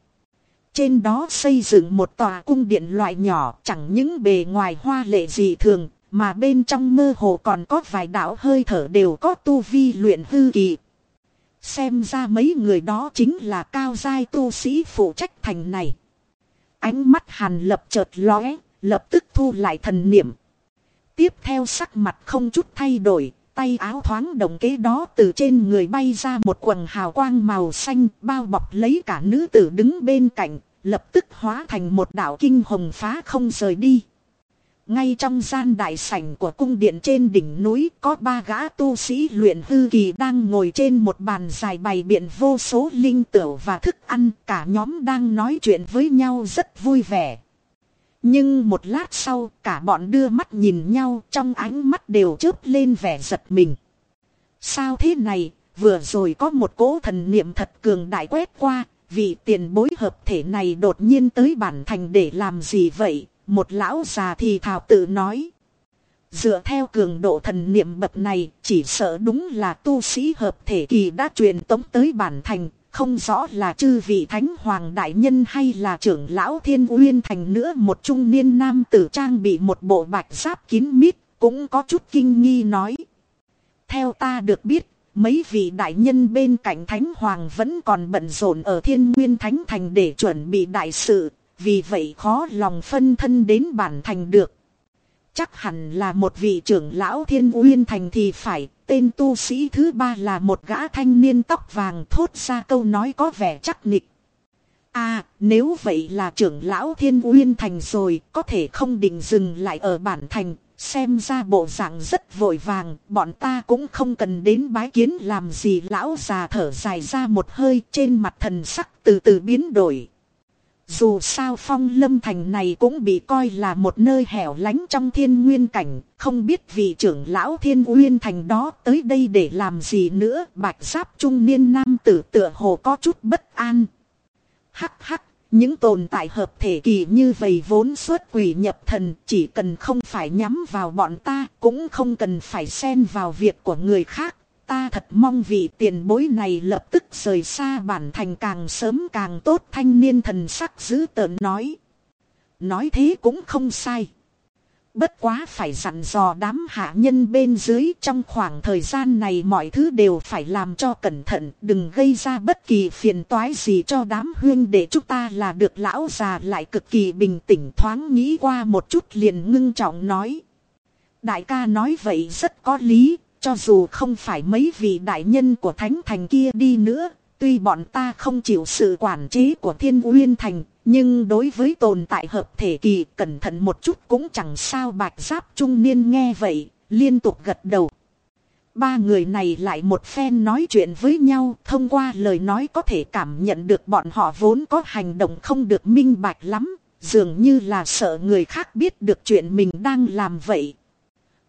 [SPEAKER 1] Trên đó xây dựng một tòa cung điện loại nhỏ chẳng những bề ngoài hoa lệ gì thường, mà bên trong mơ hồ còn có vài đạo hơi thở đều có tu vi luyện hư kỳ. Xem ra mấy người đó chính là cao giai tu sĩ phụ trách thành này. Ánh mắt hàn lập chợt lóe, lập tức thu lại thần niệm. Tiếp theo sắc mặt không chút thay đổi, tay áo thoáng đồng kế đó từ trên người bay ra một quần hào quang màu xanh bao bọc lấy cả nữ tử đứng bên cạnh, lập tức hóa thành một đạo kinh hồng phá không rời đi. Ngay trong gian đại sảnh của cung điện trên đỉnh núi có ba gã tu sĩ luyện hư kỳ đang ngồi trên một bàn dài bày biện vô số linh tửu và thức ăn. Cả nhóm đang nói chuyện với nhau rất vui vẻ. Nhưng một lát sau cả bọn đưa mắt nhìn nhau trong ánh mắt đều chớp lên vẻ giật mình. Sao thế này, vừa rồi có một cỗ thần niệm thật cường đại quét qua, vị tiền bối hợp thể này đột nhiên tới bản thành để làm gì vậy? Một lão già thì thảo tự nói. Dựa theo cường độ thần niệm bậc này, chỉ sợ đúng là tu sĩ hợp thể kỳ đã truyền tống tới bản thành, không rõ là chư vị thánh hoàng đại nhân hay là trưởng lão thiên uyên thành nữa một trung niên nam tử trang bị một bộ bạch giáp kín mít, cũng có chút kinh nghi nói. Theo ta được biết, mấy vị đại nhân bên cạnh thánh hoàng vẫn còn bận rộn ở thiên nguyên thánh thành để chuẩn bị đại sự, vì vậy khó lòng phân thân đến bản thành được. Chắc hẳn là một vị trưởng lão thiên uyên thành thì phải, tên tu sĩ thứ ba là một gã thanh niên tóc vàng thốt ra câu nói có vẻ chắc nịch. À, nếu vậy là trưởng lão thiên uyên thành rồi, có thể không định dừng lại ở bản thành, xem ra bộ dạng rất vội vàng, bọn ta cũng không cần đến bái kiến làm gì lão già thở dài ra một hơi trên mặt thần sắc từ từ biến đổi. Dù sao phong lâm thành này cũng bị coi là một nơi hẻo lánh trong thiên nguyên cảnh, không biết vị trưởng lão thiên nguyên thành đó tới đây để làm gì nữa, bạch giáp trung niên nam tử tựa hồ có chút bất an. Hắc hắc, những tồn tại hợp thể kỳ như vậy vốn xuất quỷ nhập thần, chỉ cần không phải nhắm vào bọn ta, cũng không cần phải xen vào việc của người khác, ta thật mong vị tiền bối này lập tức rời xa bản thành càng sớm càng tốt thanh niên thần sắc giữ tợn nói. Nói thế cũng không sai. Bất quá phải dặn dò đám hạ nhân bên dưới trong khoảng thời gian này mọi thứ đều phải làm cho cẩn thận, đừng gây ra bất kỳ phiền toái gì cho đám huyên để chúng ta là được lão già lại cực kỳ bình tĩnh thoáng nghĩ qua một chút liền ngưng trọng nói. Đại ca nói vậy rất có lý, cho dù không phải mấy vị đại nhân của thánh thành kia đi nữa, tuy bọn ta không chịu sự quản chế của thiên uyên thành, nhưng đối với tồn tại hợp thể kỳ cẩn thận một chút cũng chẳng sao bạch giáp trung niên nghe vậy, liên tục gật đầu. Ba người này lại một phen nói chuyện với nhau, thông qua lời nói có thể cảm nhận được bọn họ vốn có hành động không được minh bạch lắm, dường như là sợ người khác biết được chuyện mình đang làm vậy.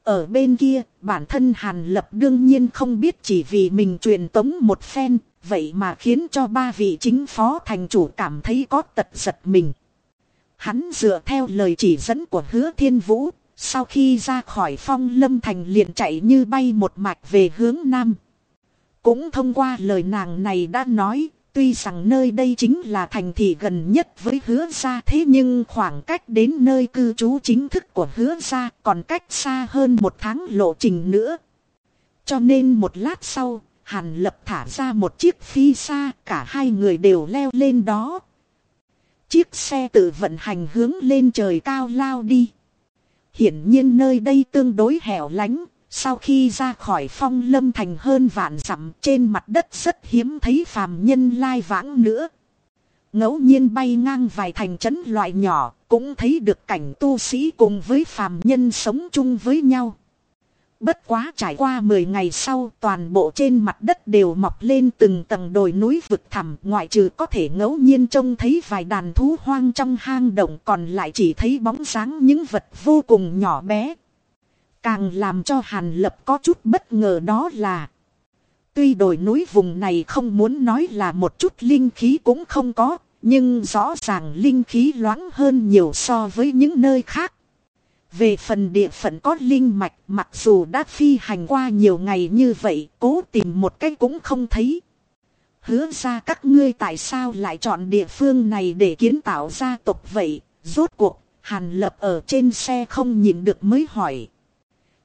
[SPEAKER 1] Ở bên kia, bản thân Hàn Lập đương nhiên không biết chỉ vì mình truyền tống một phen, vậy mà khiến cho ba vị chính phó thành chủ cảm thấy có tật giật mình. Hắn dựa theo lời chỉ dẫn của hứa thiên vũ, sau khi ra khỏi phong lâm thành liền chạy như bay một mạch về hướng nam. Cũng thông qua lời nàng này đã nói, tuy rằng nơi đây chính là thành thị gần nhất với hứa gia thế nhưng khoảng cách đến nơi cư trú chính thức của hứa gia còn cách xa hơn một tháng lộ trình nữa. Cho nên một lát sau, Hàn lập thả ra một chiếc phi xa, cả hai người đều leo lên đó. Chiếc xe tự vận hành hướng lên trời cao lao đi. Hiển nhiên nơi đây tương đối hẻo lánh, sau khi ra khỏi phong lâm thành hơn vạn dặm trên mặt đất rất hiếm thấy phàm nhân lai vãng nữa. ngẫu nhiên bay ngang vài thành trấn loại nhỏ, cũng thấy được cảnh tu sĩ cùng với phàm nhân sống chung với nhau. Bất quá trải qua 10 ngày sau toàn bộ trên mặt đất đều mọc lên từng tầng đồi núi vực thẳm ngoại trừ có thể ngẫu nhiên trông thấy vài đàn thú hoang trong hang động còn lại chỉ thấy bóng dáng những vật vô cùng nhỏ bé. Càng làm cho Hàn Lập có chút bất ngờ đó là Tuy đồi núi vùng này không muốn nói là một chút linh khí cũng không có Nhưng rõ ràng linh khí loãng hơn nhiều so với những nơi khác về phần địa phận có linh mạch mặc dù đã phi hành qua nhiều ngày như vậy cố tìm một cái cũng không thấy. Hứa ra các ngươi tại sao lại chọn địa phương này để kiến tạo gia tộc vậy, rốt cuộc, hàn lập ở trên xe không nhìn được mới hỏi.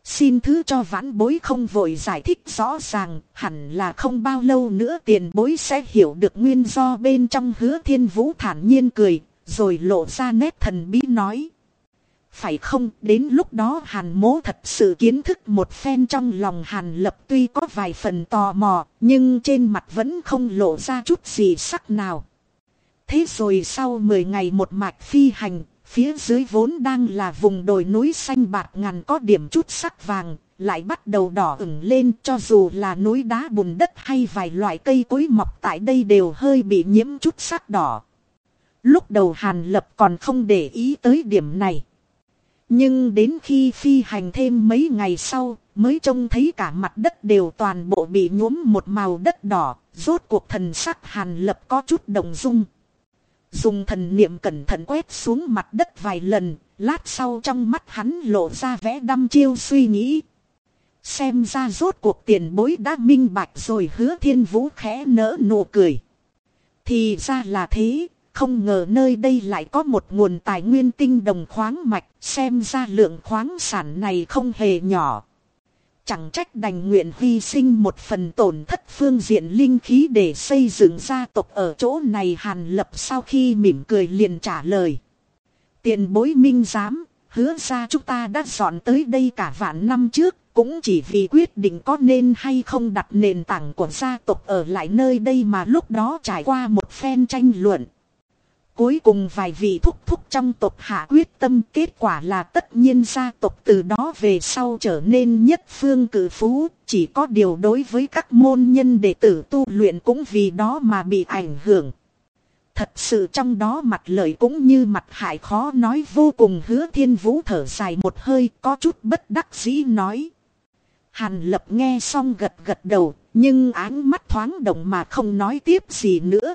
[SPEAKER 1] Xin thứ cho vãn bối không vội giải thích rõ ràng, hẳn là không bao lâu nữa tiền bối sẽ hiểu được nguyên do bên trong hứa thiên vũ thản nhiên cười, rồi lộ ra nét thần bí nói. Phải không, đến lúc đó hàn mố thật sự kiến thức một phen trong lòng hàn lập tuy có vài phần tò mò, nhưng trên mặt vẫn không lộ ra chút gì sắc nào. Thế rồi sau 10 ngày một mạch phi hành, phía dưới vốn đang là vùng đồi núi xanh bạc ngàn có điểm chút sắc vàng, lại bắt đầu đỏ ửng lên cho dù là núi đá bùn đất hay vài loại cây cối mọc tại đây đều hơi bị nhiễm chút sắc đỏ. Lúc đầu Hàn Lập còn không để ý tới điểm này. Nhưng đến khi phi hành thêm mấy ngày sau, mới trông thấy cả mặt đất đều toàn bộ bị nhuốm một màu đất đỏ, rốt cuộc thần sắc hàn lập có chút động dung. Dùng thần niệm cẩn thận quét xuống mặt đất vài lần, lát sau trong mắt hắn lộ ra vẻ đăm chiêu suy nghĩ. Xem ra rốt cuộc tiền bối đã minh bạch rồi hứa thiên vũ khẽ nỡ nụ cười. Thì ra là thế, không ngờ nơi đây lại có một nguồn tài nguyên tinh đồng khoáng mạch, xem ra lượng khoáng sản này không hề nhỏ. Chẳng trách đành nguyện hy sinh một phần tổn thất phương diện linh khí để xây dựng gia tộc ở chỗ này hàn lập sau khi mỉm cười liền trả lời. Tiền bối minh giám, hứa ra chúng ta đã dọn tới đây cả vạn năm trước, cũng chỉ vì quyết định có nên hay không đặt nền tảng của gia tộc ở lại nơi đây mà lúc đó trải qua một phen tranh luận. Cuối cùng vài vị thúc thúc trong tộc hạ quyết tâm kết quả là tất nhiên gia tộc từ đó về sau trở nên nhất phương cử phú, chỉ có điều đối với các môn nhân đệ tử tu luyện cũng vì đó mà bị ảnh hưởng. Thật sự trong đó mặt lợi cũng như mặt hại khó nói vô cùng hứa thiên vũ thở dài một hơi có chút bất đắc dĩ nói. Hàn lập nghe xong gật gật đầu, nhưng áng mắt thoáng động mà không nói tiếp gì nữa.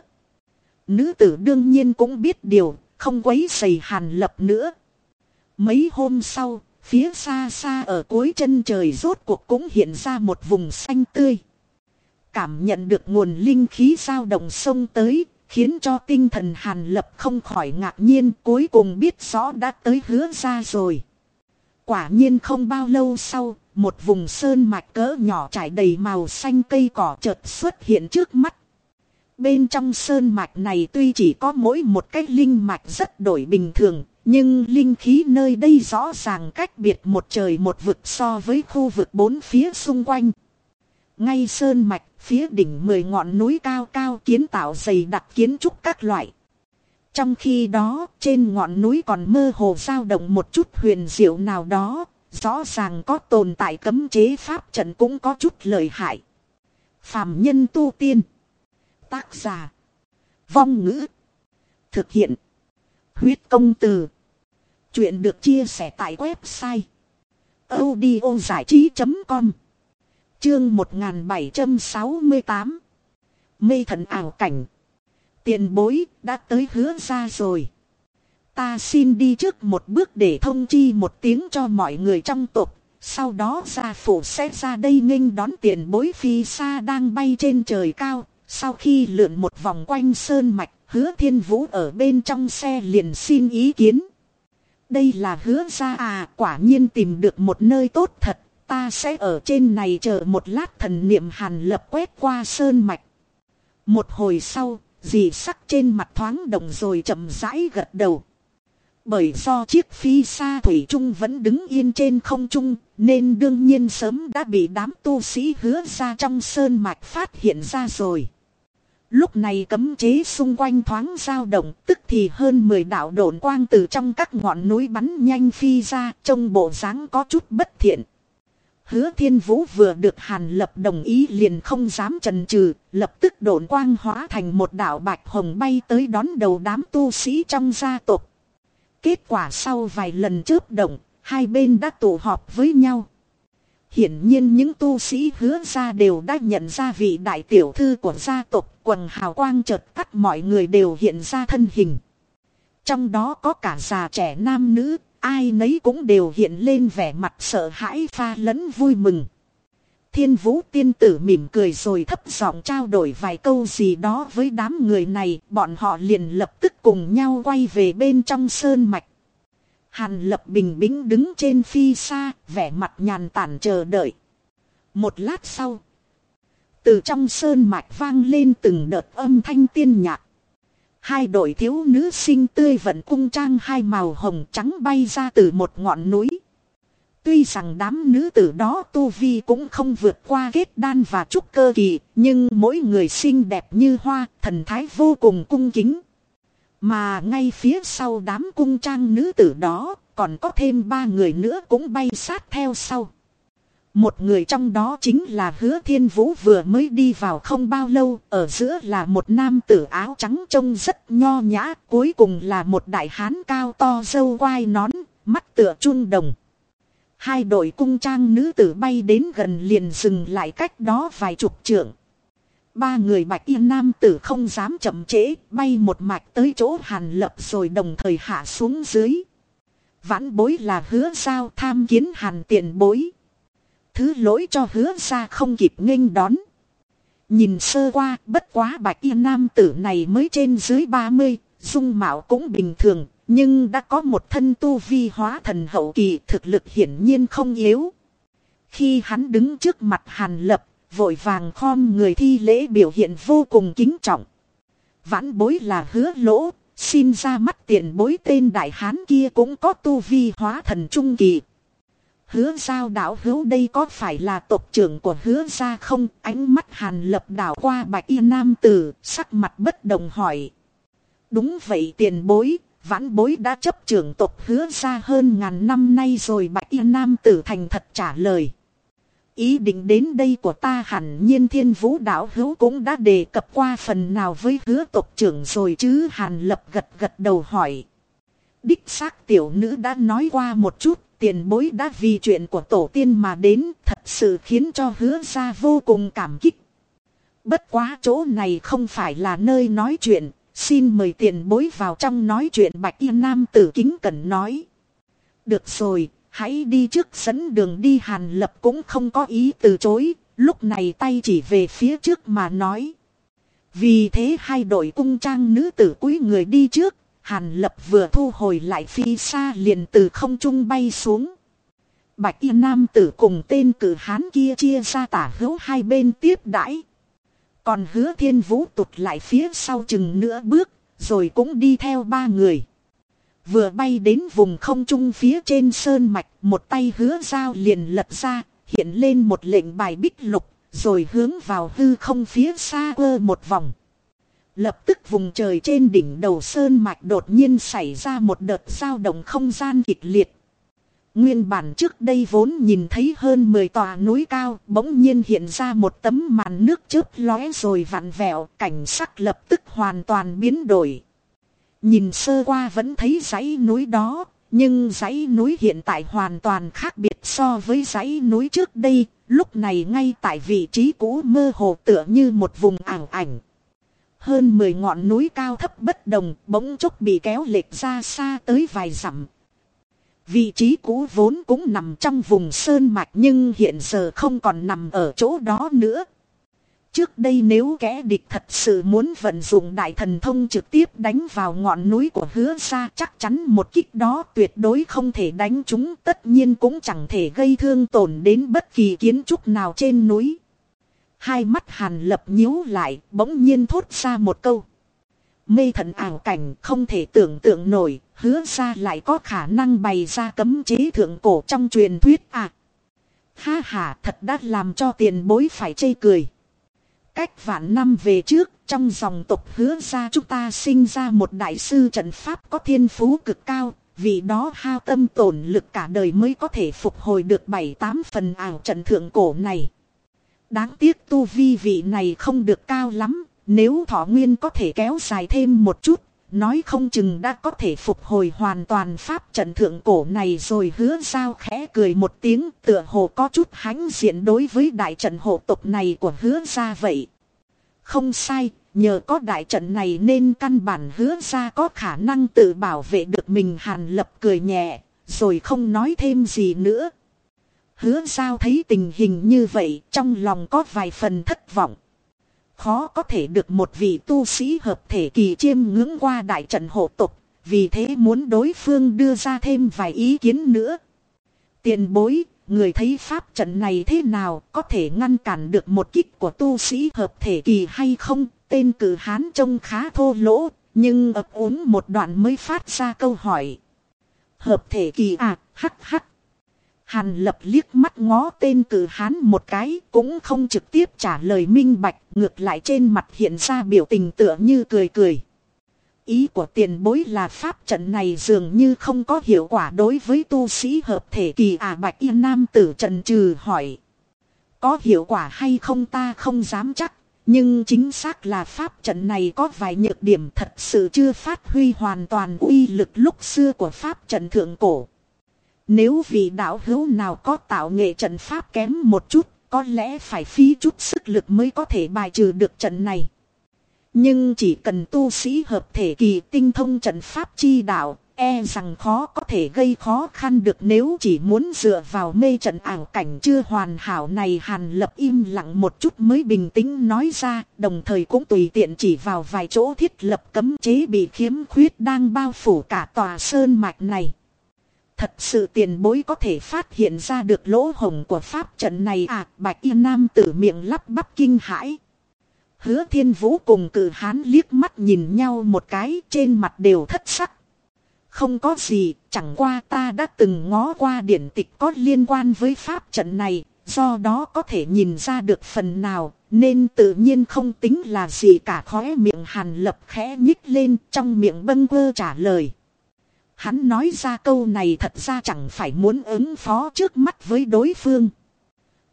[SPEAKER 1] Nữ tử đương nhiên cũng biết điều, không quấy dày hàn lập nữa. Mấy hôm sau, phía xa xa ở cuối chân trời rốt cuộc cũng hiện ra một vùng xanh tươi. cảm nhận được nguồn linh khí dao động sông tới, khiến cho tinh thần hàn lập không khỏi ngạc nhiên cuối cùng biết rõ đã tới hứa ra rồi. Quả nhiên không bao lâu sau, một vùng sơn mạch cỡ nhỏ trải đầy màu xanh cây cỏ chợt xuất hiện trước mắt. Bên trong sơn mạch này tuy chỉ có mỗi một cái linh mạch rất đổi bình thường, nhưng linh khí nơi đây rõ ràng cách biệt một trời một vực so với khu vực bốn phía xung quanh. Ngay sơn mạch, phía đỉnh mười ngọn núi cao cao kiến tạo dày đặc kiến trúc các loại. Trong khi đó, trên ngọn núi còn mơ hồ dao động một chút huyền diệu nào đó, rõ ràng có tồn tại cấm chế pháp trận cũng có chút lợi hại. Phạm nhân tu tiên. Tác giả. Vong ngữ. Thực hiện. Huyết công từ. Chuyện được chia sẻ tại website. audio trí.com Chương 1768 Mê thần ảo cảnh Tiền bối đã tới hứa ra rồi. Ta xin đi trước một bước để thông chi một tiếng cho mọi người trong tộc. Sau đó gia phụ sẽ ra đây nghênh đón tiền bối phi xa đang bay trên trời cao. Sau khi lượn một vòng quanh sơn mạch, hứa thiên vũ ở bên trong xe liền xin ý kiến. Đây là hứa ra à, quả nhiên tìm được một nơi tốt thật, ta sẽ ở trên này chờ một lát thần niệm hàn lập quét qua sơn mạch. Một hồi sau, dì sắc trên mặt thoáng động rồi chậm rãi gật đầu. Bởi do chiếc phi xa thủy trung vẫn đứng yên trên không trung, nên đương nhiên sớm đã bị đám tu sĩ hứa ra trong sơn mạch phát hiện ra rồi. Lúc này cấm chế xung quanh thoáng dao động, tức thì hơn 10 đạo độn quang từ trong các ngọn núi bắn nhanh phi ra, trông bộ dáng có chút bất thiện. Hứa thiên vũ vừa được hàn lập đồng ý liền không dám trần trừ, lập tức độn quang hóa thành một đạo bạch hồng bay tới đón đầu đám tu sĩ trong gia tộc. Kết quả sau vài lần chớp động, hai bên đã tụ họp với nhau. Hiển nhiên những tu sĩ hứa ra đều đã nhận ra vị đại tiểu thư của gia tộc quần hào quang chợt tắt mọi người đều hiện ra thân hình. Trong đó có cả già trẻ nam nữ, ai nấy cũng đều hiện lên vẻ mặt sợ hãi pha lẫn vui mừng. Thiên vũ tiên tử mỉm cười rồi thấp giọng trao đổi vài câu gì đó với đám người này, bọn họ liền lập tức cùng nhau quay về bên trong sơn mạch. Hàn lập bình bĩnh đứng trên phi xa, vẻ mặt nhàn tản chờ đợi. Một lát sau, từ trong sơn mạch vang lên từng đợt âm thanh tiên nhạc. Hai đội thiếu nữ sinh tươi vẫn cung trang hai màu hồng trắng bay ra từ một ngọn núi. Tuy rằng đám nữ tử đó tu vi cũng không vượt qua kết đan và trúc cơ kỳ, nhưng mỗi người xinh đẹp như hoa, thần thái vô cùng cung kính. Mà ngay phía sau đám cung trang nữ tử đó, còn có thêm ba người nữa cũng bay sát theo sau. Một người trong đó chính là hứa thiên vũ vừa mới đi vào không bao lâu, ở giữa là một nam tử áo trắng trông rất nho nhã, cuối cùng là một đại hán cao to dâu quai nón, mắt tựa chun đồng. Hai đội cung trang nữ tử bay đến gần liền dừng lại cách đó vài chục trượng. Ba người bạch y nam tử không dám chậm trễ, bay một mạch tới chỗ hàn lập rồi đồng thời hạ xuống dưới. Vãn bối là hứa sao tham kiến hàn tiền bối. Thứ lỗi cho hứa ra không kịp nghênh đón. Nhìn sơ qua, bất quá bạch y nam tử này mới trên dưới 30, dung mạo cũng bình thường, nhưng đã có một thân tu vi hóa thần hậu kỳ thực lực hiển nhiên không yếu. Khi hắn đứng trước mặt hàn lập, vội vàng khom người thi lễ biểu hiện vô cùng kính trọng. Vãn bối là hứa lỗ, xin ra mắt tiền bối tên đại hán kia cũng có tu vi hóa thần trung kỳ. Hứa giao đạo hữu đây có phải là tộc trưởng của hứa gia không? Ánh mắt hàn lập đảo qua bạch y nam tử, sắc mặt bất đồng hỏi. Đúng vậy tiền bối, vãn bối đã chấp trưởng tộc hứa gia hơn ngàn năm nay rồi bạch y nam tử thành thật trả lời. Ý định đến đây của ta hẳn nhiên thiên vũ đạo hữu cũng đã đề cập qua phần nào với hứa tộc trưởng rồi chứ hàn lập gật gật đầu hỏi. Đích xác tiểu nữ đã nói qua một chút tiền bối đã vì chuyện của tổ tiên mà đến thật sự khiến cho hứa ra vô cùng cảm kích. Bất quá chỗ này không phải là nơi nói chuyện, xin mời tiền bối vào trong nói chuyện bạch y nam tử kính cẩn nói. Được rồi, hãy đi trước dẫn đường đi hàn lập cũng không có ý từ chối, lúc này tay chỉ về phía trước mà nói. Vì thế hai đội cung trang nữ tử cúi người đi trước, Hàn Lập vừa thu hồi lại phi xa liền từ không trung bay xuống. Bạch y nam tử cùng tên cử hán kia chia ra tả hữu hai bên tiếp đãi. Còn hứa thiên vũ tụt lại phía sau chừng nửa bước, rồi cũng đi theo ba người. Vừa bay đến vùng không trung phía trên sơn mạch, một tay hứa dao liền lật ra, hiện lên một lệnh bài bích lục, rồi hướng vào hư không phía xa quơ một vòng. Lập tức vùng trời trên đỉnh đầu sơn mạch đột nhiên xảy ra một đợt dao động không gian kịch liệt. Nguyên bản trước đây vốn nhìn thấy hơn 10 tòa núi cao, bỗng nhiên hiện ra một tấm màn nước chớp lóe rồi vặn vẹo, cảnh sắc lập tức hoàn toàn biến đổi. Nhìn sơ qua vẫn thấy dãy núi đó, nhưng dãy núi hiện tại hoàn toàn khác biệt so với dãy núi trước đây, lúc này ngay tại vị trí cũ mơ hồ tựa như một vùng ảo ảnh. Hơn 10 ngọn núi cao thấp bất đồng, bỗng chốc bị kéo lệch ra xa tới vài dặm. Vị trí cũ vốn cũng nằm trong vùng sơn mạch nhưng hiện giờ không còn nằm ở chỗ đó nữa. Trước đây nếu kẻ địch thật sự muốn vận dụng đại thần thông trực tiếp đánh vào ngọn núi của hứa ra chắc chắn một kích đó tuyệt đối không thể đánh chúng tất nhiên cũng chẳng thể gây thương tổn đến bất kỳ kiến trúc nào trên núi. Hai mắt hàn lập nhíu lại bỗng nhiên thốt ra một câu. Mê thần ảo cảnh không thể tưởng tượng nổi, hứa ra lại có khả năng bày ra cấm chế thượng cổ trong truyền thuyết à. Ha ha thật đã làm cho tiền bối phải chê cười. Cách vạn năm về trước, trong dòng tộc hứa ra chúng ta sinh ra một đại sư trận pháp có thiên phú cực cao, vì đó hao tâm tổn lực cả đời mới có thể phục hồi được bảy tám phần ảo trận thượng cổ này. Đáng tiếc tu vi vị này không được cao lắm, nếu thọ nguyên có thể kéo dài thêm một chút, nói không chừng đã có thể phục hồi hoàn toàn pháp trận thượng cổ này rồi hứa giao khẽ cười một tiếng tựa hồ có chút hãnh diện đối với đại trận hộ tục này của hứa ra vậy. Không sai, nhờ có đại trận này nên căn bản hứa ra có khả năng tự bảo vệ được mình hàn lập cười nhẹ, rồi không nói thêm gì nữa. Hứa giao thấy tình hình như vậy trong lòng có vài phần thất vọng. Khó có thể được một vị tu sĩ hợp thể kỳ chiêm ngưỡng qua đại trận hộ tục, vì thế muốn đối phương đưa ra thêm vài ý kiến nữa. Tiền bối, người thấy pháp trận này thế nào có thể ngăn cản được một kích của tu sĩ hợp thể kỳ hay không? Tên cử hán trông khá thô lỗ, nhưng ấp uống một đoạn mới phát ra câu hỏi. Hợp thể kỳ à, hắc hắc. Hàn lập liếc mắt ngó tên cử hán một cái cũng không trực tiếp trả lời minh bạch ngược lại trên mặt hiện ra biểu tình tựa như cười cười. Ý của tiền bối là pháp trận này dường như không có hiệu quả đối với tu sĩ hợp thể kỳ à bạch yên nam tử trần trừ hỏi. Có hiệu quả hay không ta không dám chắc, nhưng chính xác là pháp trận này có vài nhược điểm thật sự chưa phát huy hoàn toàn uy lực lúc xưa của pháp trận thượng cổ. Nếu vị đạo hữu nào có tạo nghệ trận pháp kém một chút, có lẽ phải phí chút sức lực mới có thể bài trừ được trận này. Nhưng chỉ cần tu sĩ hợp thể kỳ tinh thông trận pháp chi đạo, e rằng khó có thể gây khó khăn được nếu chỉ muốn dựa vào mê trận ảo cảnh chưa hoàn hảo này hàn lập im lặng một chút mới bình tĩnh nói ra, đồng thời cũng tùy tiện chỉ vào vài chỗ thiết lập cấm chế bị khiếm khuyết đang bao phủ cả tòa sơn mạch này. Thật sự tiền bối có thể phát hiện ra được lỗ hồng của pháp trận này à, bạch y nam tử miệng lắp bắp kinh hãi. Hứa thiên vũ cùng cử hán liếc mắt nhìn nhau một cái trên mặt đều thất sắc. Không có gì, chẳng qua ta đã từng ngó qua điển tịch có liên quan với pháp trận này, do đó có thể nhìn ra được phần nào, nên tự nhiên không tính là gì cả khóe miệng hàn lập khẽ nhích lên trong miệng bâng quơ trả lời. Hắn nói ra câu này thật ra chẳng phải muốn ứng phó trước mắt với đối phương.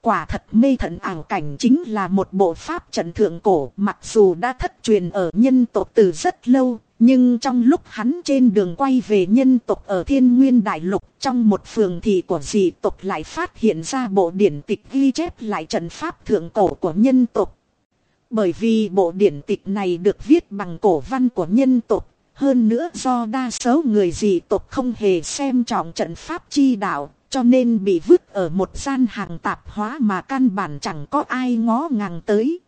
[SPEAKER 1] Quả thật mê thần ảo cảnh chính là một bộ pháp trận thượng cổ, mặc dù đã thất truyền ở nhân tộc từ rất lâu. Nhưng trong lúc hắn trên đường quay về nhân tộc ở thiên nguyên đại lục, trong một phường thị của dị tộc lại phát hiện ra bộ điển tịch ghi chép lại trận pháp thượng cổ của nhân tộc. Bởi vì bộ điển tịch này được viết bằng cổ văn của nhân tộc hơn nữa do đa số người dị tộc không hề xem trọng trận pháp chi đạo, cho nên bị vứt ở một gian hàng tạp hóa mà căn bản chẳng có ai ngó ngàng tới.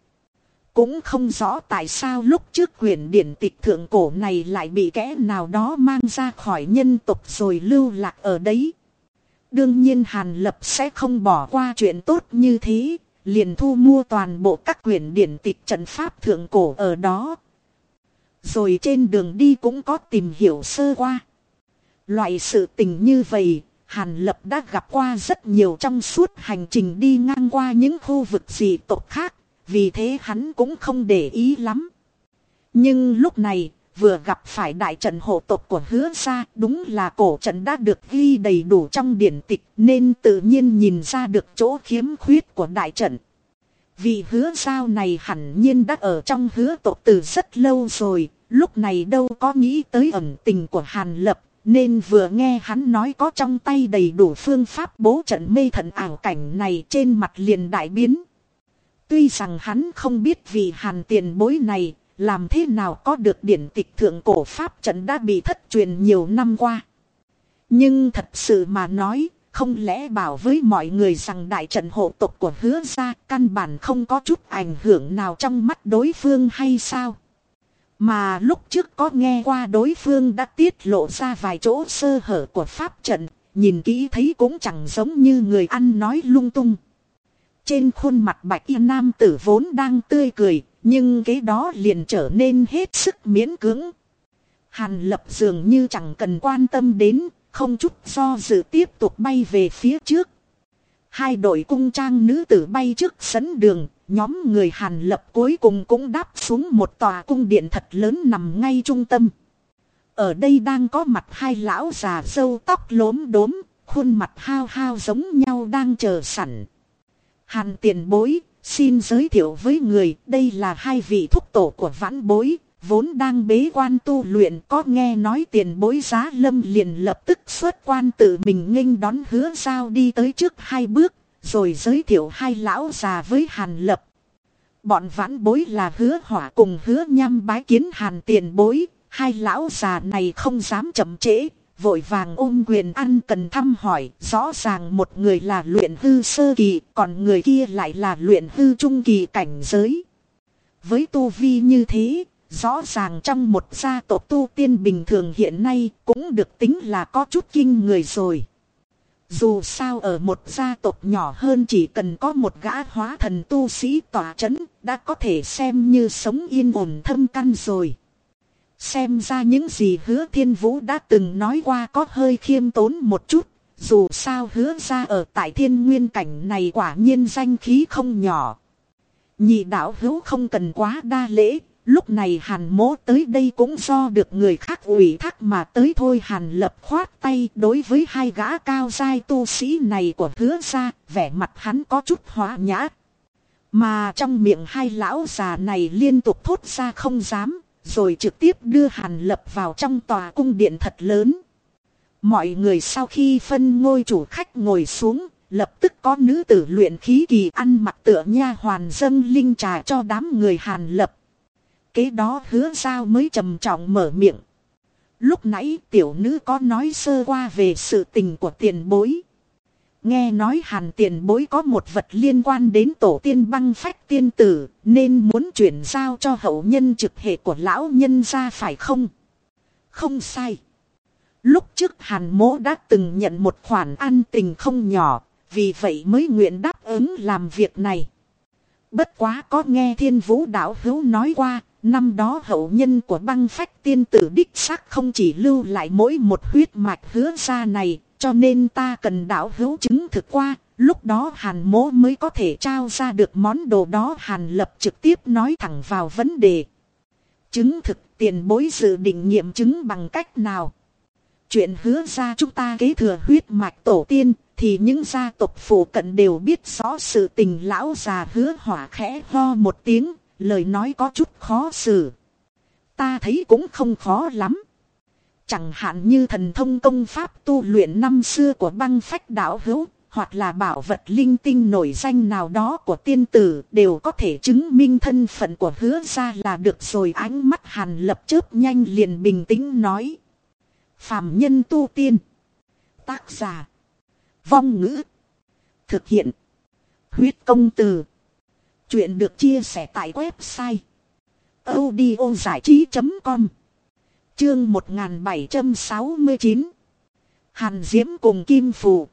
[SPEAKER 1] Cũng không rõ tại sao lúc trước quyển điển tịch thượng cổ này lại bị kẻ nào đó mang ra khỏi nhân tục rồi lưu lạc ở đấy. Đương nhiên Hàn Lập sẽ không bỏ qua chuyện tốt như thế, liền thu mua toàn bộ các quyển điển tịch trận pháp thượng cổ ở đó. Rồi trên đường đi cũng có tìm hiểu sơ qua. Loại sự tình như vậy, Hàn Lập đã gặp qua rất nhiều trong suốt hành trình đi ngang qua những khu vực dị tộc khác, vì thế hắn cũng không để ý lắm. Nhưng lúc này, vừa gặp phải đại trận hộ tộc của hứa ra, đúng là cổ trận đã được ghi đầy đủ trong điển tịch, nên tự nhiên nhìn ra được chỗ khiếm khuyết của đại trận. Vì hứa giao này hẳn nhiên đã ở trong hứa tộc từ rất lâu rồi, lúc này đâu có nghĩ tới ẩn tình của Hàn Lập, nên vừa nghe hắn nói có trong tay đầy đủ phương pháp bố trận mê thần ảo cảnh này trên mặt liền đại biến. Tuy rằng hắn không biết vì hàn tiền bối này, làm thế nào có được điển tịch thượng cổ pháp trận đã bị thất truyền nhiều năm qua. Nhưng thật sự mà nói, không lẽ bảo với mọi người rằng đại trận hộ tộc của hứa gia căn bản không có chút ảnh hưởng nào trong mắt đối phương hay sao? Mà lúc trước có nghe qua đối phương đã tiết lộ ra vài chỗ sơ hở của pháp trận, nhìn kỹ thấy cũng chẳng giống như người ăn nói lung tung. Trên khuôn mặt bạch y nam tử vốn đang tươi cười, nhưng cái đó liền trở nên hết sức miễn cưỡng. Hàn lập dường như chẳng cần quan tâm đến, không chút do dự tiếp tục bay về phía trước. Hai đội cung trang nữ tử bay trước sấn đường, nhóm người Hàn lập cuối cùng cũng đáp xuống một tòa cung điện thật lớn nằm ngay trung tâm. Ở đây đang có mặt hai lão già sâu tóc lốm đốm, khuôn mặt hao hao giống nhau đang chờ sẵn. Hàn tiền bối, xin giới thiệu với người, đây là hai vị thúc tổ của vãn bối, vốn đang bế quan tu luyện có nghe nói tiền bối giá lâm liền lập tức xuất quan tự mình nghênh đón hứa giao đi tới trước hai bước, rồi giới thiệu hai lão già với hàn lập. Bọn vãn bối là hứa hỏa cùng hứa nhăm bái kiến hàn tiền bối, hai lão già này không dám chậm trễ, vội vàng ôm quyền ăn cần thăm hỏi, rõ ràng một người là luyện hư sơ kỳ, còn người kia lại là luyện hư trung kỳ cảnh giới. Với tu vi như thế, rõ ràng trong một gia tộc tu tiên bình thường hiện nay cũng được tính là có chút kinh người rồi. Dù sao ở một gia tộc nhỏ hơn chỉ cần có một gã hóa thần tu sĩ tỏa chấn, đã có thể xem như sống yên ổn thâm căn rồi. Xem ra những gì hứa thiên vũ đã từng nói qua có hơi khiêm tốn một chút. Dù sao hứa ra ở tại thiên nguyên cảnh này quả nhiên danh khí không nhỏ. Nhị đạo hữu không cần quá đa lễ. Lúc này hàn mố tới đây cũng do được người khác ủy thác mà tới thôi hàn lập khoát tay đối với hai gã cao giai tu sĩ này của hứa ra, vẻ mặt hắn có chút hóa nhã. Mà trong miệng hai lão già này liên tục thốt ra không dám, rồi trực tiếp đưa Hàn Lập vào trong tòa cung điện thật lớn. Mọi người sau khi phân ngôi chủ khách ngồi xuống, lập tức có nữ tử luyện khí kỳ ăn mặc tựa nha hoàn dâng linh trà cho đám người Hàn Lập. Kế đó hứa sao mới trầm trọng mở miệng. Lúc nãy tiểu nữ có nói sơ qua về sự tình của tiền bối. Nghe nói hàn tiền bối có một vật liên quan đến tổ tiên băng phách tiên tử, nên muốn chuyển giao cho hậu nhân trực hệ của lão nhân ra phải không? Không sai. Lúc trước hàn mỗ đã từng nhận một khoản an tình không nhỏ, vì vậy mới nguyện đáp ứng làm việc này. Bất quá có nghe thiên vũ đạo hữu nói qua, năm đó hậu nhân của băng phách tiên tử đích xác không chỉ lưu lại mỗi một huyết mạch hứa ra này, cho nên ta cần đảo hữu chứng thực qua, lúc đó hàn mố mới có thể trao ra được món đồ đó hàn lập trực tiếp nói thẳng vào vấn đề. Chứng thực tiền bối dự định nghiệm chứng bằng cách nào? Chuyện hứa ra chúng ta kế thừa huyết mạch tổ tiên, thì những gia tộc phủ cận đều biết rõ sự tình lão già hứa hỏa khẽ ho một tiếng, lời nói có chút khó xử. Ta thấy cũng không khó lắm. Chẳng hạn như thần thông công pháp tu luyện năm xưa của băng phách đạo hữu, hoặc là bảo vật linh tinh nổi danh nào đó của tiên tử đều có thể chứng minh thân phận của hứa ra là được rồi ánh mắt hàn lập chớp nhanh liền bình tĩnh nói. Phạm nhân tu tiên. Tác giả. Vong ngữ. Thực hiện. Huyết công từ. Chuyện được chia sẻ tại website. audio giải trí.com Chương 1769 Hàn Diễm cùng Kim Phù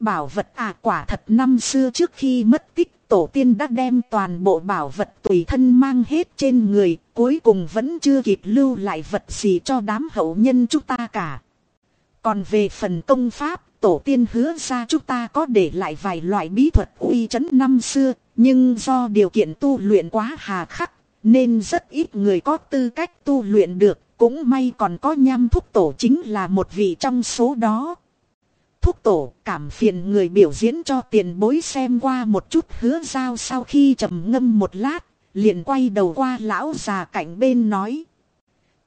[SPEAKER 1] Bảo vật à quả thật năm xưa trước khi mất tích tổ tiên đã đem toàn bộ bảo vật tùy thân mang hết trên người, cuối cùng vẫn chưa kịp lưu lại vật gì cho đám hậu nhân chúng ta cả. Còn về phần công pháp, tổ tiên hứa ra chúng ta có để lại vài loại bí thuật uy chấn năm xưa, nhưng do điều kiện tu luyện quá hà khắc, nên rất ít người có tư cách tu luyện được, cũng may còn có nham thúc tổ chính là một vị trong số đó. Thúc tổ cảm phiền người biểu diễn cho tiền bối xem qua một chút hứa giao sau khi trầm ngâm một lát, liền quay đầu qua lão già cạnh bên nói.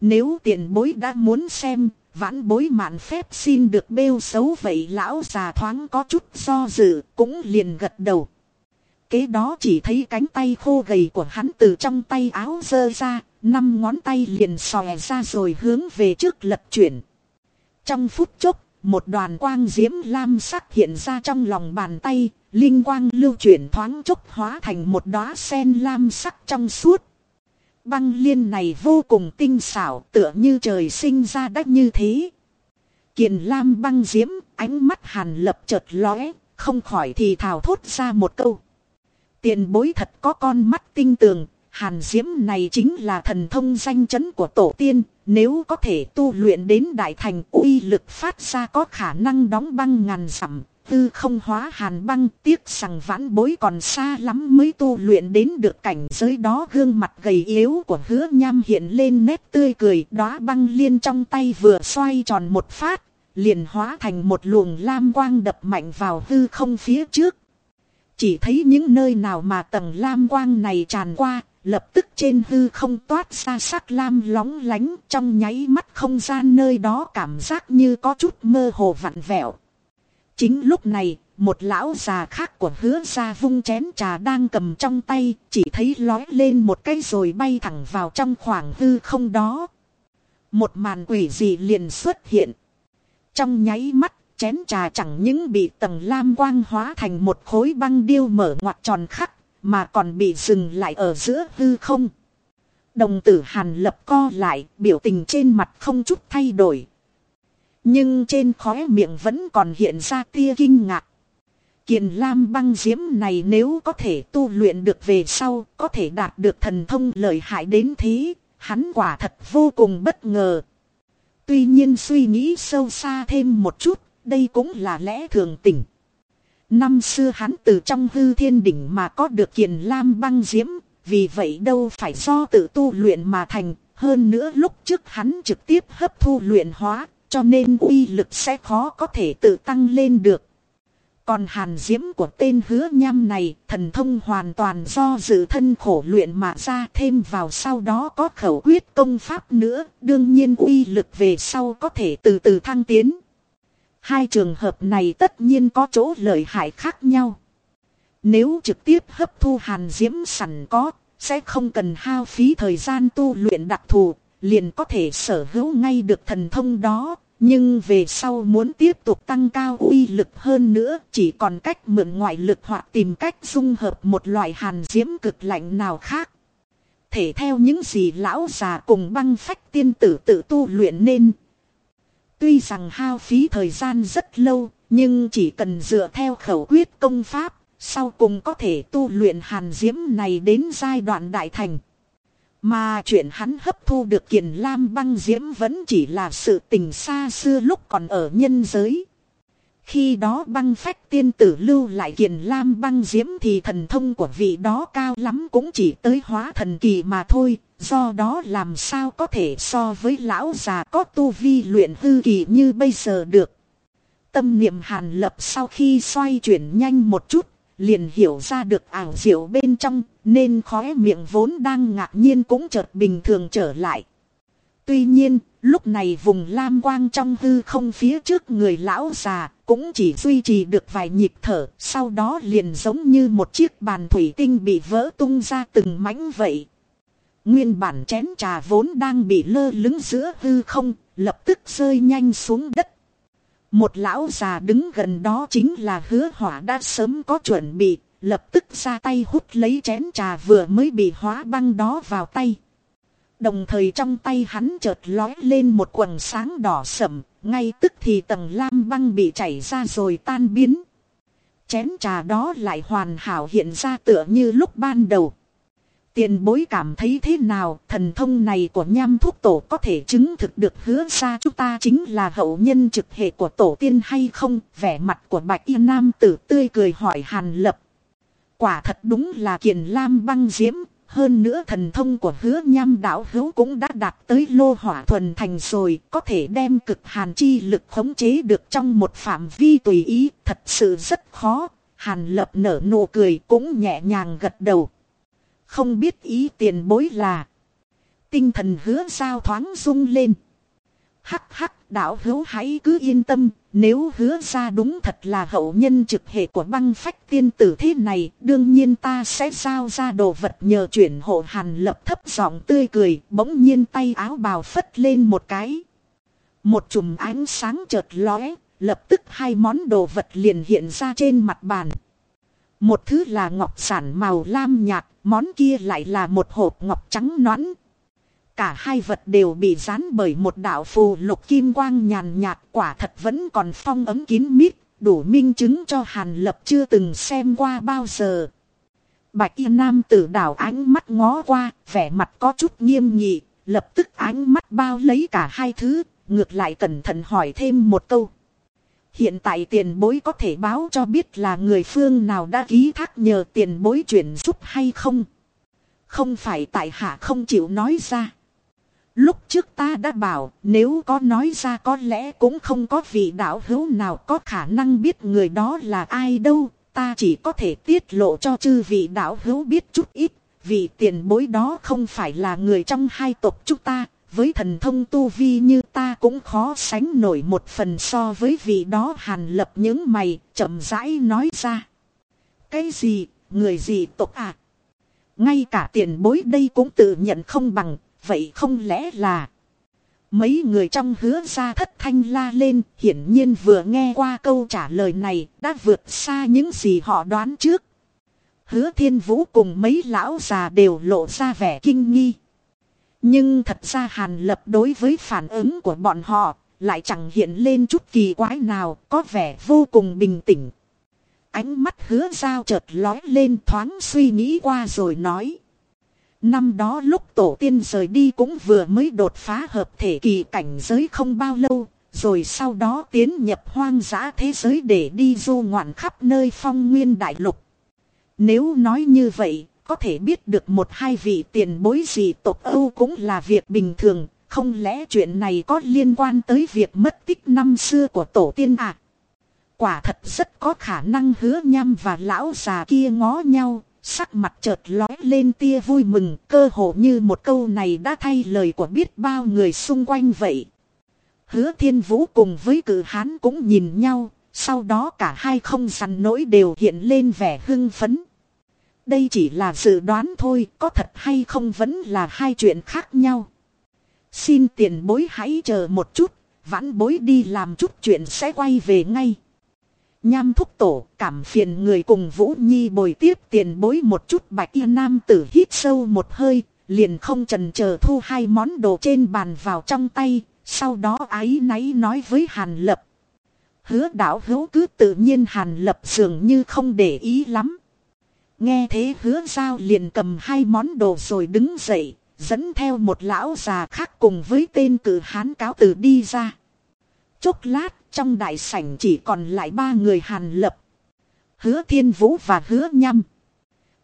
[SPEAKER 1] Nếu tiền bối đã muốn xem, vãn bối mạn phép xin được bêu xấu vậy lão già thoáng có chút do dự, cũng liền gật đầu. Kế đó chỉ thấy cánh tay khô gầy của hắn từ trong tay áo dơ ra, năm ngón tay liền xòe ra rồi hướng về trước lật chuyển. Trong phút chốc, một đoàn quang diễm lam sắc hiện ra trong lòng bàn tay, linh quang lưu chuyển thoáng chốc hóa thành một đóa sen lam sắc trong suốt. Băng liên này vô cùng tinh xảo tựa như trời sinh ra đắc như thế. Kiền lam băng diễm, ánh mắt hàn lập chợt lóe, không khỏi thì thào thốt ra một câu. Tiền bối thật có con mắt tinh tường, hàn diễm này chính là thần thông danh chấn của tổ tiên, nếu có thể tu luyện đến đại thành uy lực phát ra có khả năng đóng băng ngàn dặm tư không hóa hàn băng tiếc rằng vãn bối còn xa lắm mới tu luyện đến được cảnh giới đó. Gương mặt gầy yếu của hứa nham hiện lên nét tươi cười đóa băng liên trong tay vừa xoay tròn một phát liền hóa thành một luồng lam quang đập mạnh vào hư không phía trước chỉ thấy những nơi nào mà tầng lam quang này tràn qua lập tức trên hư không toát ra sắc lam lóng lánh trong nháy mắt không gian nơi đó cảm giác như có chút mơ hồ vặn vẹo Chính lúc này, một lão già khác của hứa ra vung chén trà đang cầm trong tay, chỉ thấy lói lên một cái rồi bay thẳng vào trong khoảng hư không đó. Một màn quỷ dị liền xuất hiện. Trong nháy mắt, chén trà chẳng những bị tầng lam quang hóa thành một khối băng điêu mở ngoặt tròn khắc, mà còn bị dừng lại ở giữa hư không. Đồng tử hàn lập co lại, biểu tình trên mặt không chút thay đổi, nhưng trên khóe miệng vẫn còn hiện ra tia kinh ngạc. Kiền lam băng diễm này nếu có thể tu luyện được về sau, có thể đạt được thần thông lợi hại đến thế, hắn quả thật vô cùng bất ngờ. Tuy nhiên suy nghĩ sâu xa thêm một chút, đây cũng là lẽ thường tình. Năm xưa hắn từ trong hư thiên đỉnh mà có được kiền lam băng diễm, vì vậy đâu phải do tự tu luyện mà thành, hơn nữa lúc trước hắn trực tiếp hấp thu luyện hóa, cho nên uy lực sẽ khó có thể tự tăng lên được. Còn hàn diễm của tên hứa nham này, thần thông hoàn toàn do dự thân khổ luyện mà ra thêm vào sau đó có khẩu quyết công pháp nữa, đương nhiên uy lực về sau có thể từ từ thăng tiến. Hai trường hợp này tất nhiên có chỗ lợi hại khác nhau. Nếu trực tiếp hấp thu hàn diễm sẵn có, sẽ không cần hao phí thời gian tu luyện đặc thù, liền có thể sở hữu ngay được thần thông đó, nhưng về sau muốn tiếp tục tăng cao uy lực hơn nữa chỉ còn cách mượn ngoại lực hoặc tìm cách dung hợp một loại hàn diễm cực lạnh nào khác. Thể theo những gì lão già cùng băng phách tiên tử tự tu luyện nên. Tuy rằng hao phí thời gian rất lâu, nhưng chỉ cần dựa theo khẩu quyết công pháp, sau cùng có thể tu luyện hàn diễm này đến giai đoạn đại thành. Mà chuyện hắn hấp thu được kiền lam băng diễm vẫn chỉ là sự tình xa xưa lúc còn ở nhân giới. Khi đó băng phách tiên tử lưu lại kiền lam băng diễm thì thần thông của vị đó cao lắm cũng chỉ tới hóa thần kỳ mà thôi. Do đó làm sao có thể so với lão già có tu vi luyện hư kỳ như bây giờ được. Tâm niệm hàn lập sau khi xoay chuyển nhanh một chút liền hiểu ra được ảo diệu bên trong, nên khóe miệng vốn đang ngạc nhiên cũng chợt bình thường trở lại. Tuy nhiên, lúc này vùng lam quang trong hư không phía trước người lão già, cũng chỉ duy trì được vài nhịp thở, sau đó liền giống như một chiếc bàn thủy tinh bị vỡ tung ra từng mảnh vậy. Nguyên bản chén trà vốn đang bị lơ lứng giữa hư không, lập tức rơi nhanh xuống đất Một lão già đứng gần đó chính là hứa hỏa đã sớm có chuẩn bị, lập tức ra tay hút lấy chén trà vừa mới bị hóa băng đó vào tay. Đồng thời trong tay hắn chợt lói lên một quần sáng đỏ sậm, ngay tức thì tầng lam băng bị chảy ra rồi tan biến. Chén trà đó lại hoàn hảo hiện ra tựa như lúc ban đầu. Tiền bối cảm thấy thế nào, thần thông này của nham thuốc tổ có thể chứng thực được hứa ra chúng ta chính là hậu nhân trực hệ của tổ tiên hay không? Vẻ mặt của bạch y nam tử tươi cười hỏi hàn lập. Quả thật đúng là kiền lam băng diễm, hơn nữa thần thông của hứa nham đạo hữu cũng đã đạt tới lô hỏa thuần thành rồi, có thể đem cực hàn chi lực khống chế được trong một phạm vi tùy ý, thật sự rất khó. Hàn lập nở nụ cười cũng nhẹ nhàng gật đầu. Không biết ý tiền bối là. Tinh thần hứa sao thoáng rung lên. Hắc hắc đạo hữu hãy cứ yên tâm. Nếu hứa ra đúng thật là hậu nhân trực hệ của băng phách tiên tử thế này. Đương nhiên ta sẽ giao ra đồ vật nhờ chuyển hộ hàn lập thấp giọng tươi cười. Bỗng nhiên tay áo bào phất lên một cái. Một chùm ánh sáng chợt lóe. Lập tức hai món đồ vật liền hiện ra trên mặt bàn. Một thứ là ngọc sản màu lam nhạt, món kia lại là một hộp ngọc trắng nõn. Cả hai vật đều bị dán bởi một đạo phù lục kim quang nhàn nhạt quả thật vẫn còn phong ấm kín mít, đủ minh chứng cho Hàn Lập chưa từng xem qua bao giờ. Bạch y nam tử đảo ánh mắt ngó qua, vẻ mặt có chút nghiêm nghị, lập tức ánh mắt bao lấy cả hai thứ, ngược lại cẩn thận hỏi thêm một câu. Hiện tại tiền bối có thể báo cho biết là người phương nào đã ký thác nhờ tiền bối chuyển giúp hay không. Không phải tại hạ không chịu nói ra. Lúc trước ta đã bảo nếu có nói ra có lẽ cũng không có vị đạo hữu nào có khả năng biết người đó là ai đâu. Ta chỉ có thể tiết lộ cho chư vị đạo hữu biết chút ít. Vì tiền bối đó không phải là người trong hai tộc chúng ta với thần thông tu vi như ta cũng khó sánh nổi một phần so với vị đó hàn lập những mày, chậm rãi nói ra. Cái gì, người gì tộc à? Ngay cả tiền bối đây cũng tự nhận không bằng, vậy không lẽ là... Mấy người trong hứa ra thất thanh la lên, hiển nhiên vừa nghe qua câu trả lời này, đã vượt xa những gì họ đoán trước. Hứa thiên vũ cùng mấy lão già đều lộ ra vẻ kinh nghi. Nhưng thật ra Hàn Lập đối với phản ứng của bọn họ lại chẳng hiện lên chút kỳ quái nào, có vẻ vô cùng bình tĩnh. Ánh mắt hứa dao chợt lói lên thoáng suy nghĩ qua rồi nói. Năm đó lúc tổ tiên rời đi cũng vừa mới đột phá hợp thể kỳ cảnh giới không bao lâu, rồi sau đó tiến nhập hoang dã thế giới để đi du ngoạn khắp nơi phong nguyên đại lục. Nếu nói như vậy, có thể biết được một hai vị tiền bối gì tộc Âu cũng là việc bình thường, không lẽ chuyện này có liên quan tới việc mất tích năm xưa của tổ tiên à? Quả thật rất có khả năng hứa nhăm và lão già kia ngó nhau, sắc mặt chợt lói lên tia vui mừng, cơ hồ như một câu này đã thay lời của biết bao người xung quanh vậy. Hứa thiên vũ cùng với cử hán cũng nhìn nhau, sau đó cả hai không sẵn nỗi đều hiện lên vẻ hưng phấn. Đây chỉ là dự đoán thôi, có thật hay không vẫn là hai chuyện khác nhau. Xin tiền bối hãy chờ một chút, vãn bối đi làm chút chuyện sẽ quay về ngay. Nham thúc tổ cảm phiền người cùng Vũ Nhi bồi tiếp tiền bối một chút bạch yên nam tử hít sâu một hơi, liền không trần chờ thu hai món đồ trên bàn vào trong tay, sau đó ái náy nói với Hàn Lập. Hứa đảo hữu cứ tự nhiên Hàn Lập dường như không để ý lắm. Nghe thế hứa giao liền cầm hai món đồ rồi đứng dậy, dẫn theo một lão già khác cùng với tên cử hán cáo tử đi ra. Chốc lát, trong đại sảnh chỉ còn lại ba người hàn lập. Hứa thiên vũ và hứa nhâm.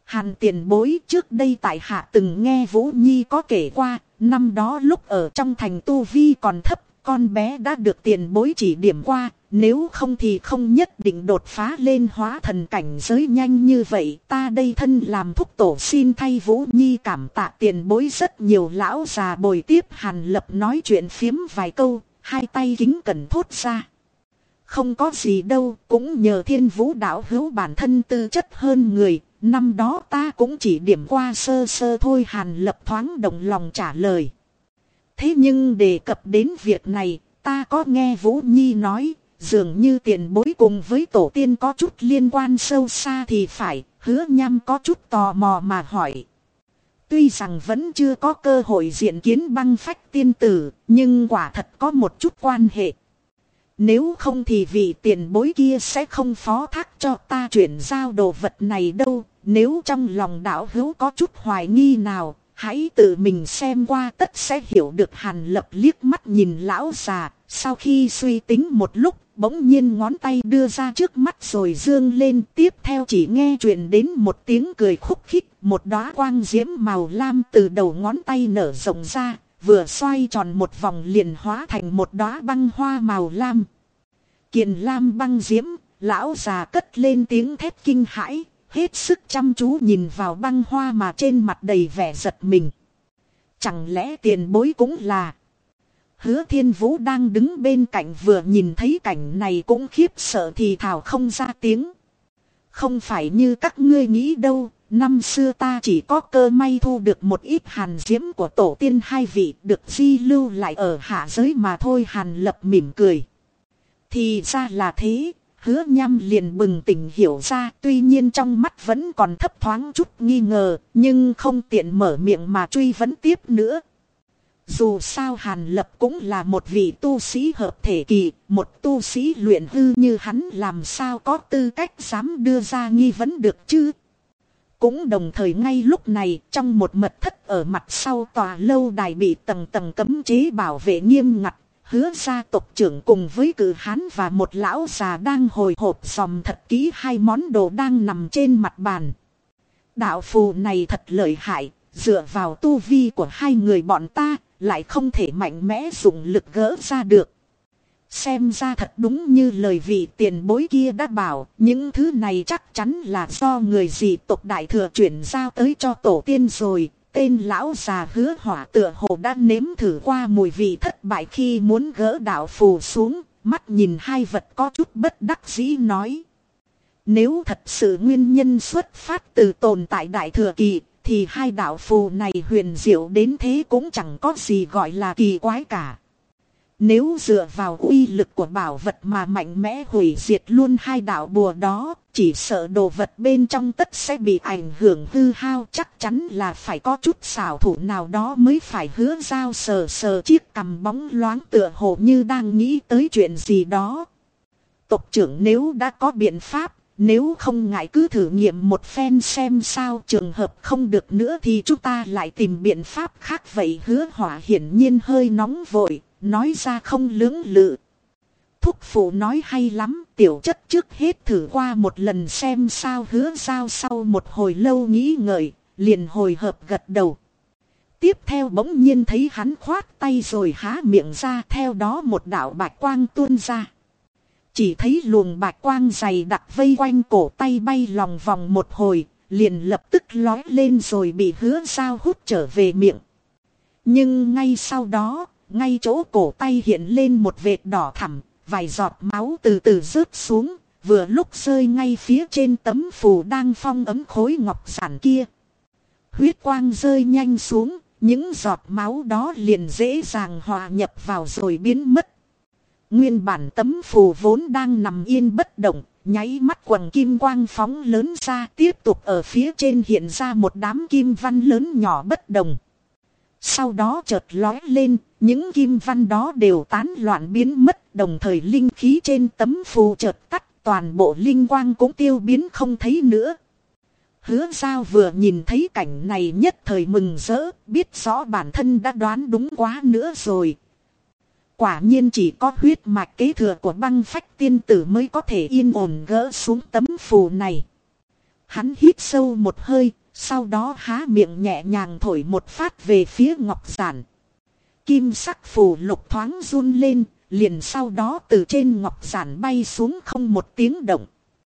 [SPEAKER 1] Hàn tiền bối trước đây tại hạ từng nghe Vũ Nhi có kể qua, năm đó lúc ở trong thành Tu Vi còn thấp, con bé đã được tiền bối chỉ điểm qua, nếu không thì không nhất định đột phá lên hóa thần cảnh giới nhanh như vậy. Ta đây thân làm thúc tổ xin thay Vũ Nhi cảm tạ tiền bối rất nhiều lão già bồi tiếp Hàn Lập nói chuyện phiếm vài câu, hai tay kính cẩn thốt ra. Không có gì đâu, cũng nhờ thiên vũ đạo hữu bản thân tư chất hơn người, năm đó ta cũng chỉ điểm qua sơ sơ thôi Hàn Lập thoáng động lòng trả lời. Thế nhưng đề cập đến việc này, ta có nghe Vũ Nhi nói, dường như tiền bối cùng với tổ tiên có chút liên quan sâu xa thì phải, hứa nham có chút tò mò mà hỏi. Tuy rằng vẫn chưa có cơ hội diện kiến băng phách tiên tử, nhưng quả thật có một chút quan hệ. Nếu không thì vị tiền bối kia sẽ không phó thác cho ta chuyển giao đồ vật này đâu. Nếu trong lòng đạo hữu có chút hoài nghi nào, hãy tự mình xem qua tất sẽ hiểu được hàn lập liếc mắt nhìn lão già. Sau khi suy tính một lúc, bỗng nhiên ngón tay đưa ra trước mắt rồi dương lên. Tiếp theo chỉ nghe chuyện đến một tiếng cười khúc khích, một đóa quang diễm màu lam từ đầu ngón tay nở rộng ra vừa xoay tròn một vòng liền hóa thành một đóa băng hoa màu lam. Kiền lam băng diễm, lão già cất lên tiếng thét kinh hãi, hết sức chăm chú nhìn vào băng hoa mà trên mặt đầy vẻ giật mình. Chẳng lẽ tiền bối cũng là... Hứa thiên vũ đang đứng bên cạnh vừa nhìn thấy cảnh này cũng khiếp sợ thì thảo không ra tiếng. Không phải như các ngươi nghĩ đâu, Năm xưa ta chỉ có cơ may thu được một ít hàn diễm của tổ tiên hai vị được di lưu lại ở hạ giới mà thôi hàn lập mỉm cười. Thì ra là thế, hứa nham liền bừng tỉnh hiểu ra tuy nhiên trong mắt vẫn còn thấp thoáng chút nghi ngờ nhưng không tiện mở miệng mà truy vấn tiếp nữa. Dù sao Hàn Lập cũng là một vị tu sĩ hợp thể kỳ, một tu sĩ luyện hư như hắn làm sao có tư cách dám đưa ra nghi vấn được chứ? Cũng đồng thời ngay lúc này trong một mật thất ở mặt sau tòa lâu đài bị tầng tầng cấm chế bảo vệ nghiêm ngặt. Hứa gia tộc trưởng cùng với cử hán và một lão già đang hồi hộp dòm thật kỹ hai món đồ đang nằm trên mặt bàn. Đạo phù này thật lợi hại, dựa vào tu vi của hai người bọn ta, lại không thể mạnh mẽ dùng lực gỡ ra được. Xem ra thật đúng như lời vị tiền bối kia đã bảo, những thứ này chắc chắn là do người dị tộc đại thừa chuyển giao tới cho tổ tiên rồi. Tên lão già hứa hỏa tựa hồ đã nếm thử qua mùi vị thất bại khi muốn gỡ đạo phù xuống, mắt nhìn hai vật có chút bất đắc dĩ nói. Nếu thật sự nguyên nhân xuất phát từ tồn tại đại thừa kỳ, thì hai đạo phù này huyền diệu đến thế cũng chẳng có gì gọi là kỳ quái cả. Nếu dựa vào uy lực của bảo vật mà mạnh mẽ hủy diệt luôn hai đạo bùa đó, chỉ sợ đồ vật bên trong tất sẽ bị ảnh hưởng hư hao. Chắc chắn là phải có chút xảo thủ nào đó mới phải hứa giao sờ sờ chiếc cầm bóng loáng tựa hồ như đang nghĩ tới chuyện gì đó. Tộc trưởng nếu đã có biện pháp, nếu không ngại cứ thử nghiệm một phen xem sao. Trường hợp không được nữa thì chúng ta lại tìm biện pháp khác. Vậy hứa hỏa hiển nhiên hơi nóng vội nói ra không lưỡng lự. Thúc phụ nói hay lắm, tiểu chất trước hết thử qua một lần xem sao hứa giao sau một hồi lâu nghĩ ngợi, liền hồi hợp gật đầu. Tiếp theo bỗng nhiên thấy hắn khoát tay rồi há miệng ra theo đó một đạo bạch quang tuôn ra. Chỉ thấy luồng bạch quang dày đặc vây quanh cổ tay bay lòng vòng một hồi, liền lập tức lói lên rồi bị hứa giao hút trở về miệng. Nhưng ngay sau đó, ngay chỗ cổ tay hiện lên một vệt đỏ thẳm, vài giọt máu từ từ rớt xuống, vừa lúc rơi ngay phía trên tấm phù đang phong ấm khối ngọc sản kia. Huyết quang rơi nhanh xuống, những giọt máu đó liền dễ dàng hòa nhập vào rồi biến mất. Nguyên bản tấm phù vốn đang nằm yên bất động, nháy mắt quần kim quang phóng lớn ra tiếp tục ở phía trên hiện ra một đám kim văn lớn nhỏ bất đồng. Sau đó chợt lói lên, những kim văn đó đều tán loạn biến mất, đồng thời linh khí trên tấm phù chợt tắt, toàn bộ linh quang cũng tiêu biến không thấy nữa. Hứa giao vừa nhìn thấy cảnh này nhất thời mừng rỡ, biết rõ bản thân đã đoán đúng quá nữa rồi. Quả nhiên chỉ có huyết mạch kế thừa của băng phách tiên tử mới có thể yên ổn gỡ xuống tấm phù này. Hắn hít sâu một hơi, sau đó há miệng nhẹ nhàng thổi một phát về phía ngọc giản. Kim sắc phù lục thoáng run lên, liền sau đó từ trên ngọc giản bay xuống không một tiếng động.